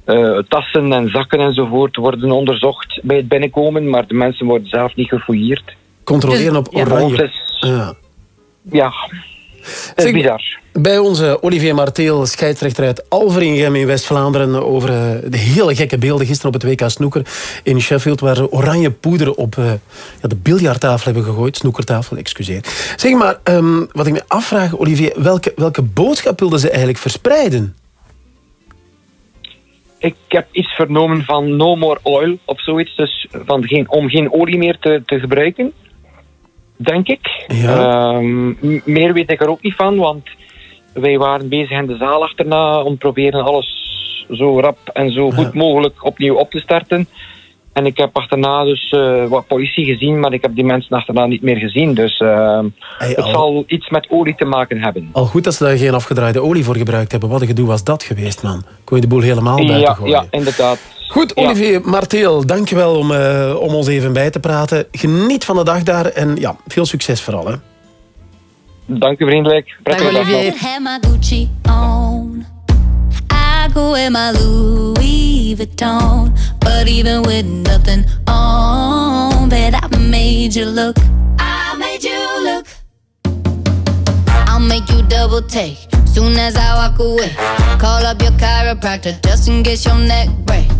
[SPEAKER 54] Eh, tassen en zakken enzovoort worden onderzocht bij het binnenkomen, maar de mensen worden zelf niet gefouilleerd.
[SPEAKER 1] Controleren op
[SPEAKER 54] Ja.
[SPEAKER 1] oranje. Ja,
[SPEAKER 54] bizar.
[SPEAKER 1] Bij onze Olivier Marteel, scheidsrechter uit Alveringem in West-Vlaanderen, over eh, de hele gekke beelden gisteren op het WK Snoeker in Sheffield, waar ze oranje poeder op eh, ja, de biljarttafel hebben gegooid. Snoekertafel, excuseer. Zeg maar, ehm, wat ik me afvraag, Olivier, welke, welke boodschap wilden ze eigenlijk verspreiden?
[SPEAKER 54] Ik heb iets vernomen van no more oil of zoiets. Dus van geen, om geen olie meer te, te gebruiken. Denk ik. Ehm, meer weet ik er ook niet van, want wij waren bezig in de zaal achterna om te proberen alles zo rap en zo goed mogelijk opnieuw op te starten. En ik heb achterna dus eh, wat politie gezien, maar ik heb die mensen achterna niet meer gezien. Dus eh, het
[SPEAKER 1] al-
[SPEAKER 54] zal iets met olie te maken hebben.
[SPEAKER 1] Al goed dat ze daar geen afgedraaide olie voor gebruikt hebben. Wat een gedoe was dat geweest, man. Kon je de boel helemaal buiten
[SPEAKER 54] Ja,
[SPEAKER 1] gooien.
[SPEAKER 54] ja, inderdaad.
[SPEAKER 1] Goed, Olivier Marteel, dankjewel om, eh, om ons even bij te praten. Geniet van de dag daar en ja, veel succes vooral. Hè.
[SPEAKER 54] Dank u vriendelijk. Prettige dag.
[SPEAKER 11] I go in my Louis Vuitton. But even with nothing on, bet I made you look. I made you look. I'll make you double take soon as I walk away. Call up your chiropractor just in case your neck break.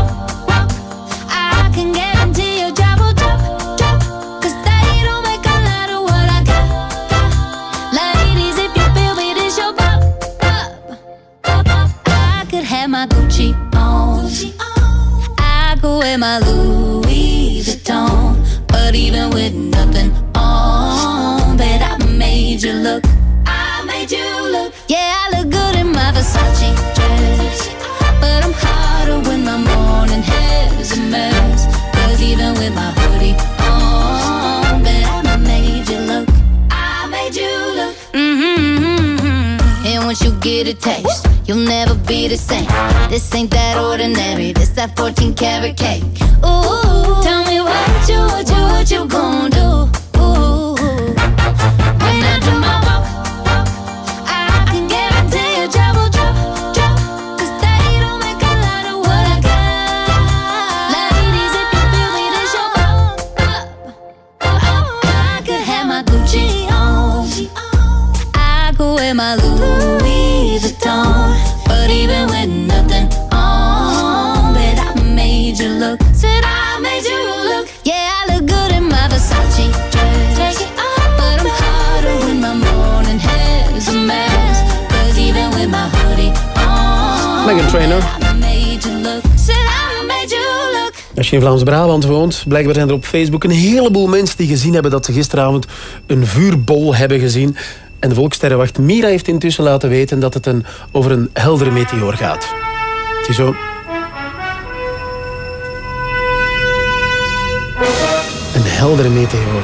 [SPEAKER 11] wear my Louis Vuitton. But even with nothing on, bet I made you look. I made you look. Yeah, I look good in my Versace dress. But I'm hotter when my morning hair's a mess. Cause even with my once you get a taste, you'll never be the same. This ain't that ordinary. This that 14 karat cake. Ooh, tell me what you, what you, what you gonna do? Ooh, when I do my walk, I can guarantee they don't make a lot of what I got. If you feel me, pop. I could have my Gucci on. I my Louis Vuitton. But even with nothing on, bet I made you look. Said I made you look. Yeah, I look good in my Versace dress. Take it off, but I'm hotter when my morning hair's a mess. Cause even with my hoodie on,
[SPEAKER 1] Megan Trainor.
[SPEAKER 11] I made you look. Said I made you look.
[SPEAKER 1] Als je in Vlaams-Brabant woont, blijkbaar zijn er op Facebook een heleboel mensen die gezien hebben dat ze gisteravond een vuurbol hebben gezien. En de volkssterrenwacht Mira heeft intussen laten weten dat het een, over een heldere meteoor gaat. Het is zo. Een heldere meteoor.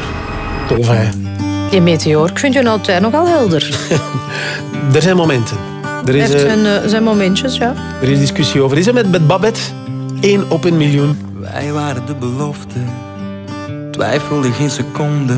[SPEAKER 1] Tof, hè?
[SPEAKER 7] Die meteoor, ik vind je nou altijd nogal helder.
[SPEAKER 1] Er zijn momenten. Er is,
[SPEAKER 7] Er
[SPEAKER 1] eh,
[SPEAKER 7] zijn, eh, zijn momentjes, ja.
[SPEAKER 1] er is discussie over. Is het met, met Babette? Eén op een miljoen.
[SPEAKER 55] Wij waren de belofte, twijfelde geen seconde.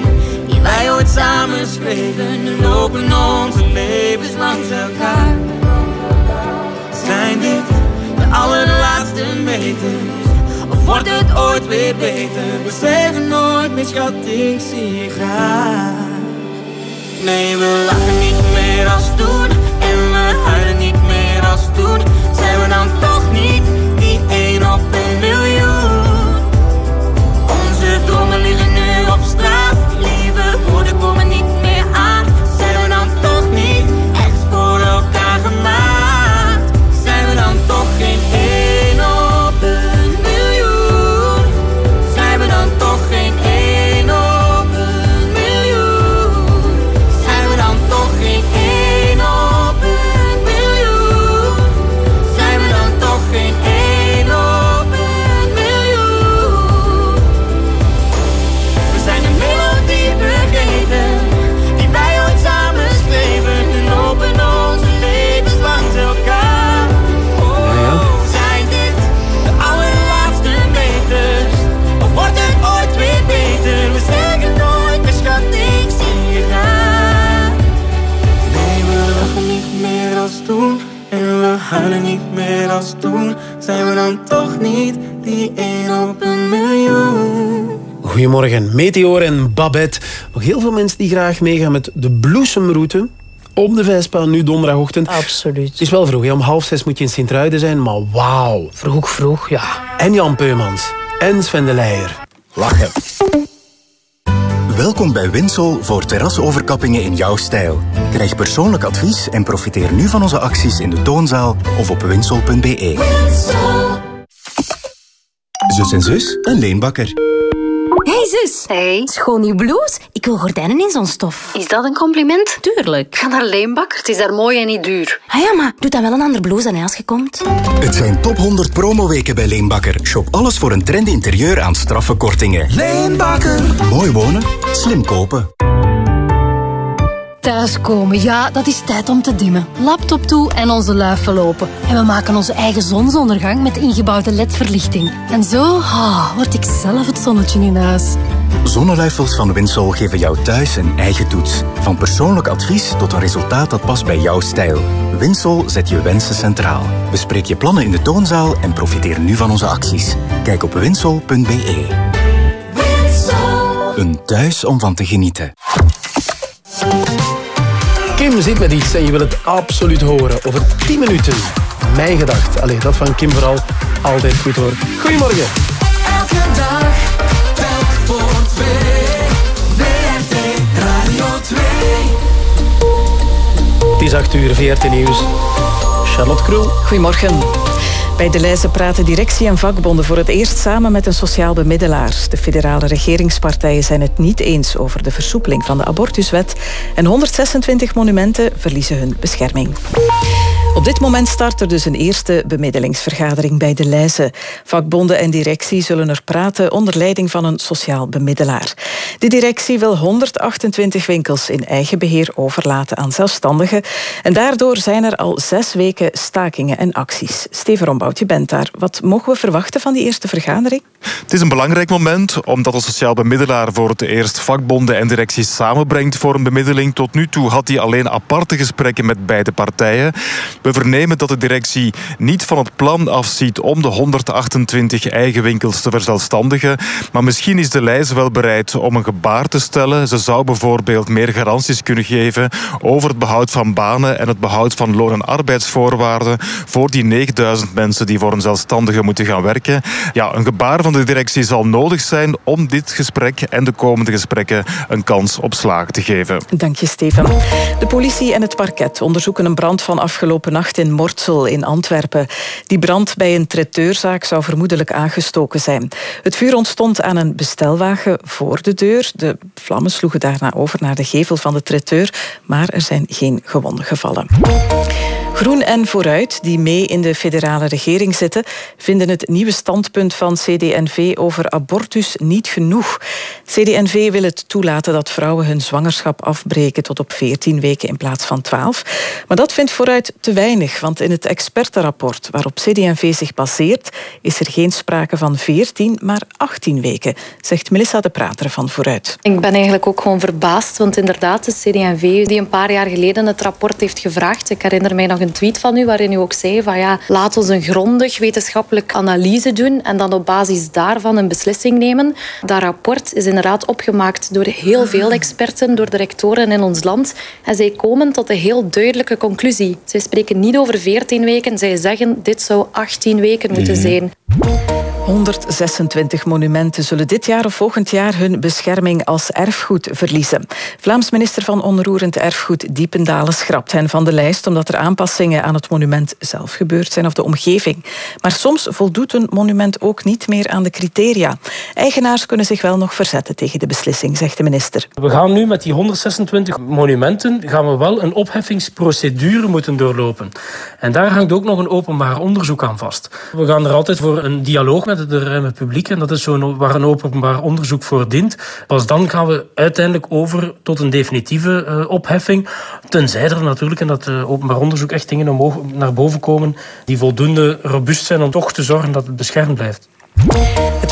[SPEAKER 55] wij ooit samen schreven Nu lopen onze levens langs elkaar Zijn dit de allerlaatste meters Of wordt het ooit weer beter We zeggen nooit meer schat ik zie je graag Nee, we lachen niet meer als toen. En we huilen niet meer als toen. Zijn we dan toch niet die één op een miljoen? Onze dromen liggen
[SPEAKER 1] Goedemorgen, Meteor en Babette. Nog heel veel mensen die graag meegaan met de bloesemroute. Op de Vespa, nu donderdagochtend.
[SPEAKER 7] Absoluut.
[SPEAKER 1] Het is wel vroeg, hè? om half zes moet je in Sint-Truiden zijn, maar wauw.
[SPEAKER 7] Vroeg, vroeg, ja.
[SPEAKER 1] En Jan Peumans. En Sven de Leijer. Lachen.
[SPEAKER 6] Welkom bij Winsol voor terrasoverkappingen in jouw stijl. Krijg persoonlijk advies en profiteer nu van onze acties in de toonzaal of op winsol.be. Zus en zus, een leenbakker.
[SPEAKER 56] Hey. Schoon nieuw blouse. Ik wil gordijnen in zo'n stof. Is dat een compliment? Tuurlijk. Ga naar Leenbakker. Het is daar mooi en niet duur. Ah ja, maar doe dan wel een ander blouse aan hè, als je komt.
[SPEAKER 6] Het zijn top 100 promoweken bij Leenbakker. Shop alles voor een trendy interieur aan straffe kortingen. Leenbakker. Mooi wonen, slim kopen.
[SPEAKER 16] Thuiskomen, ja, dat is tijd om te dimmen. Laptop toe en onze luifel open. En we maken onze eigen zonsondergang met ingebouwde ledverlichting. En zo ah, word ik zelf het zonnetje in huis.
[SPEAKER 6] Zonneluifels van Winsol geven jou thuis een eigen toets. Van persoonlijk advies tot een resultaat dat past bij jouw stijl. Winsol zet je wensen centraal. Bespreek je plannen in de toonzaal en profiteer nu van onze acties. Kijk op winsol.be. Een thuis om van te genieten.
[SPEAKER 1] Kim zit met iets en je wil het absoluut horen. Over 10 minuten. Mijn gedacht. Allee, dat van Kim vooral. Altijd goed hoor. Goedemorgen.
[SPEAKER 55] Elke dag, telk voor twee. WRT Radio 2.
[SPEAKER 1] Het is 8 uur, VRT Nieuws. Charlotte Krul.
[SPEAKER 2] Goedemorgen. Bij de lijzen praten directie en vakbonden voor het eerst samen met een sociaal bemiddelaar. De federale regeringspartijen zijn het niet eens over de versoepeling van de abortuswet en 126 monumenten verliezen hun bescherming. Op dit moment start er dus een eerste bemiddelingsvergadering bij de Lijzen. Vakbonden en directie zullen er praten onder leiding van een sociaal bemiddelaar. De directie wil 128 winkels in eigen beheer overlaten aan zelfstandigen. En daardoor zijn er al zes weken stakingen en acties. Steven Je bent daar. Wat mogen we verwachten van die eerste vergadering?
[SPEAKER 36] Het is een belangrijk moment omdat de sociaal bemiddelaar voor het eerst vakbonden en directies samenbrengt voor een bemiddeling. Tot nu toe had hij alleen aparte gesprekken met beide partijen. We vernemen dat de directie niet van het plan afziet om de 128 eigen winkels te verzelfstandigen. Maar misschien is de lijst wel bereid om een gebaar te stellen. Ze zou bijvoorbeeld meer garanties kunnen geven over het behoud van banen en het behoud van loon- en arbeidsvoorwaarden voor die 9000 mensen die voor een zelfstandige moeten gaan werken. Ja, een gebaar van de directie zal nodig zijn om dit gesprek en de komende gesprekken een kans op slagen te geven.
[SPEAKER 2] Dank je, Steven. De politie en het parket onderzoeken een brand van afgelopen nacht in Mortsel in Antwerpen. Die brand bij een traiteurzaak zou vermoedelijk aangestoken zijn. Het vuur ontstond aan een bestelwagen voor de deur. De vlammen sloegen daarna over naar de gevel van de traiteur, maar er zijn geen gewonden gevallen. Groen en Vooruit, die mee in de federale regering zitten, vinden het nieuwe standpunt van CD&V over abortus niet genoeg. CD&V wil het toelaten dat vrouwen hun zwangerschap afbreken tot op 14 weken in plaats van 12. Maar dat vindt Vooruit te weinig want in het expertenrapport waarop CD&V zich baseert, is er geen sprake van 14, maar 18 weken, zegt Melissa de Prater van Vooruit.
[SPEAKER 57] Ik ben eigenlijk ook gewoon verbaasd, want inderdaad, de CD&V die een paar jaar geleden het rapport heeft gevraagd. Ik herinner mij nog een tweet van u waarin u ook zei van ja, laat ons een grondig wetenschappelijk analyse doen en dan op basis daarvan een beslissing nemen. Dat rapport is inderdaad opgemaakt door heel veel experten, door de rectoren in ons land. En zij komen tot een heel duidelijke conclusie. Zij spreken niet over 14 weken, zij zeggen dit zou 18 weken moeten zijn.
[SPEAKER 2] 126 monumenten zullen dit jaar of volgend jaar hun bescherming als erfgoed verliezen. Vlaams minister van Onroerend Erfgoed Diependalen schrapt hen van de lijst omdat er aanpassingen aan het monument zelf gebeurd zijn of de omgeving. Maar soms voldoet een monument ook niet meer aan de criteria. Eigenaars kunnen zich wel nog verzetten tegen de beslissing, zegt de minister.
[SPEAKER 38] We gaan nu met die 126 monumenten gaan we wel een opheffingsprocedure moeten doorlopen. En daar hangt ook nog een openbaar onderzoek aan vast. We gaan er altijd voor een dialoog met het ruime publiek en dat is zo waar een openbaar onderzoek voor dient. Pas dan gaan we uiteindelijk over tot een definitieve uh, opheffing. Tenzij er natuurlijk in dat uh, openbaar onderzoek echt dingen omhoog, naar boven komen die voldoende robuust zijn om toch te zorgen dat het beschermd blijft.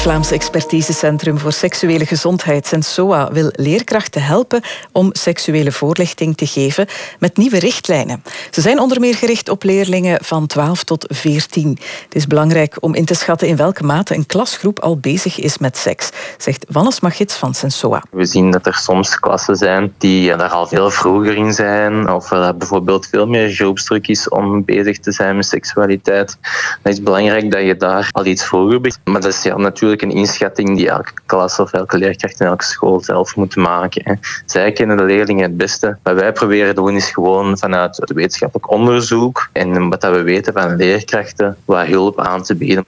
[SPEAKER 2] Vlaamse Expertisecentrum voor Seksuele Gezondheid, SENSOA, wil leerkrachten helpen om seksuele voorlichting te geven met nieuwe richtlijnen. Ze zijn onder meer gericht op leerlingen van 12 tot 14. Het is belangrijk om in te schatten in welke mate een klasgroep al bezig is met seks, zegt Wannes Magits van SENSOA.
[SPEAKER 39] We zien dat er soms klassen zijn die daar al veel vroeger in zijn, of er bijvoorbeeld veel meer groepsdruk is om bezig te zijn met seksualiteit. Dan is het belangrijk dat je daar al iets vroeger bent. Maar dat is natuurlijk een inschatting die elke klas of elke leerkracht in elke school zelf moet maken. Hè. Zij kennen de leerlingen het beste. Wat wij proberen te doen is gewoon vanuit het wetenschappelijk onderzoek en wat we weten van leerkrachten, wat hulp aan te bieden.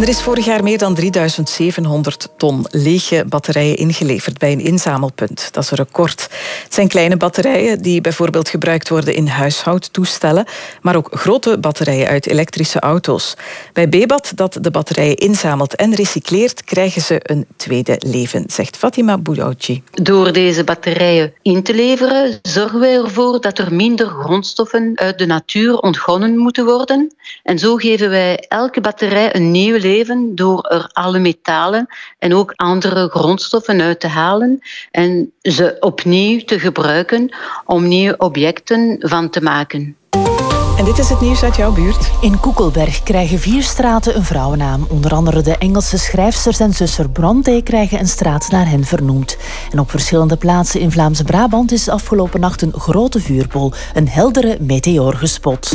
[SPEAKER 2] Er is vorig jaar meer dan 3700 ton lege batterijen ingeleverd bij een inzamelpunt. Dat is een record. Het zijn kleine batterijen die bijvoorbeeld gebruikt worden in huishoudtoestellen, maar ook grote batterijen uit elektrische auto's. Bij Bebat, dat de batterijen inzamelt en recycleert, krijgen ze een tweede leven, zegt Fatima Boudouchi.
[SPEAKER 58] Door deze batterijen in te leveren, zorgen wij ervoor dat er minder grondstoffen uit de natuur ontgonnen moeten worden. En zo geven wij elke batterij een nieuw leven door er alle metalen en ook andere grondstoffen uit te halen en ze opnieuw te gebruiken om nieuwe objecten van te maken.
[SPEAKER 2] Dit is het nieuws uit jouw buurt.
[SPEAKER 5] In Koekelberg krijgen vier straten een vrouwennaam. Onder andere de Engelse schrijfsters en zuster Bronte krijgen een straat naar hen vernoemd. En op verschillende plaatsen in Vlaamse Brabant is afgelopen nacht een grote vuurbol, een heldere meteoor gespot.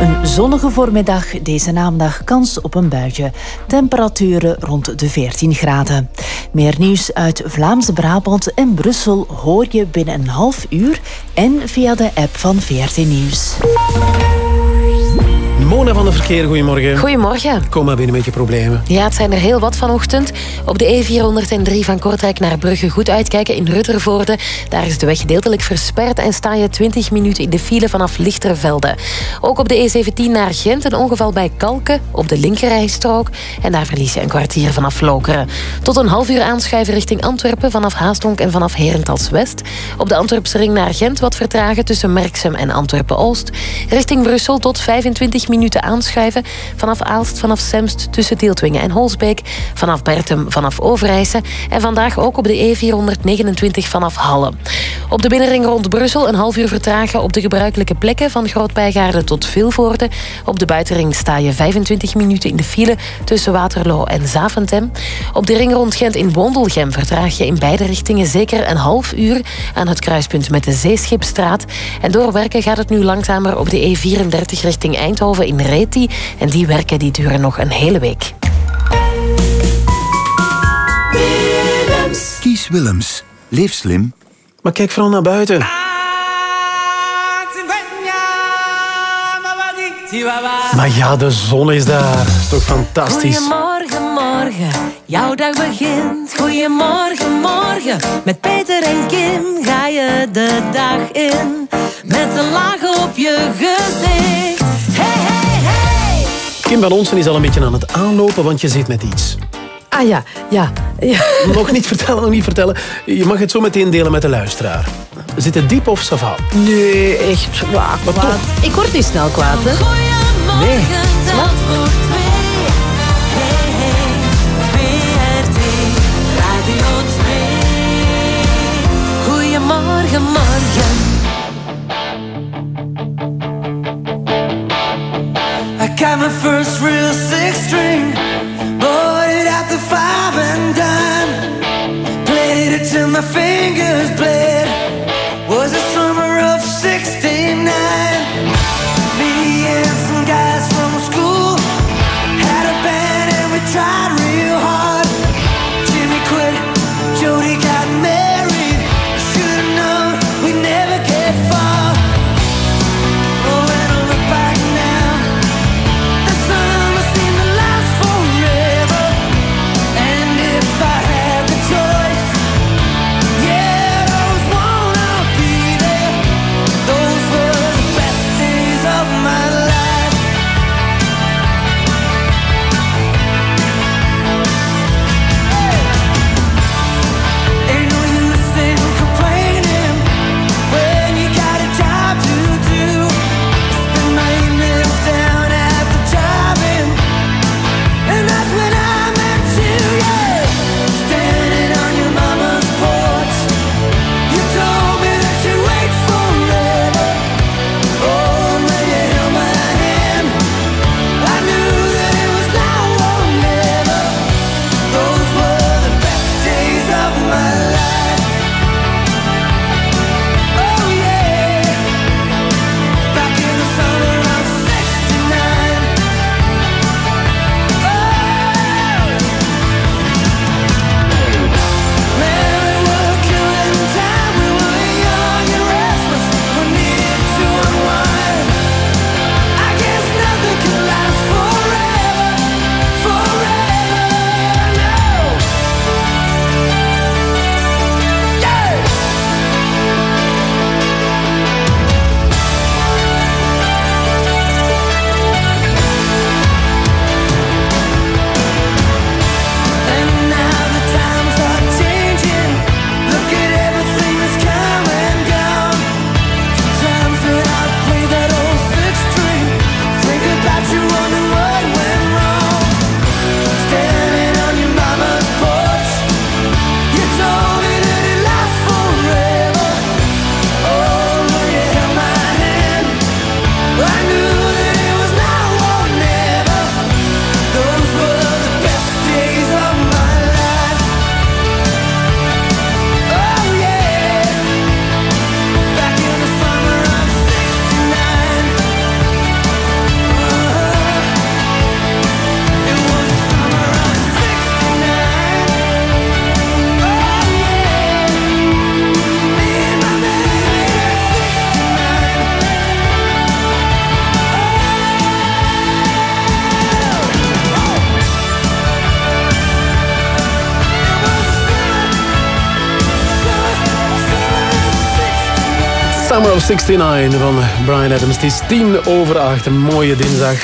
[SPEAKER 5] Een zonnige voormiddag, deze namiddag kans op een buitje. Temperaturen rond de 14 graden. Meer nieuws uit Vlaamse Brabant en Brussel hoor je binnen een half uur en via de app van VRT Nieuws. Thank you.
[SPEAKER 1] Mona van de Verkeer, goedemorgen.
[SPEAKER 23] Goedemorgen.
[SPEAKER 1] Kom maar binnen met je problemen.
[SPEAKER 23] Ja, het zijn er heel wat vanochtend. Op de E403 van Kortrijk naar Brugge goed uitkijken in Ruttervoorde. Daar is de weg gedeeltelijk versperd en sta je 20 minuten in de file vanaf Lichtervelde. Ook op de E17 naar Gent een ongeval bij Kalken op de linkerrijstrook. En daar verlies je een kwartier vanaf Lokeren. Tot een half uur aanschuiven richting Antwerpen vanaf Haastonk en vanaf Herentals West. Op de Antwerpse ring naar Gent wat vertragen tussen Merksem en Antwerpen-Oost. Richting Brussel tot 25 minuten aanschuiven. Vanaf Aalst, vanaf Semst, tussen Tieltwingen en Holsbeek. Vanaf Bertum, vanaf Overijse. En vandaag ook op de E429 vanaf Halle. Op de binnenring rond Brussel een half uur vertragen op de gebruikelijke plekken van Grootbijgaarden tot Vilvoorde. Op de buitenring sta je 25 minuten in de file tussen Waterloo en Zaventem. Op de ring rond Gent in Wondelgem vertraag je in beide richtingen zeker een half uur aan het kruispunt met de Zeeschipstraat. En door werken gaat het nu langzamer op de E34 richting Eindhoven in Reti. En die werken die duren nog een hele week.
[SPEAKER 6] Kies Willems. Leef slim.
[SPEAKER 1] Maar kijk vooral naar buiten. Maar ja, de zon is daar. Is toch fantastisch.
[SPEAKER 30] Goedemorgen, morgen. Jouw dag begint. Goedemorgen, morgen. Met Peter en Kim ga je de dag in. Met een laag op je gezicht.
[SPEAKER 1] Kim van Onsen is al een beetje aan het aanlopen, want je zit met iets.
[SPEAKER 7] Ah ja, ja. ja.
[SPEAKER 1] Nog niet vertellen, nog niet vertellen. Je mag het zo meteen delen met de luisteraar. zit het diep of sava?
[SPEAKER 7] Nee, echt. Waar, kwaad. Ik word niet snel kwaad, hè?
[SPEAKER 1] Nee.
[SPEAKER 8] Zandvoort 2. Hey, hey, VRT Radio 2. Goedemorgen, morgen.
[SPEAKER 19] Got my first real six string, bought it at the five and dime. Played it till my fingers bled. 69
[SPEAKER 1] van Brian Adams. Het is tien over acht. Een mooie dinsdag.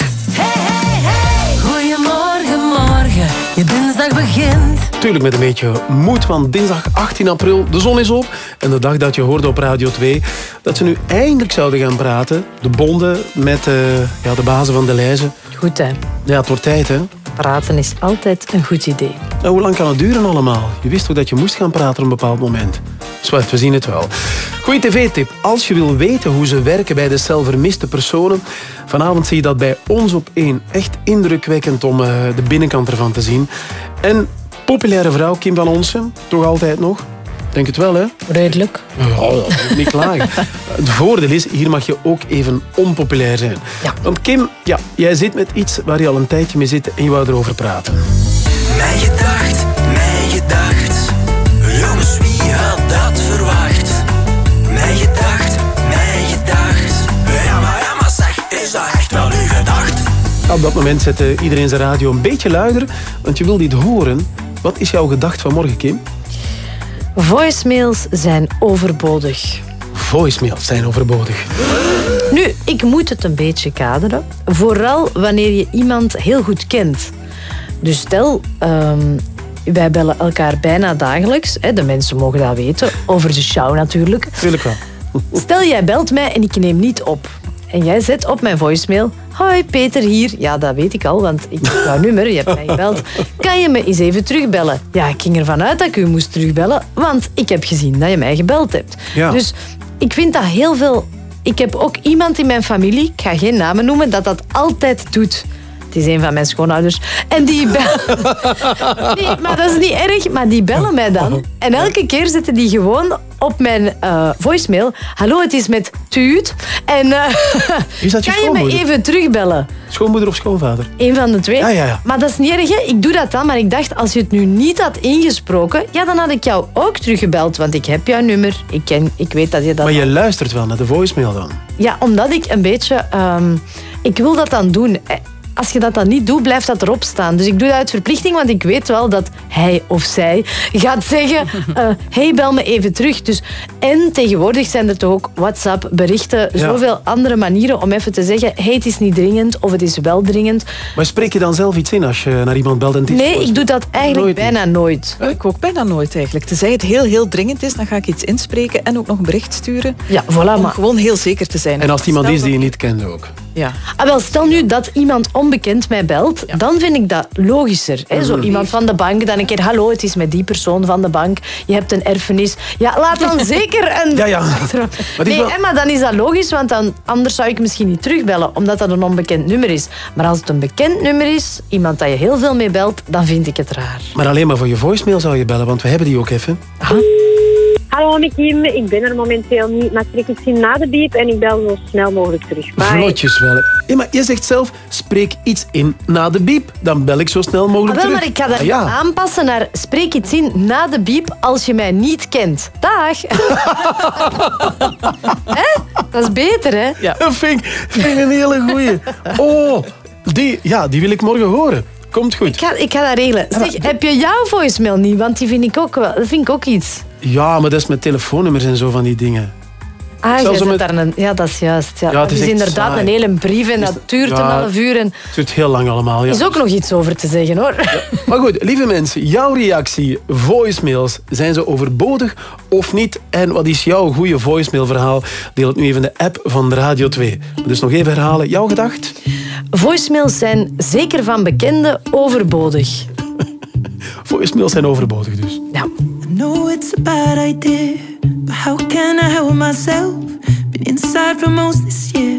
[SPEAKER 8] Goedemorgen, morgen. Je dinsdag begint.
[SPEAKER 1] Tuurlijk met een beetje moed, want dinsdag 18 april, de zon is op. En de dag dat je hoorde op Radio 2 dat ze nu eindelijk zouden gaan praten. De bonden met eh, ja, de bazen van de lijzen.
[SPEAKER 7] Goed, hè?
[SPEAKER 1] Ja, het wordt tijd, hè?
[SPEAKER 7] Praten is altijd een goed idee.
[SPEAKER 1] Nou, hoe lang kan het duren allemaal? Je wist toch dat je moest gaan praten op een bepaald moment? Zwart, we zien het wel. Goeie tv-tip. Als je wil weten hoe ze werken bij de cel vermiste personen, vanavond zie je dat bij ons op één. Echt indrukwekkend om eh, de binnenkant ervan te zien. En populaire vrouw Kim van Onsen, toch altijd nog? Denk het wel, hè?
[SPEAKER 7] Redelijk.
[SPEAKER 1] Ja, ja, niet klagen. Het voordeel is, hier mag je ook even onpopulair zijn. Want Kim, ja, jij zit met iets waar je al een tijdje mee zit en je wou erover praten.
[SPEAKER 19] Mijn gedacht,
[SPEAKER 1] Op dat moment zette iedereen zijn radio een beetje luider, want je wil dit horen. Wat is jouw gedacht van morgen, Kim?
[SPEAKER 7] Voicemails zijn overbodig.
[SPEAKER 1] Voicemails zijn overbodig.
[SPEAKER 7] Nu, ik moet het een beetje kaderen. Vooral wanneer je iemand heel goed kent. Dus stel, ehm, wij bellen elkaar bijna dagelijks. Hè, de mensen mogen dat weten. Over de show natuurlijk.
[SPEAKER 1] Tuurlijk wel.
[SPEAKER 7] Stel, jij belt mij en ik neem niet op. En jij zet op mijn voicemail... Hoi, Peter hier. Ja, dat weet ik al, want ik heb jouw nummer. Je hebt mij gebeld. Kan je me eens even terugbellen? Ja, ik ging ervan uit dat ik u moest terugbellen, want ik heb gezien dat je mij gebeld hebt.
[SPEAKER 59] Ja.
[SPEAKER 7] Dus ik vind dat heel veel... Ik heb ook iemand in mijn familie, ik ga geen namen noemen, dat dat altijd doet. Het is een van mijn schoonouders. En die bellen... Nee, maar dat is niet erg. Maar die bellen mij dan. En elke keer zitten die gewoon op mijn eh, voicemail. Hallo, het is met Tuut. En eh,
[SPEAKER 1] Is dat je
[SPEAKER 7] kan je me even terugbellen?
[SPEAKER 1] Schoonmoeder of schoonvader?
[SPEAKER 7] Een van de twee.
[SPEAKER 1] Ja, ja, ja.
[SPEAKER 7] Maar dat is niet erg, hè? Ik doe dat dan, maar ik dacht, als je het nu niet had ingesproken, ja, dan had ik jou ook teruggebeld, want ik heb jouw nummer. Ik, ken, ik weet dat je dat...
[SPEAKER 1] Maar je luistert wel naar de voicemail dan.
[SPEAKER 7] Ja, omdat ik een beetje... ehm, ik wil dat dan doen. Als je dat dan niet doet, blijft dat erop staan. Dus ik doe dat uit verplichting, want ik weet wel dat hij of zij gaat zeggen... eh hey, bel me even terug. Dus, en tegenwoordig zijn er toch ook WhatsApp-berichten,
[SPEAKER 1] Ja.
[SPEAKER 7] zoveel andere manieren om even te zeggen... hey, het is niet dringend of het is wel dringend.
[SPEAKER 1] Maar spreek je dan zelf iets in als je naar iemand belt en
[SPEAKER 7] Nee, ik doe dat eigenlijk
[SPEAKER 1] Nooit niet.
[SPEAKER 7] bijna nooit.
[SPEAKER 2] Ik ook bijna nooit eigenlijk. Tenzij het heel, heel dringend is, dan ga ik iets inspreken en ook nog een bericht sturen.
[SPEAKER 7] Ja, voilà.
[SPEAKER 2] Om
[SPEAKER 7] Maar...
[SPEAKER 2] gewoon heel zeker te zijn.
[SPEAKER 1] En als het iemand is die je niet kent ook.
[SPEAKER 2] Ja.
[SPEAKER 7] Ah, wel, stel nu dat iemand onbekend mij belt, dan vind ik dat logischer. Hè? Zo iemand van de bank, dan een keer, hallo, het is met die persoon van de bank, je hebt een erfenis. Ja, laat dan zeker een...
[SPEAKER 1] Ja, ja. Maar
[SPEAKER 7] Nee,
[SPEAKER 1] wel-
[SPEAKER 7] maar dan is dat logisch, want dan, anders zou ik misschien niet terugbellen, omdat dat een onbekend nummer is. Maar als het een bekend nummer is, iemand dat je heel veel mee belt, dan vind ik het raar.
[SPEAKER 1] Maar alleen maar voor je voicemail zou je bellen, want we hebben die ook even.
[SPEAKER 60] Hallo met Kim, ik ben er momenteel niet, maar trek ik zie na de biep en ik bel zo snel mogelijk terug. Bye.
[SPEAKER 1] Vlotjes wel. Ja, maar je zegt zelf, spreek iets in na de biep. Dan bel ik zo snel
[SPEAKER 7] Ah,
[SPEAKER 1] mogelijk
[SPEAKER 7] wel,
[SPEAKER 1] terug.
[SPEAKER 7] maar ik ga dat
[SPEAKER 1] Ah, ja.
[SPEAKER 7] aanpassen naar spreek iets in na de biep als je mij niet kent. Dag. Hè? Dat is beter, hè?
[SPEAKER 1] Dat vind ik, vind een hele goeie. Oh, die, ja, die wil ik morgen horen. Komt goed.
[SPEAKER 7] Ik ga, ik ga dat regelen. Zeg, heb je jouw voicemail niet? Want die vind ik ook, wel, dat vind ik ook iets.
[SPEAKER 1] Ja, maar dat is met telefoonnummers en zo van die dingen.
[SPEAKER 7] Ah,
[SPEAKER 1] Zelfs het-
[SPEAKER 7] daar een, ja, dat is juist. Ja.
[SPEAKER 1] Ja, het is
[SPEAKER 7] is
[SPEAKER 1] echt
[SPEAKER 7] inderdaad
[SPEAKER 1] saai.
[SPEAKER 7] een hele brief en dat duurt een half uur. En
[SPEAKER 1] Het duurt heel lang allemaal.
[SPEAKER 7] er
[SPEAKER 1] Ja.
[SPEAKER 7] is ook nog iets over te zeggen, hoor.
[SPEAKER 1] Maar goed, lieve mensen, jouw reactie, voicemails, zijn ze overbodig of niet? En wat is jouw goede voicemailverhaal? Deel het nu even in de app van Radio 2. Dus nog even herhalen, jouw gedacht?
[SPEAKER 7] Voicemails zijn zeker van bekenden overbodig.
[SPEAKER 1] Voicemails zijn overbodig dus.
[SPEAKER 7] Ja.
[SPEAKER 8] I know it's a bad idea, but how can I help myself? Been inside for most this year,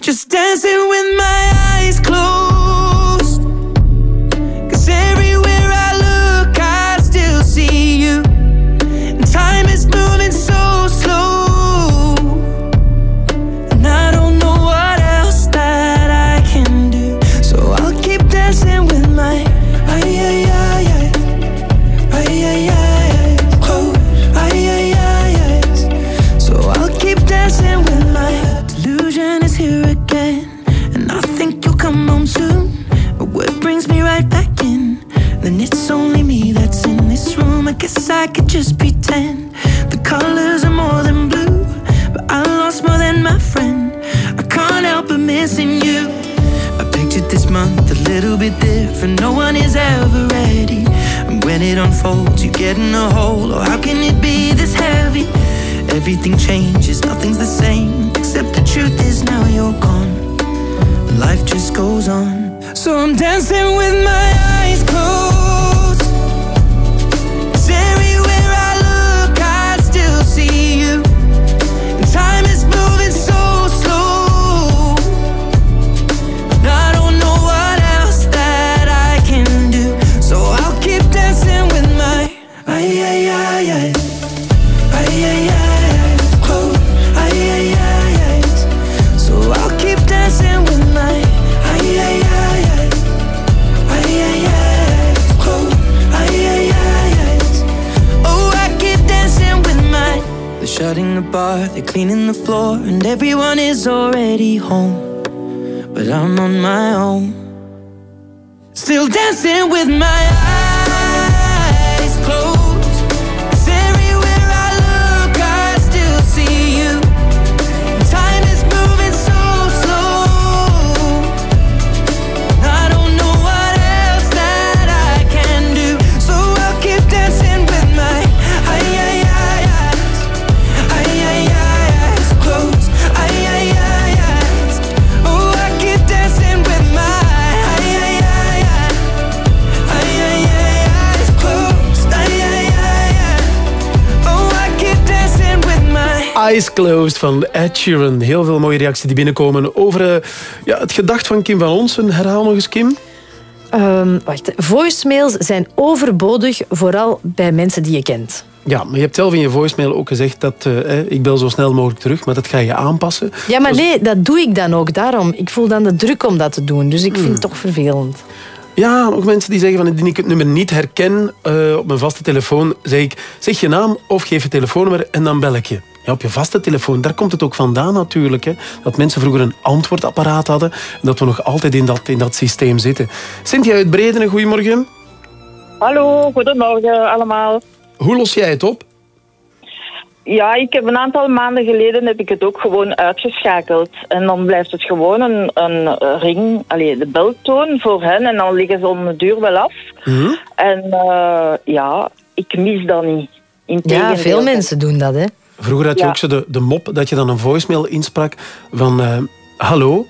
[SPEAKER 8] just dancing with my eyes closed.
[SPEAKER 1] Van Ed Sheeran. Heel veel mooie reacties die binnenkomen over eh, ja, het gedacht van Kim van Onsen. Herhaal nog eens, Kim.
[SPEAKER 7] Ehm, wacht, voicemails zijn overbodig, vooral bij mensen die je kent.
[SPEAKER 1] Ja, maar je hebt zelf in je voicemail ook gezegd dat eh, ik bel zo snel mogelijk terug, maar dat ga je aanpassen.
[SPEAKER 7] Ja, maar nee, dat doe ik dan ook. Daarom, ik voel dan de druk om dat te doen. Dus ik vind het toch vervelend.
[SPEAKER 1] Ja, ook mensen die zeggen van indien ik het nummer niet herken eh, op mijn vaste telefoon, zeg ik zeg je naam of geef je telefoonnummer en dan bel ik je. Ja, op je vaste telefoon, daar komt het ook vandaan natuurlijk. Hè, dat mensen vroeger een antwoordapparaat hadden en dat we nog altijd in dat, in dat systeem zitten. Cynthia uit Bredene, goedemorgen.
[SPEAKER 60] Hallo, goedemorgen allemaal.
[SPEAKER 1] Hoe los jij het op?
[SPEAKER 60] Ja, ik heb een aantal maanden geleden heb ik het ook gewoon uitgeschakeld. En dan blijft het gewoon een, een ring, allee, de beltoon voor hen. En dan liggen ze om de duur wel af. En eh, ja, ik mis dat niet.
[SPEAKER 7] Ja, veel mensen doen dat, hè.
[SPEAKER 1] Vroeger had je
[SPEAKER 60] Ja.
[SPEAKER 1] ook zo de, de mop dat je dan een voicemail insprak van eh, hallo.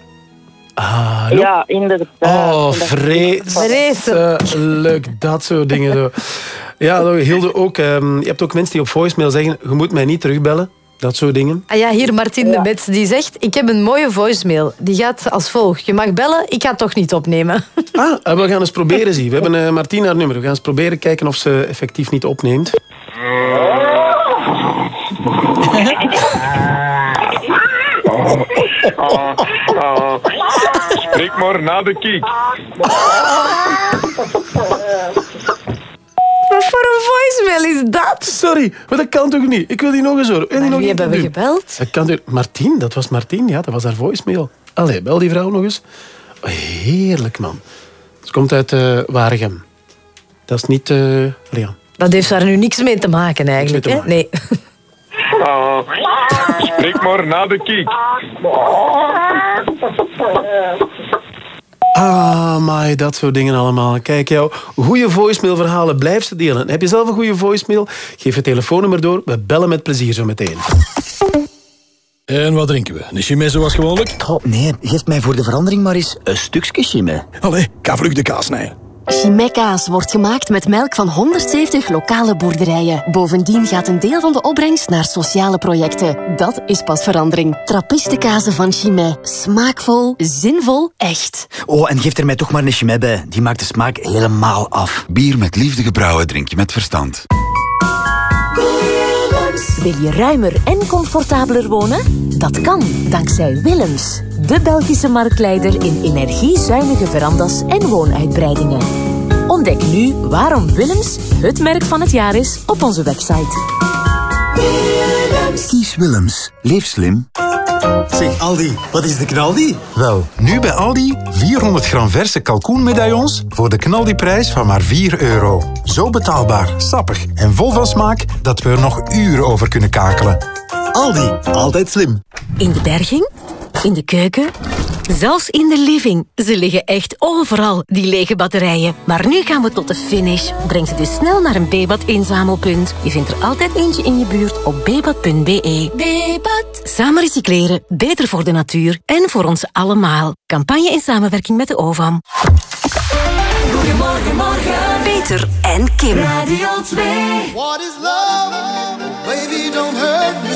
[SPEAKER 1] Hallo.
[SPEAKER 60] Ja, inderdaad.
[SPEAKER 1] Oh, vreselijk. Dat soort dingen. Zo. Ja, Hilde ook. ehm, je hebt ook mensen die op voicemail zeggen, je moet mij niet terugbellen. Dat soort dingen.
[SPEAKER 7] Ah ja, hier Martin de Mets, die zegt... Ik heb een mooie voicemail. Die gaat als volgt. Je mag bellen, ik ga het toch niet opnemen.
[SPEAKER 1] Ah, eh, we gaan eens proberen, zie. We hebben eh Martien haar nummer. We gaan eens proberen kijken of ze effectief niet opneemt.
[SPEAKER 9] Spreek maar na de kiek.
[SPEAKER 7] Wat voor een voicemail is dat?
[SPEAKER 1] Sorry, maar dat kan toch niet? Ik wil die nog eens horen.
[SPEAKER 7] Wie hebben we gebeld?
[SPEAKER 1] Dat kan toch- Martien, dat was Martien, ja, dat was haar voicemail. Allee, bel die vrouw nog eens. Heerlijk, man. Ze komt uit eh Waregem. Dat is niet... eh allee, ja.
[SPEAKER 7] Dat heeft daar nu niks mee te maken eigenlijk.
[SPEAKER 1] Te
[SPEAKER 7] Nee.
[SPEAKER 9] Spreek maar na de kiek.
[SPEAKER 1] Ah, maar dat soort dingen allemaal. Kijk, jouw goede voicemailverhalen, blijf ze delen. Heb je zelf een goede voicemail? Geef je telefoonnummer door. We bellen met plezier zo meteen.
[SPEAKER 61] En wat drinken we? Een chimay zoals gewoonlijk?
[SPEAKER 62] Oh, nee, geef mij voor de verandering maar eens een stukje chimay.
[SPEAKER 61] Allee, ga vlug de kaas snijden.
[SPEAKER 16] Chimay-kaas wordt gemaakt met melk van 170 lokale boerderijen. Bovendien gaat een deel van de opbrengst naar sociale projecten. Dat is pas verandering. Trappistenkazen van Chimay. Smaakvol, zinvol, echt.
[SPEAKER 62] Oh, en geef er mij toch maar een chimay bij. Die maakt de smaak helemaal af.
[SPEAKER 6] Bier met liefde gebrouwen drink je met verstand.
[SPEAKER 16] Wil je ruimer en comfortabeler wonen? Dat kan dankzij Willems, de Belgische marktleider in energiezuinige verandas en woonuitbreidingen. Ontdek nu waarom Willems het merk van het jaar is op onze website.
[SPEAKER 6] Kies Willems. Leef slim.
[SPEAKER 63] Zeg Aldi, wat is de knaldi?
[SPEAKER 6] Wel, nu bij Aldi 400 gram verse kalkoenmedaillons voor de knaldiprijs van maar 4 euro. Zo betaalbaar, sappig en vol van smaak dat we er nog uren over kunnen kakelen.
[SPEAKER 63] Aldi, altijd slim.
[SPEAKER 16] In de berging, in de keuken, zelfs in de living. Ze liggen echt overal, die lege batterijen. Maar nu gaan we tot de finish. Breng ze dus snel naar een Bebat inzamelpunt. Je vindt er altijd eentje in je buurt op bebat.be. Bebat. Samen recycleren, beter voor de natuur en voor ons allemaal. Campagne in samenwerking met de OVAM.
[SPEAKER 64] Goedemorgen, morgen.
[SPEAKER 16] Peter en Kim.
[SPEAKER 64] Radio 2.
[SPEAKER 19] What is love? Baby, don't hurt me.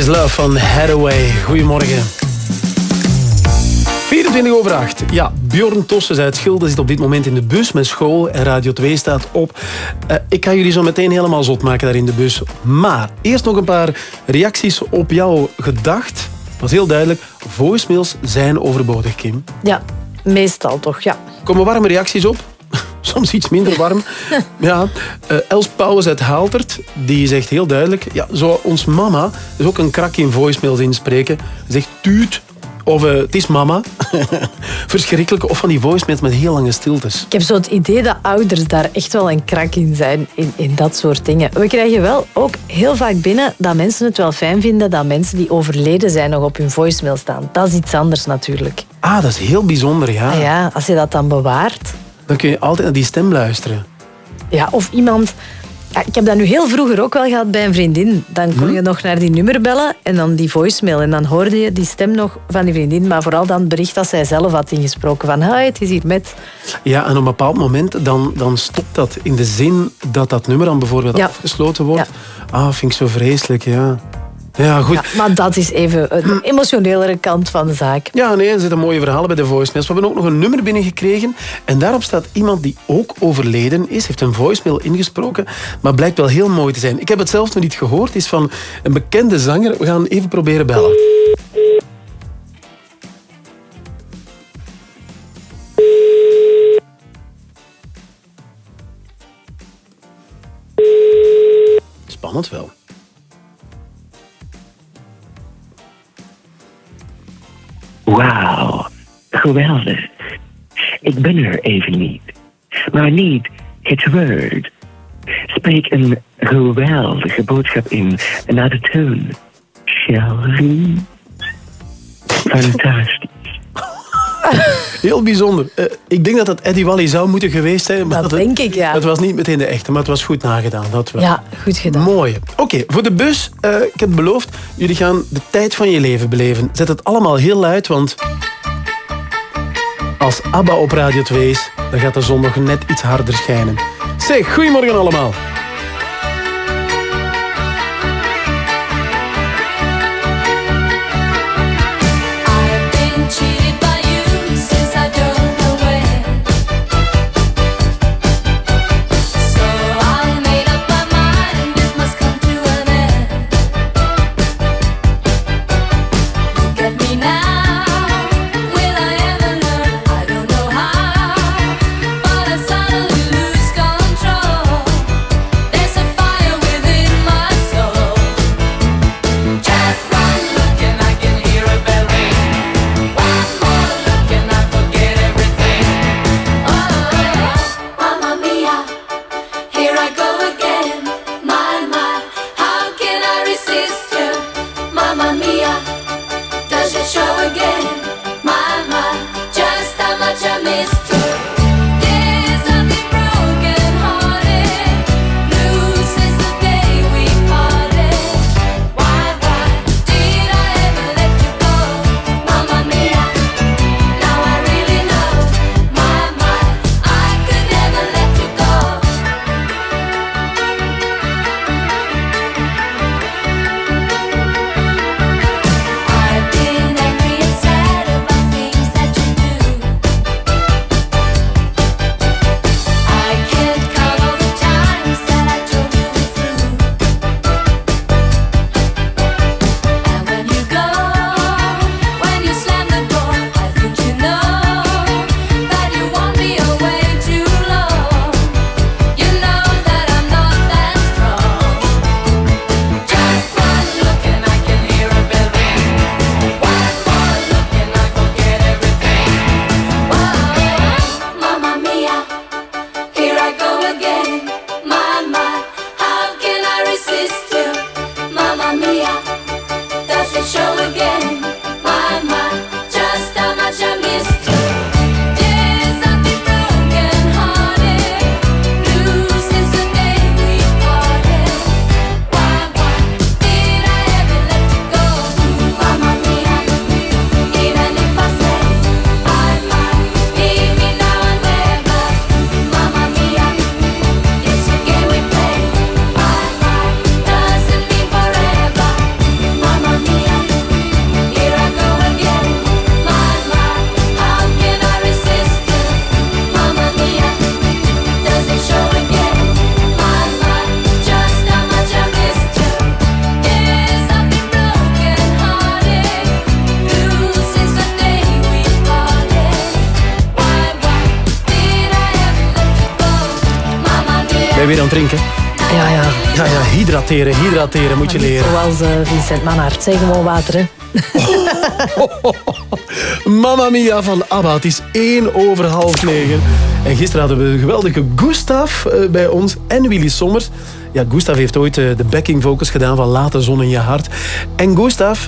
[SPEAKER 19] Is Love
[SPEAKER 1] van Hathaway. Goedemorgen. 24 over 8. Ja, Bjorn Tossen uit Schilde zit op dit moment in de bus met school en Radio 2 staat op. Eh, ik ga jullie zo meteen helemaal zot maken daar in de bus. Maar eerst nog een paar reacties op jouw gedacht. Het was heel duidelijk, voicemails zijn overbodig, Kim.
[SPEAKER 7] Ja, meestal toch, ja.
[SPEAKER 1] Komen warme reacties op? Soms iets minder warm. Ja, eh, Els Pauwens uit Haaltert, die zegt heel duidelijk... Ja, zo ons mama is ook een krak in voicemails inspreken. Ze zegt tuut of eh, het is mama. Verschrikkelijk. Of van die voicemails met heel lange stiltes.
[SPEAKER 7] Ik heb zo het idee dat ouders daar echt wel een krak in zijn, in, in dat soort dingen. We krijgen wel ook heel vaak binnen dat mensen het wel fijn vinden dat mensen die overleden zijn nog op hun voicemail staan. Dat is iets anders natuurlijk.
[SPEAKER 1] Ah, dat is heel bijzonder, ja.
[SPEAKER 7] Ah ja, als je dat dan bewaart.
[SPEAKER 1] Dan kun je altijd naar die stem luisteren.
[SPEAKER 7] Ja, of iemand... Ja, ik heb dat nu heel vroeger ook wel gehad bij een vriendin. Dan kon je nog naar die nummer bellen en dan die voicemail. En dan hoorde je die stem nog van die vriendin, maar vooral dan het bericht dat zij zelf had ingesproken. Van, hi, het is hier met...
[SPEAKER 1] Ja, en op een bepaald moment dan, dan stopt dat. In de zin dat dat nummer dan bijvoorbeeld
[SPEAKER 7] Ja.
[SPEAKER 1] afgesloten wordt. Ah, vind ik zo vreselijk, ja. Ja, goed.
[SPEAKER 7] Ja, maar dat is even een emotionelere kant van de zaak.
[SPEAKER 1] Ja, nee, er zitten mooie verhalen bij de voicemails. We hebben ook nog een nummer binnengekregen. En daarop staat iemand die ook overleden is. Heeft een voicemail ingesproken. Maar blijkt wel heel mooi te zijn. Ik heb het zelf nog niet gehoord. Het is van een bekende zanger. We gaan even proberen bellen. Spannend wel.
[SPEAKER 65] Wauw, geweldig. Ik ben er even niet. Maar niet het woord. Spreek een geweldige boodschap in naar de toon. Shall Fantastisch.
[SPEAKER 1] Heel bijzonder. Eh, ik denk dat dat Eddie Wally zou moeten geweest zijn. Maar
[SPEAKER 7] Dat denk ik, ja.
[SPEAKER 1] Het was niet meteen de echte, maar het was goed nagedaan. Dat wel.
[SPEAKER 7] Ja, goed gedaan.
[SPEAKER 1] Mooi. Oké, voor de bus. eh, ik heb beloofd, jullie gaan de tijd van je leven beleven. Zet het allemaal heel luid, want... Als ABBA op Radio 2 is, dan gaat de zon nog net iets harder schijnen. Zeg, goedemorgen allemaal. Hydrateren, hydrateren moet je leren.
[SPEAKER 7] Zoals eh, Vincent Manhart. Zeg gewoon water, hè.
[SPEAKER 1] Mamma Mia van ABBA. Het is één over half negen. En gisteren hadden we de geweldige Gustav eh, bij ons en Willy Sommers. Ja, Gustav heeft ooit eh, de backing vocals gedaan van Laat de zon in je hart. En Gustav,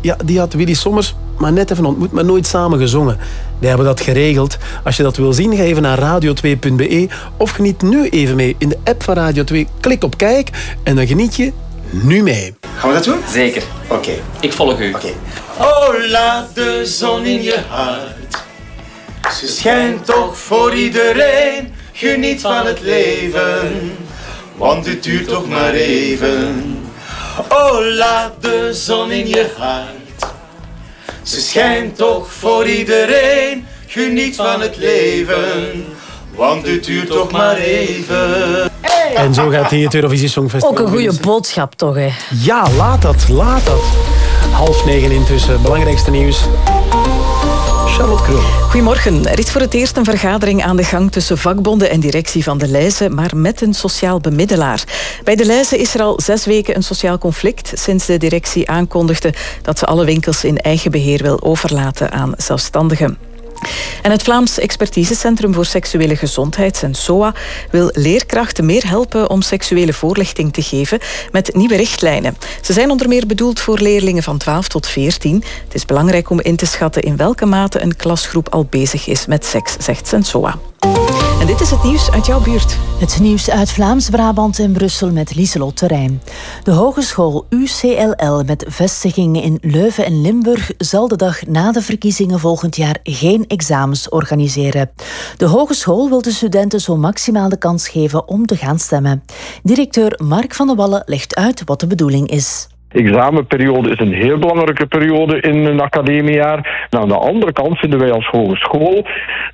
[SPEAKER 1] ja, die had Willy Sommers maar net even ontmoet, maar nooit samen gezongen. Die hebben dat geregeld. Als je dat wil zien, ga even naar radio2.be of geniet nu even mee in de app van Radio 2. Klik op kijk en dan geniet je nu mee.
[SPEAKER 66] Gaan we dat doen? Zeker. Oké. Ik volg u. Oké. Oh, laat de zon in je hart. Ze schijnt toch voor iedereen. Geniet van het leven. Want het duurt toch maar even. Oh, laat de zon in je hart. Ze schijnt toch voor iedereen. Geniet van het leven. Want het duurt toch maar even.
[SPEAKER 1] En zo gaat hij het Eurovisie Songfestival.
[SPEAKER 7] Ook een goede boodschap, toch, hè?
[SPEAKER 1] Ja, laat dat, laat dat. Half negen intussen. Belangrijkste nieuws.
[SPEAKER 2] Goedemorgen. Er is voor het eerst een vergadering aan de gang tussen vakbonden en directie van de Leize, maar met een sociaal bemiddelaar. Bij de Leize is er al zes weken een sociaal conflict sinds de directie aankondigde dat ze alle winkels in eigen beheer wil overlaten aan zelfstandigen. En het Vlaams Expertisecentrum voor Seksuele Gezondheid, SOA, wil leerkrachten meer helpen om seksuele voorlichting te geven met nieuwe richtlijnen. Ze zijn onder meer bedoeld voor leerlingen van 12 tot 14. Het is belangrijk om in te schatten in welke mate een klasgroep al bezig is met seks, zegt SOA. Dit is het nieuws uit jouw buurt.
[SPEAKER 5] Het nieuws uit Vlaams-Brabant en Brussel met Lieselot Terrein. De hogeschool UCLL met vestigingen in Leuven en Limburg zal de dag na de verkiezingen volgend jaar geen examens organiseren. De hogeschool wil de studenten zo maximaal de kans geven om te gaan stemmen. Directeur Mark van der Wallen legt uit wat de bedoeling is.
[SPEAKER 67] Examenperiode is een heel belangrijke periode in een academiejaar. En aan de andere kant vinden wij als hogeschool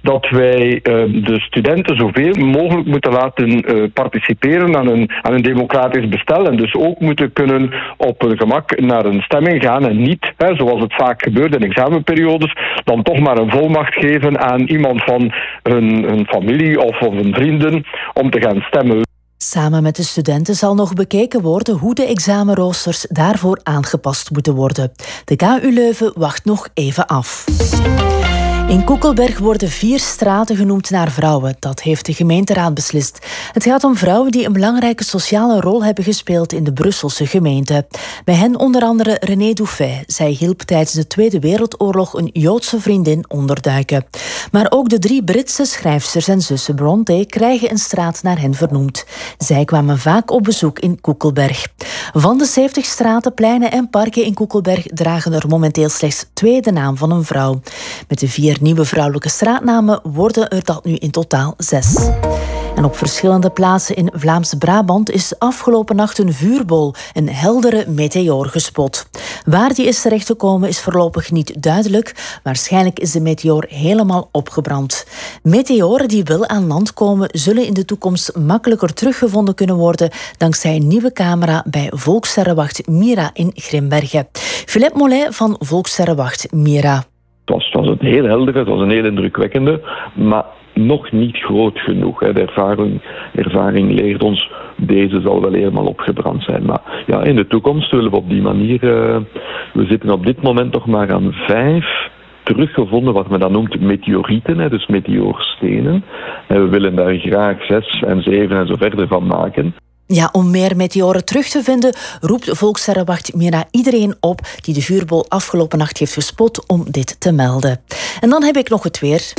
[SPEAKER 67] dat wij eh, de studenten zoveel mogelijk moeten laten eh, participeren aan een, aan een democratisch bestel. En dus ook moeten kunnen op hun gemak naar een stemming gaan en niet, hè, zoals het vaak gebeurt in examenperiodes, dan toch maar een volmacht geven aan iemand van hun, hun familie of, of hun vrienden om te gaan stemmen.
[SPEAKER 5] Samen met de studenten zal nog bekeken worden hoe de examenroosters daarvoor aangepast moeten worden. De KU Leuven wacht nog even af. In Koekelberg worden vier straten genoemd naar vrouwen. Dat heeft de gemeenteraad beslist. Het gaat om vrouwen die een belangrijke sociale rol hebben gespeeld in de Brusselse gemeente. Bij hen onder andere René Douffet. Zij hielp tijdens de Tweede Wereldoorlog een Joodse vriendin onderduiken. Maar ook de drie Britse schrijfsters en zussen Bronte krijgen een straat naar hen vernoemd. Zij kwamen vaak op bezoek in Koekelberg. Van de 70 straten, pleinen en parken in Koekelberg dragen er momenteel slechts twee de naam van een vrouw. Met de vier nieuwe vrouwelijke straatnamen worden er dat nu in totaal zes. En op verschillende plaatsen in Vlaams-Brabant is afgelopen nacht een vuurbol, een heldere meteoor gespot. Waar die is terechtgekomen is voorlopig niet duidelijk. Waarschijnlijk is de meteoor helemaal opgebrand. Meteoren die wel aan land komen, zullen in de toekomst makkelijker teruggevonden kunnen worden dankzij een nieuwe camera bij Volkssterrenwacht Mira in Grimbergen. Philippe Mollet van Volkssterrenwacht Mira.
[SPEAKER 68] Het was, het een heel heldere, het was een heel indrukwekkende, maar nog niet groot genoeg. Hè. De ervaring, ervaring leert ons, deze zal wel helemaal opgebrand zijn. Maar ja, in de toekomst zullen we op die manier, eh, we zitten op dit moment nog maar aan vijf teruggevonden wat men dan noemt meteorieten, hè, dus meteoorstenen. En we willen daar graag zes en zeven en zo verder van maken.
[SPEAKER 5] Ja, om meer meteoren terug te vinden, roept Volkssterrenwacht Mira iedereen op die de vuurbol afgelopen nacht heeft gespot om dit te melden. En dan heb ik nog het weer.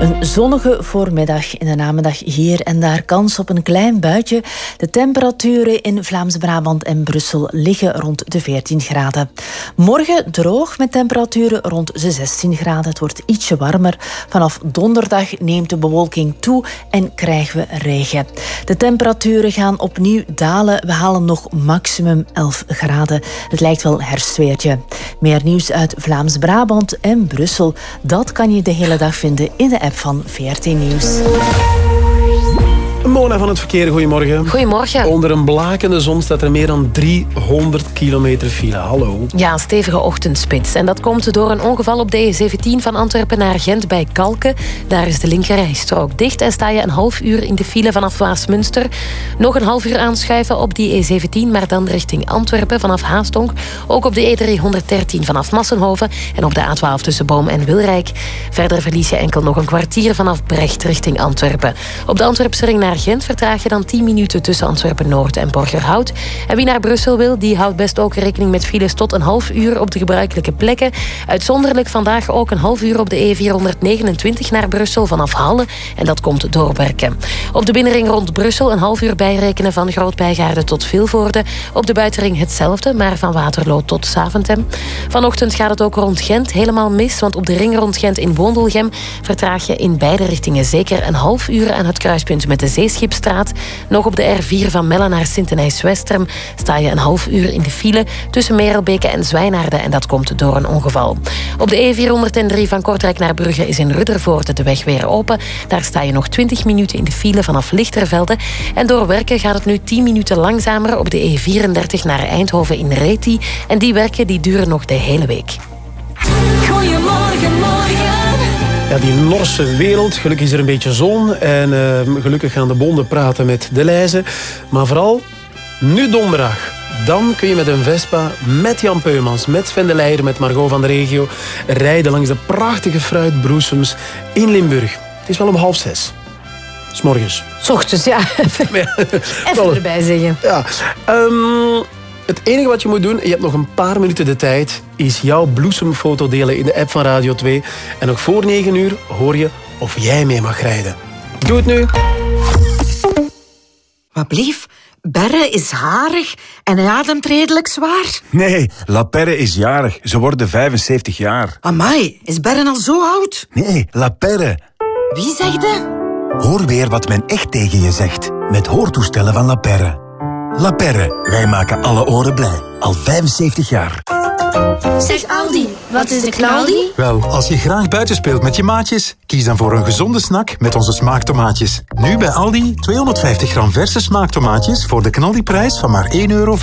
[SPEAKER 5] Een zonnige voormiddag in de namiddag hier en daar kans op een klein buitje. De temperaturen in Vlaams-Brabant en Brussel liggen rond de 14 graden. Morgen droog met temperaturen rond de 16 graden. Het wordt ietsje warmer. Vanaf donderdag neemt de bewolking toe en krijgen we regen. De temperaturen gaan opnieuw dalen. We halen nog maximum 11 graden. Het lijkt wel herfstweertje. Meer nieuws uit Vlaams-Brabant en Brussel. Dat kan je de hele dag vinden in de app van VRT Nieuws.
[SPEAKER 1] Mona van het verkeer, goedemorgen.
[SPEAKER 23] Goedemorgen.
[SPEAKER 1] Onder een blakende zon staat er meer dan 300 kilometer file. Hallo.
[SPEAKER 23] Ja, een stevige ochtendspits. En dat komt door een ongeval op de E17 van Antwerpen naar Gent bij Kalken. Daar is de linkerrijstrook dicht en sta je een half uur in de file vanaf Waasmunster. Nog een half uur aanschuiven op die E17, maar dan richting Antwerpen vanaf Haastonk. Ook op de E313 vanaf Massenhoven en op de A12 tussen Boom en Wilrijk. Verder verlies je enkel nog een kwartier vanaf Brecht richting Antwerpen. Op de Antwerpse ring naar Gent vertraag je dan 10 minuten tussen Antwerpen-Noord en Borgerhout. En wie naar Brussel wil, die houdt best ook rekening met files tot een half uur op de gebruikelijke plekken. Uitzonderlijk vandaag ook een half uur op de E429 naar Brussel vanaf Halle. En dat komt door Werken. Op de binnenring rond Brussel een half uur bijrekenen van Groot-Bijgaarde tot Vilvoorde. Op de buitenring hetzelfde, maar van Waterloo tot Saventem. Vanochtend gaat het ook rond Gent helemaal mis, want op de ring rond Gent in Wondelgem vertraag je in beide richtingen zeker een half uur aan het kruispunt met de Zeeschipstraat. Nog op de R4 van Melle naar Sint-Nijs-Westerem sta je een half uur in de file tussen Merelbeke en Zwijnaarden en dat komt door een ongeval. Op de E403 van Kortrijk naar Brugge is in Ruddervoorde de weg weer open. Daar sta je nog 20 minuten in de file vanaf Lichtervelde. En door werken gaat het nu 10 minuten langzamer op de E34 naar Eindhoven in Reti. En die werken die duren nog de hele week.
[SPEAKER 11] Goedemorgen, morgen.
[SPEAKER 1] Ja, die Norse wereld. Gelukkig is er een beetje zon. En eh, gelukkig gaan de bonden praten met de lijzen. Maar vooral, nu donderdag. Dan kun je met een Vespa, met Jan Peumans, met Sven de Leijer, met Margot van de Regio, rijden langs de prachtige fruitbroesems in Limburg. Het is wel om half zes. S morgens.
[SPEAKER 7] S ochtends, ja. Even erbij zeggen.
[SPEAKER 1] Ja. Ehm, het enige wat je moet doen, je hebt nog een paar minuten de tijd, is jouw bloesemfoto delen in de app van Radio 2. En nog voor 9 uur hoor je of jij mee mag rijden. Doe het nu.
[SPEAKER 69] Wat blief? Berre is harig en hij ademt redelijk zwaar.
[SPEAKER 6] Nee, La Perre is jarig. Ze worden 75 jaar.
[SPEAKER 69] Amai, is Berre al zo oud?
[SPEAKER 6] Nee, La Perre.
[SPEAKER 69] Wie zegde?
[SPEAKER 6] Hoor weer wat men echt tegen je zegt. Met hoortoestellen van La Perre. La Perre, wij maken alle oren blij. Al 75 jaar.
[SPEAKER 16] Zeg Aldi, wat is de knaldi?
[SPEAKER 70] Wel, als je graag buiten speelt met je maatjes, kies dan voor een gezonde snack met onze smaaktomaatjes. Nu bij Aldi 250 gram verse smaaktomaatjes voor de knaldiprijs van maar 1,25 euro.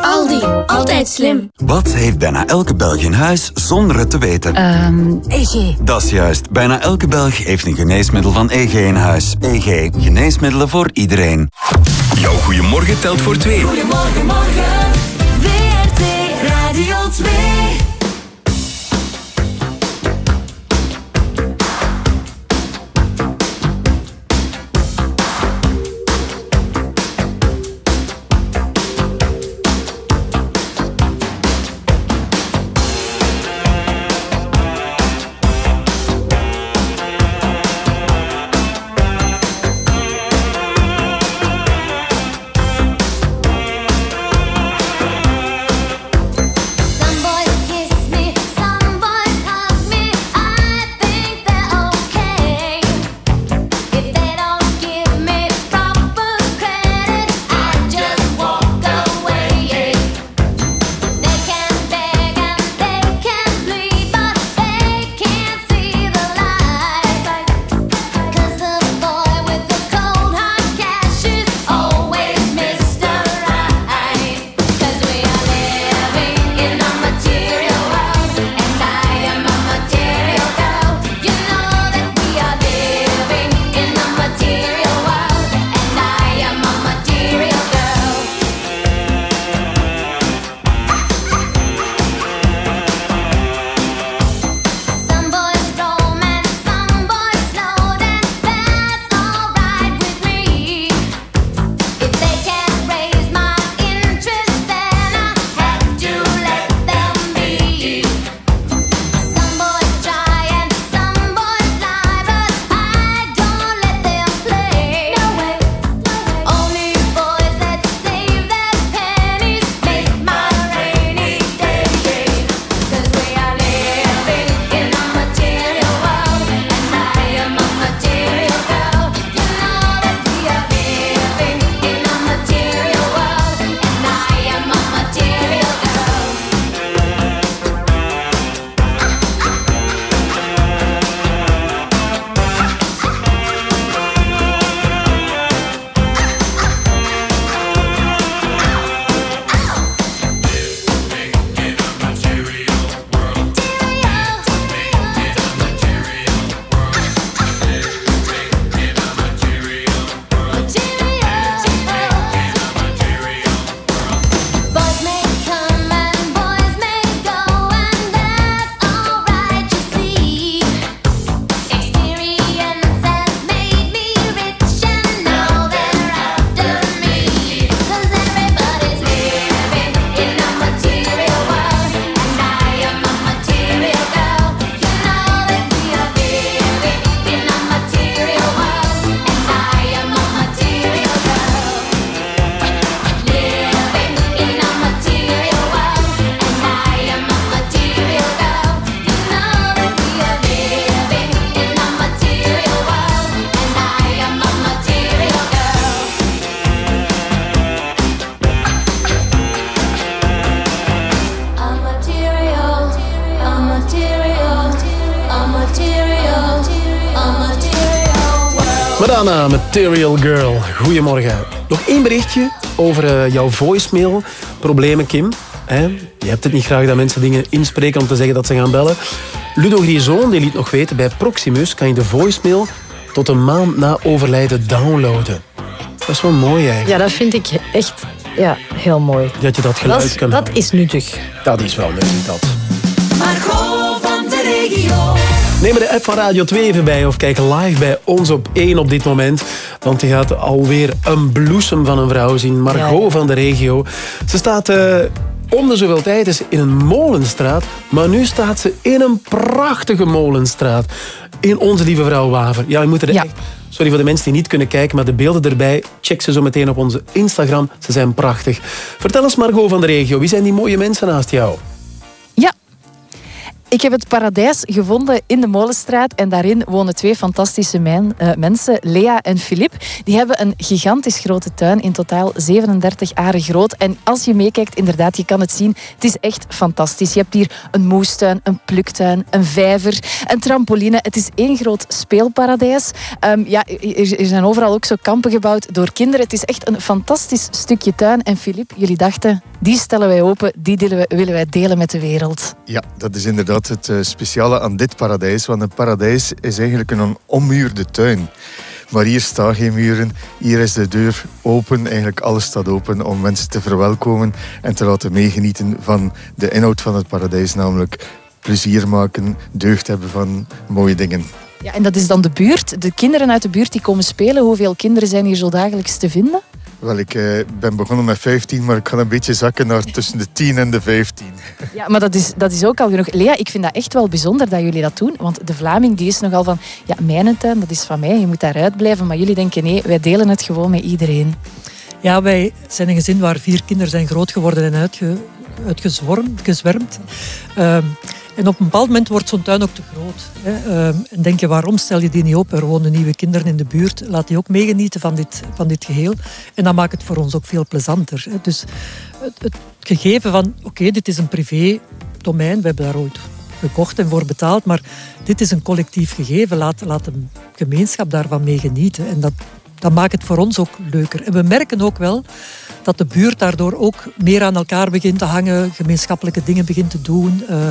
[SPEAKER 16] Aldi, altijd slim.
[SPEAKER 71] Wat heeft bijna elke Belg in huis zonder het te weten?
[SPEAKER 16] Ehm, EG.
[SPEAKER 71] Dat is juist. Bijna elke Belg heeft een geneesmiddel van EG in huis. EG. Geneesmiddelen voor iedereen.
[SPEAKER 72] Jouw goeiemorgen telt voor twee.
[SPEAKER 11] Goedemorgen, morgen. Radio 2.
[SPEAKER 1] Material Girl. Goedemorgen. Nog één berichtje over eh, jouw voicemail. Problemen, Kim. Je hebt het niet graag dat mensen dingen inspreken om te zeggen dat ze gaan bellen. Ludo Grison die liet nog weten, bij Proximus kan je de voicemail tot een maand na overlijden downloaden. Dat is wel mooi eigenlijk.
[SPEAKER 7] Ja, dat vind ik echt ja, heel mooi.
[SPEAKER 1] Dat je dat geluid
[SPEAKER 7] Dat is,
[SPEAKER 1] kan
[SPEAKER 7] dat is nuttig.
[SPEAKER 1] Dat is wel nuttig, dat. Neem de app van Radio 2 even bij of kijk live bij ons op 1 op dit moment. Want je gaat alweer een bloesem van een vrouw zien. Margot
[SPEAKER 7] Ja.
[SPEAKER 1] van de regio. Ze staat eh, om de zoveel tijd in een molenstraat. Maar nu staat ze in een prachtige molenstraat. In Onze Lieve Vrouw Waver. Ja, je moet er echt... Sorry voor de mensen die niet kunnen kijken, maar de beelden erbij, check ze zo meteen op onze Instagram. Ze zijn prachtig. Vertel eens Margot van de regio, wie zijn die mooie mensen naast jou?
[SPEAKER 31] Ik heb het paradijs gevonden in de Molenstraat en daarin wonen twee fantastische men- eh, mensen, Lea en Filip. Die hebben een gigantisch grote tuin, in totaal 37 aren groot. En als je meekijkt, inderdaad, je kan het zien, het is echt fantastisch. Je hebt hier een moestuin, een pluktuin, een vijver, een trampoline. Het is één groot speelparadijs. Ehm, ja, er, er zijn overal ook zo kampen gebouwd door kinderen. Het is echt een fantastisch stukje tuin. En Filip, jullie dachten, die stellen wij open, die willen wij delen met de wereld.
[SPEAKER 73] Ja, dat is inderdaad het eh, speciale aan dit paradijs. Want een paradijs is eigenlijk een ommuurde tuin. Maar hier staan geen muren. Hier is de deur open. Eigenlijk alles staat open om mensen te verwelkomen en te laten meegenieten van de inhoud van het paradijs. Namelijk plezier maken, deugd hebben van mooie dingen.
[SPEAKER 31] Ja, en dat is dan de buurt. De kinderen uit de buurt die komen spelen. Hoeveel kinderen zijn hier zo dagelijks te vinden?
[SPEAKER 73] Wel, ik eh, ben begonnen met 15, maar ik ga een beetje zakken naar tussen de 10 en de 15.
[SPEAKER 31] Ja, maar dat is, dat is ook al genoeg. Lea, ik vind dat echt wel bijzonder dat jullie dat doen. Want de Vlaming die is nogal van, ja, mijn tuin, dat is van mij. Je moet daaruit blijven. Maar jullie denken, nee, wij delen het gewoon met iedereen.
[SPEAKER 74] Ja, wij zijn een gezin waar vier kinderen zijn groot geworden en uitge, uitgezwormd, gezwermd. Ehm, en op een bepaald moment wordt zo'n tuin ook te groot. Hè. Ehm, en denk je, waarom stel je die niet op? Er wonen nieuwe kinderen in de buurt. Laat die ook meegenieten van dit, van dit geheel. En dat maakt het voor ons ook veel plezanter. Hè. Dus het, het gegeven van, oké, dit is een privé domein. We hebben daar ooit gekocht en voor betaald. Maar dit is een collectief gegeven. Laat, laat de gemeenschap daarvan mee genieten. En dat, dat maakt het voor ons ook leuker. En we merken ook wel dat de buurt daardoor ook meer aan elkaar begint te hangen, gemeenschappelijke dingen begint te doen. eh,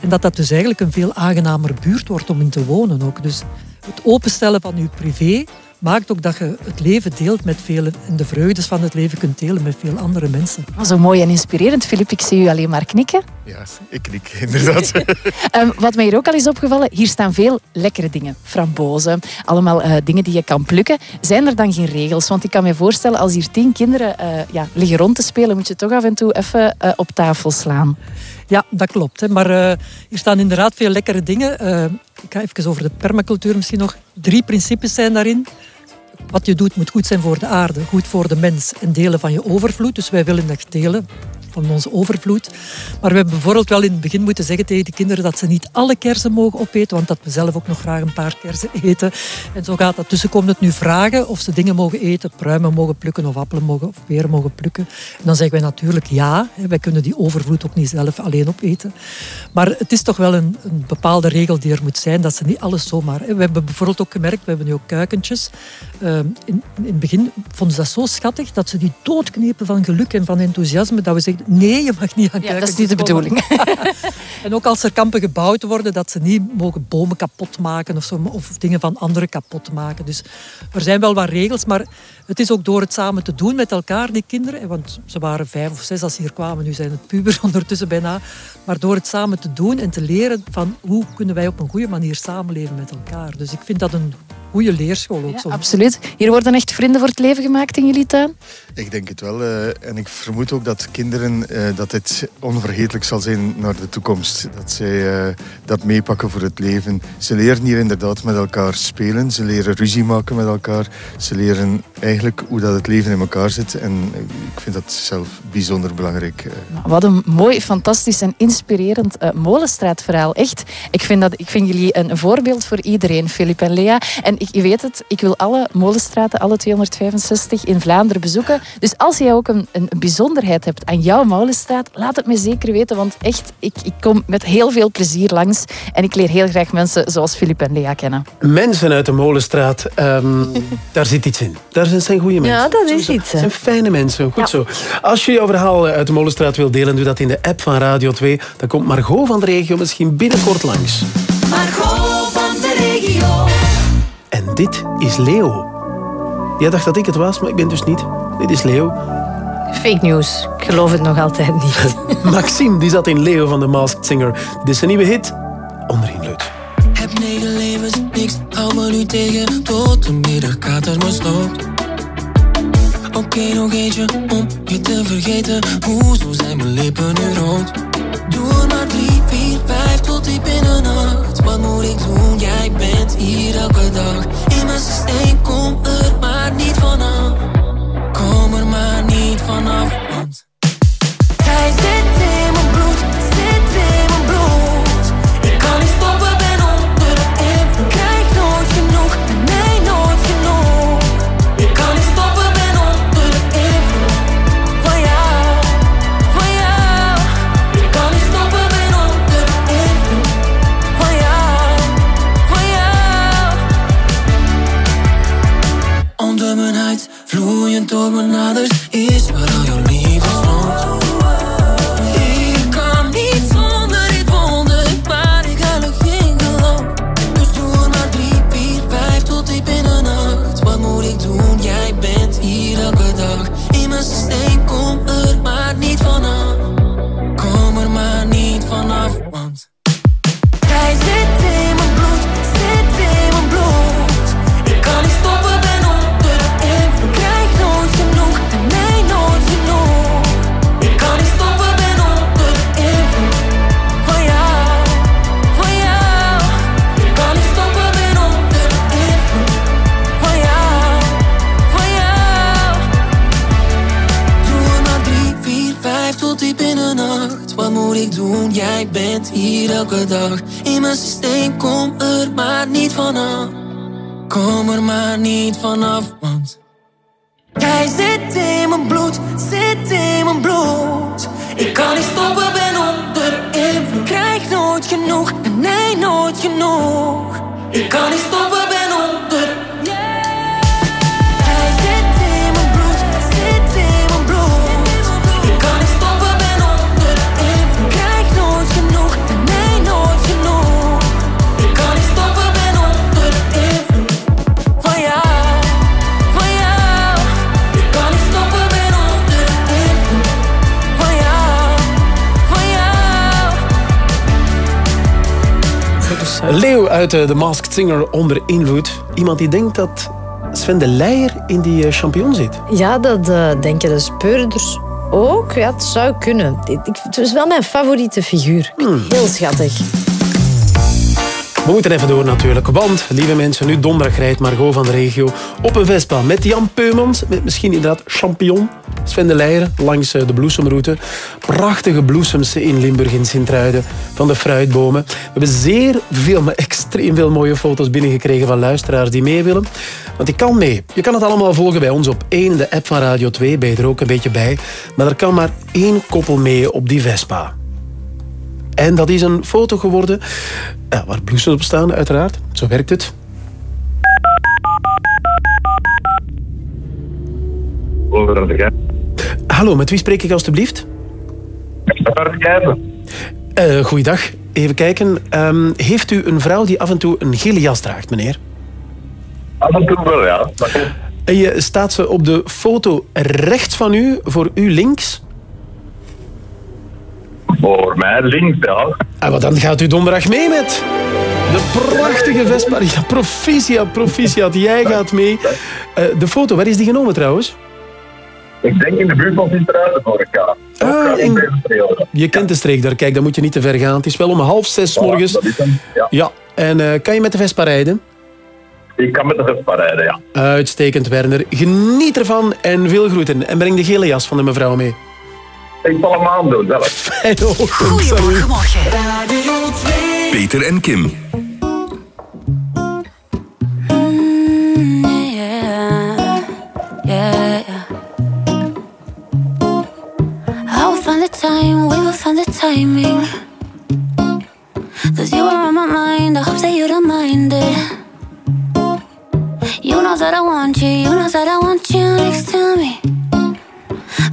[SPEAKER 74] en dat dat dus eigenlijk een veel aangenamer buurt wordt om in te wonen ook. Dus het openstellen van je privé maakt ook dat je het leven deelt met velen en de vreugdes van het leven kunt delen met veel andere mensen.
[SPEAKER 31] Oh, zo mooi en inspirerend, Filip. Ik zie u alleen maar knikken.
[SPEAKER 73] Ja, ik knik inderdaad.
[SPEAKER 31] Ehm, wat mij hier ook al is opgevallen, hier staan veel lekkere dingen. Frambozen, allemaal eh, dingen die je kan plukken. Zijn er dan geen regels? Want ik kan me voorstellen, als hier tien kinderen eh, ja, liggen rond te spelen, moet je toch af en toe even eh, op tafel slaan.
[SPEAKER 74] Ja, dat klopt. Hè. Maar eh, hier staan inderdaad veel lekkere dingen. Eh, ik ga even over de permacultuur misschien nog. Drie principes zijn daarin. Wat je doet moet goed zijn voor de aarde, goed voor de mens en delen van je overvloed. Dus wij willen dat delen van onze overvloed. Maar we hebben bijvoorbeeld wel in het begin moeten zeggen tegen de kinderen dat ze niet alle kersen mogen opeten, want dat we zelf ook nog graag een paar kersen eten. En zo gaat dat. Dus komen het nu vragen of ze dingen mogen eten, pruimen mogen plukken of appelen mogen, of peren mogen plukken. En dan zeggen wij natuurlijk ja. Wij kunnen die overvloed ook niet zelf alleen opeten. Maar het is toch wel een, een bepaalde regel die er moet zijn, dat ze niet alles zomaar... We hebben bijvoorbeeld ook gemerkt, we hebben nu ook kuikentjes. Ehm, in, in het begin vonden ze dat zo schattig dat ze die doodknepen van geluk en van enthousiasme, dat we zeggen, nee, je mag niet aan
[SPEAKER 31] Ja, dat is niet de bedoeling.
[SPEAKER 74] En ook als er kampen gebouwd worden, dat ze niet mogen bomen kapot maken of, zo, of dingen van anderen kapot maken. Dus er zijn wel wat regels, maar het is ook door het samen te doen met elkaar, die kinderen. Want ze waren vijf of zes als ze hier kwamen, nu zijn het pubers ondertussen bijna. Maar door het samen te doen en te leren van hoe kunnen wij op een goede manier samenleven met elkaar. Dus ik vind dat een goede leerschool ook. zo.
[SPEAKER 31] Absoluut. Hier worden echt vrienden voor het leven gemaakt in jullie tuin.
[SPEAKER 73] Ik denk het wel. eh, en ik vermoed ook dat kinderen eh, dat dit onvergetelijk zal zijn naar de toekomst. Dat zij eh, dat meepakken voor het leven. Ze leren hier inderdaad met elkaar spelen. Ze leren ruzie maken met elkaar. Ze leren eigenlijk hoe dat het leven in elkaar zit. En ik vind dat zelf bijzonder belangrijk. eh.
[SPEAKER 31] Wat een mooi, fantastisch en inspirerend eh, molenstraatverhaal. Echt. Ik vind, dat, ik vind jullie een voorbeeld voor iedereen, Filip en Lea. En ik, je weet het, ik wil alle molenstraten, alle 265 in Vlaanderen bezoeken. Dus als jij ook een, een bijzonderheid hebt aan jouw molenstraat, laat het me zeker weten. Want echt, ik, ik kom met heel veel plezier langs. En ik leer heel graag mensen zoals Filip en Lea kennen.
[SPEAKER 1] Mensen uit de Molenstraat, ehm, daar zit iets in. Daar zijn, zijn goede mensen.
[SPEAKER 7] Ja, dat is iets, hè.
[SPEAKER 1] zijn fijne mensen, goed
[SPEAKER 7] Ja.
[SPEAKER 1] zo. Als je jouw verhaal uit de Molenstraat wilt delen, doe dat in de app van Radio 2. Dan komt Margot van de regio misschien binnenkort langs.
[SPEAKER 30] Margot van de regio.
[SPEAKER 1] En dit is Leo. Jij dacht dat ik het was, maar ik ben dus niet. Dit is Leo.
[SPEAKER 7] Fake news. Ik geloof het nog altijd niet.
[SPEAKER 1] Maxime, die zat in Leo van de Masked Singer. Dit is een nieuwe hit. Onder invloed.
[SPEAKER 8] Heb negen levens, niks hou me nu tegen Tot de middagkater me sloopt Oké, nog eentje om je te vergeten. Hoezo zijn mijn lippen nu rood? Doe er maar drie, vier, vijf tot diep in de nacht. Wat moet ik doen? Jij bent hier elke dag. In mijn systeem, kom er maar niet vanaf. Kom er maar niet vanaf vloeiend door mijn aders Is waar Doen? Jij bent hier elke dag. In mijn systeem, kom er maar niet vanaf. Kom er maar niet vanaf, want Jij zit in mijn bloed, zit in mijn bloed. Ik kan niet stoppen, ben onder de invloed. Krijg nooit genoeg, nee, nooit genoeg. Ik kan niet stoppen, ben
[SPEAKER 1] Leo uit eh, The Masked Singer onder invloed. Iemand die denkt dat Sven de Leijer in die eh, champignon zit.
[SPEAKER 7] Ja, dat eh, denken de speurders ook. Ja, het zou kunnen. Ik- Het is wel mijn favoriete figuur. Heel schattig.
[SPEAKER 1] We moeten even door natuurlijk, want, lieve mensen, nu donderdag rijdt Margot van de regio op een Vespa met Jan Peumans, met misschien inderdaad champignon, Sven de Leijer, langs eh, de bloesemroute. Prachtige bloesems in Limburg, in Sint-Truiden, van de fruitbomen. We hebben zeer veel, maar extreem veel mooie foto's binnengekregen van luisteraars die mee willen. Want je kan mee. Je kan het allemaal volgen bij ons op 1 in de app van Radio 2, ben je er ook een beetje bij. Maar er kan maar één koppel mee op die Vespa. En dat is een foto geworden ja, waar bloesems op staan, uiteraard. Zo werkt het. Hallo, met wie spreek ik alstublieft? Eh goeiedag. Even kijken. Ehm, heeft u een vrouw die af en toe een gele jas draagt, meneer?
[SPEAKER 75] Af en toe wel, ja.
[SPEAKER 1] Je staat ze op de foto rechts van u, voor u links.
[SPEAKER 75] Voor mij links, ja.
[SPEAKER 1] Ah, wat dan gaat u donderdag mee met de prachtige Vespa. Ja, proficiat, proficiat. Jij gaat mee. Eh, de foto, waar is die genomen trouwens?
[SPEAKER 75] Ik denk in de buurt van Sint-Truiden vorig jaar.
[SPEAKER 1] Ah, in- Je kent de streek daar. Kijk, dan moet je niet te ver gaan. Het is wel om half zes morgens.
[SPEAKER 75] ja.
[SPEAKER 1] Ja. En eh, kan je met de Vespa rijden?
[SPEAKER 75] Ik kan met de Vespa rijden, ja.
[SPEAKER 1] Uitstekend, Werner. Geniet ervan en veel groeten. En breng de gele jas van de mevrouw mee.
[SPEAKER 75] Ik zal hem aandoen zelf.
[SPEAKER 1] Goedemorgen, Peter en
[SPEAKER 30] Kim. Mm,
[SPEAKER 76] time, we will
[SPEAKER 11] find the timing. Cause you are on my mind, I hope that you don't mind it. You know that I want you, you know that I want you next to me.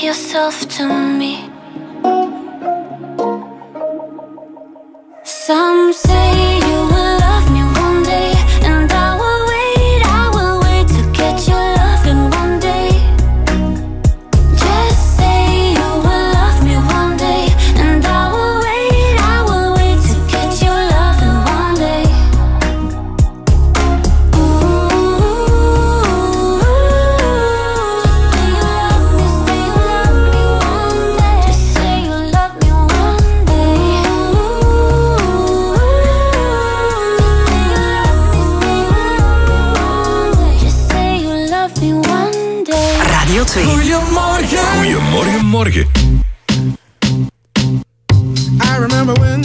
[SPEAKER 11] yourself to me. Some say
[SPEAKER 76] morgen.
[SPEAKER 77] I remember when,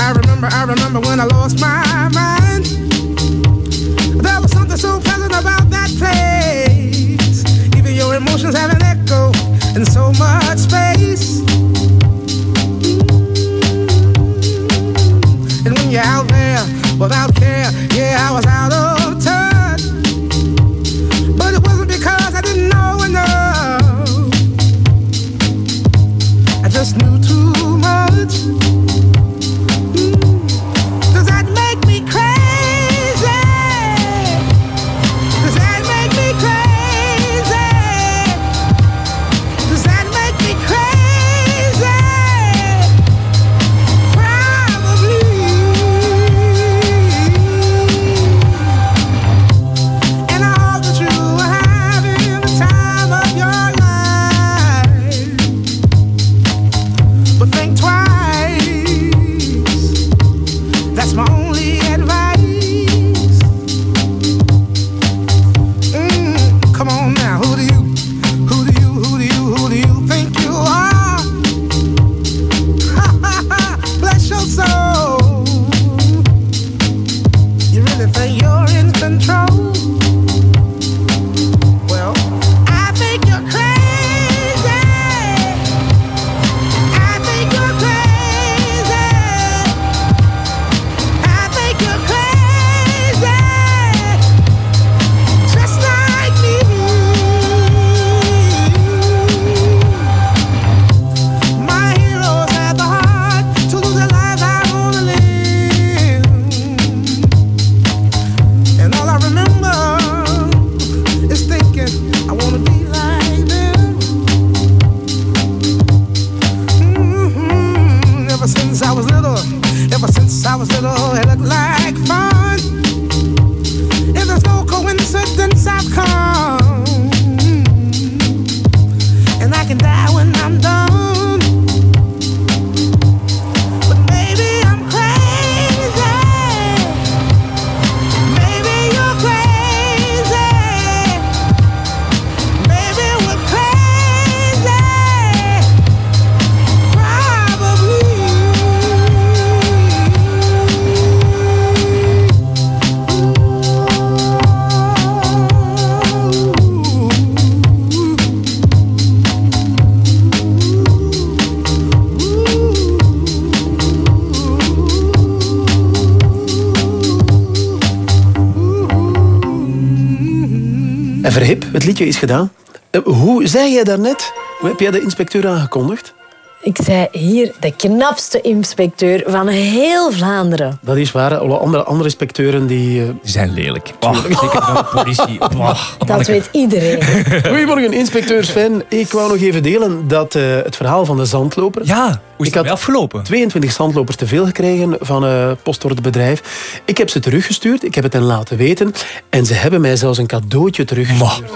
[SPEAKER 77] I remember, I remember when I lost my mind. There was something so pleasant about that place. Even your emotions have an echo in so much space. And when you're out there without care, yeah, I was out
[SPEAKER 1] is gedaan. Eh, Hoe zei jij daarnet? Hoe heb jij de inspecteur aangekondigd?
[SPEAKER 7] Ik zei hier de knapste inspecteur van heel Vlaanderen.
[SPEAKER 1] Dat is waar. Alle andere, andere inspecteuren die... Die
[SPEAKER 78] zijn lelijk. zeker van de politie.
[SPEAKER 7] Dat weet iedereen.
[SPEAKER 1] Goedemorgen, inspecteur Sven. Ik wou nog even delen dat eh, het verhaal van de zandloper...
[SPEAKER 78] Ja, hoe is
[SPEAKER 1] ik
[SPEAKER 78] het afgelopen?
[SPEAKER 1] 22 zandlopers te veel gekregen van uh, postordebedrijf. Ik heb ze teruggestuurd, ik heb het hen laten weten. En ze hebben mij zelfs een cadeautje teruggestuurd.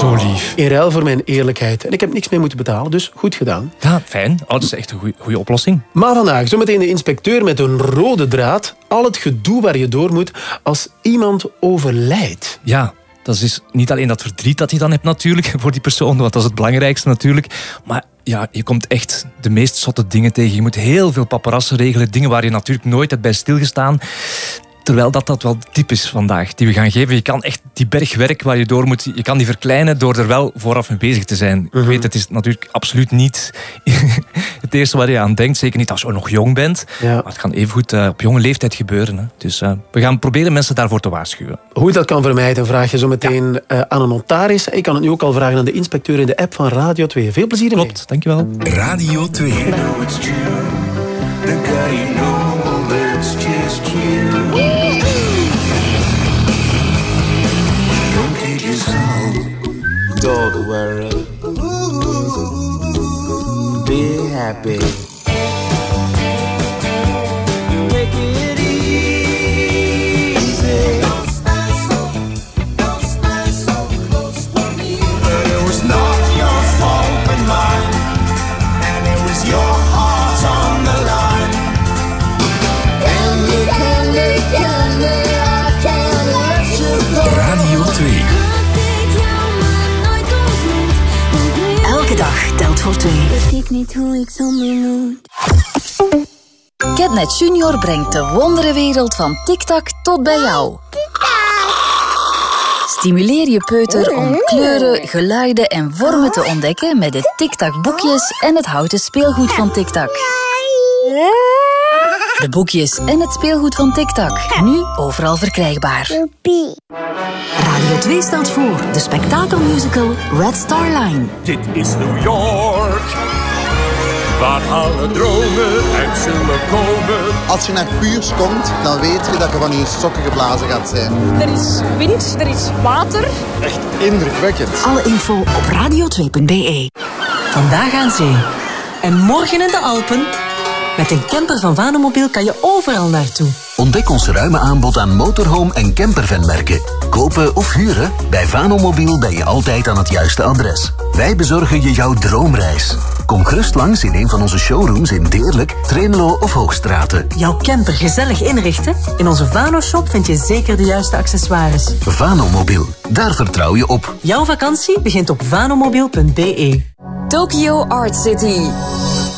[SPEAKER 78] Zo lief.
[SPEAKER 1] In ruil voor mijn eerlijkheid. En ik heb niks meer moeten betalen, dus goed gedaan.
[SPEAKER 78] Ja, fijn. Oh, dat is echt een goede oplossing.
[SPEAKER 1] Maar vandaag, zometeen de inspecteur met een rode draad. Al het gedoe waar je door moet als iemand overlijdt.
[SPEAKER 78] Ja, dat is niet alleen dat verdriet dat je dan hebt natuurlijk voor die persoon, want dat is het belangrijkste natuurlijk. Maar ja, je komt echt de meest zotte dingen tegen. Je moet heel veel paparazzen regelen, dingen waar je natuurlijk nooit hebt bij stilgestaan. Terwijl dat, dat wel de tip is vandaag, die we gaan geven. Je kan echt die berg werk waar je door moet, je kan die verkleinen door er wel vooraf mee bezig te zijn. Ik weet, het is natuurlijk absoluut niet het eerste waar je aan denkt. Zeker niet als je nog jong bent. Maar het kan evengoed uh, op jonge leeftijd gebeuren. Hè. Dus uh, we gaan proberen mensen daarvoor te waarschuwen.
[SPEAKER 1] Hoe je dat kan vermijden, vraag je zo meteen ja. uh, aan een notaris. Ik kan het nu ook al vragen aan de inspecteur in de app van Radio 2. Veel plezier ermee.
[SPEAKER 78] Klopt, dankjewel.
[SPEAKER 8] Radio 2.
[SPEAKER 79] Don't worry. Be happy.
[SPEAKER 11] Weet niet hoe ik zonder moet.
[SPEAKER 5] Catnet Junior brengt de wonderenwereld van TikTok tot bij jou. Stimuleer je peuter om kleuren, geluiden en vormen te ontdekken met de TikTok-boekjes en het houten speelgoed van TikTok. De boekjes en het speelgoed van TikTok. Nu overal verkrijgbaar. Radio 2 staat voor de spektakelmusical Red Star Line.
[SPEAKER 8] Dit is New York, waar alle dromen uit zullen komen.
[SPEAKER 80] Als je naar Puurs komt, dan weet je dat je van je sokken geblazen gaat zijn.
[SPEAKER 81] Er is wind, er is water.
[SPEAKER 80] Echt indrukwekkend.
[SPEAKER 5] Alle info op radio2.be.
[SPEAKER 81] Vandaag aan zee. En morgen in de Alpen. Met een camper van Vanomobiel kan je overal naartoe.
[SPEAKER 82] Ontdek ons ruime aanbod aan motorhome en campervanmerken. Kopen of huren? Bij Vanomobiel ben je altijd aan het juiste adres. Wij bezorgen je jouw droomreis. Kom gerust langs in een van onze showrooms in Deerlijk, Trenelo of Hoogstraten.
[SPEAKER 81] Jouw camper gezellig inrichten? In onze Vano-shop vind je zeker de juiste accessoires.
[SPEAKER 82] Vanomobiel, daar vertrouw je op.
[SPEAKER 81] Jouw vakantie begint op vanomobiel.be.
[SPEAKER 83] Tokyo Art City.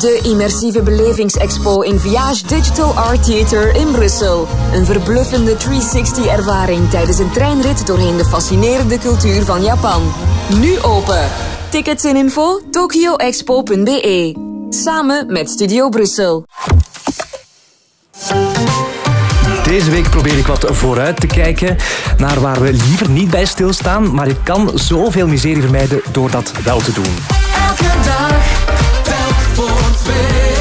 [SPEAKER 83] De immersieve belevingsexpo in Viage Digital Art Theater in Brussel. Een verbluffende 360-ervaring tijdens een treinrit doorheen de fascinerende cultuur van Japan. Nu open. Tickets en info tokyoexpo.be. Samen met Studio Brussel.
[SPEAKER 78] Deze week probeer ik wat vooruit te kijken naar waar we liever niet bij stilstaan, maar ik kan zoveel miserie vermijden door dat wel te doen.
[SPEAKER 8] Dag telt voor twee.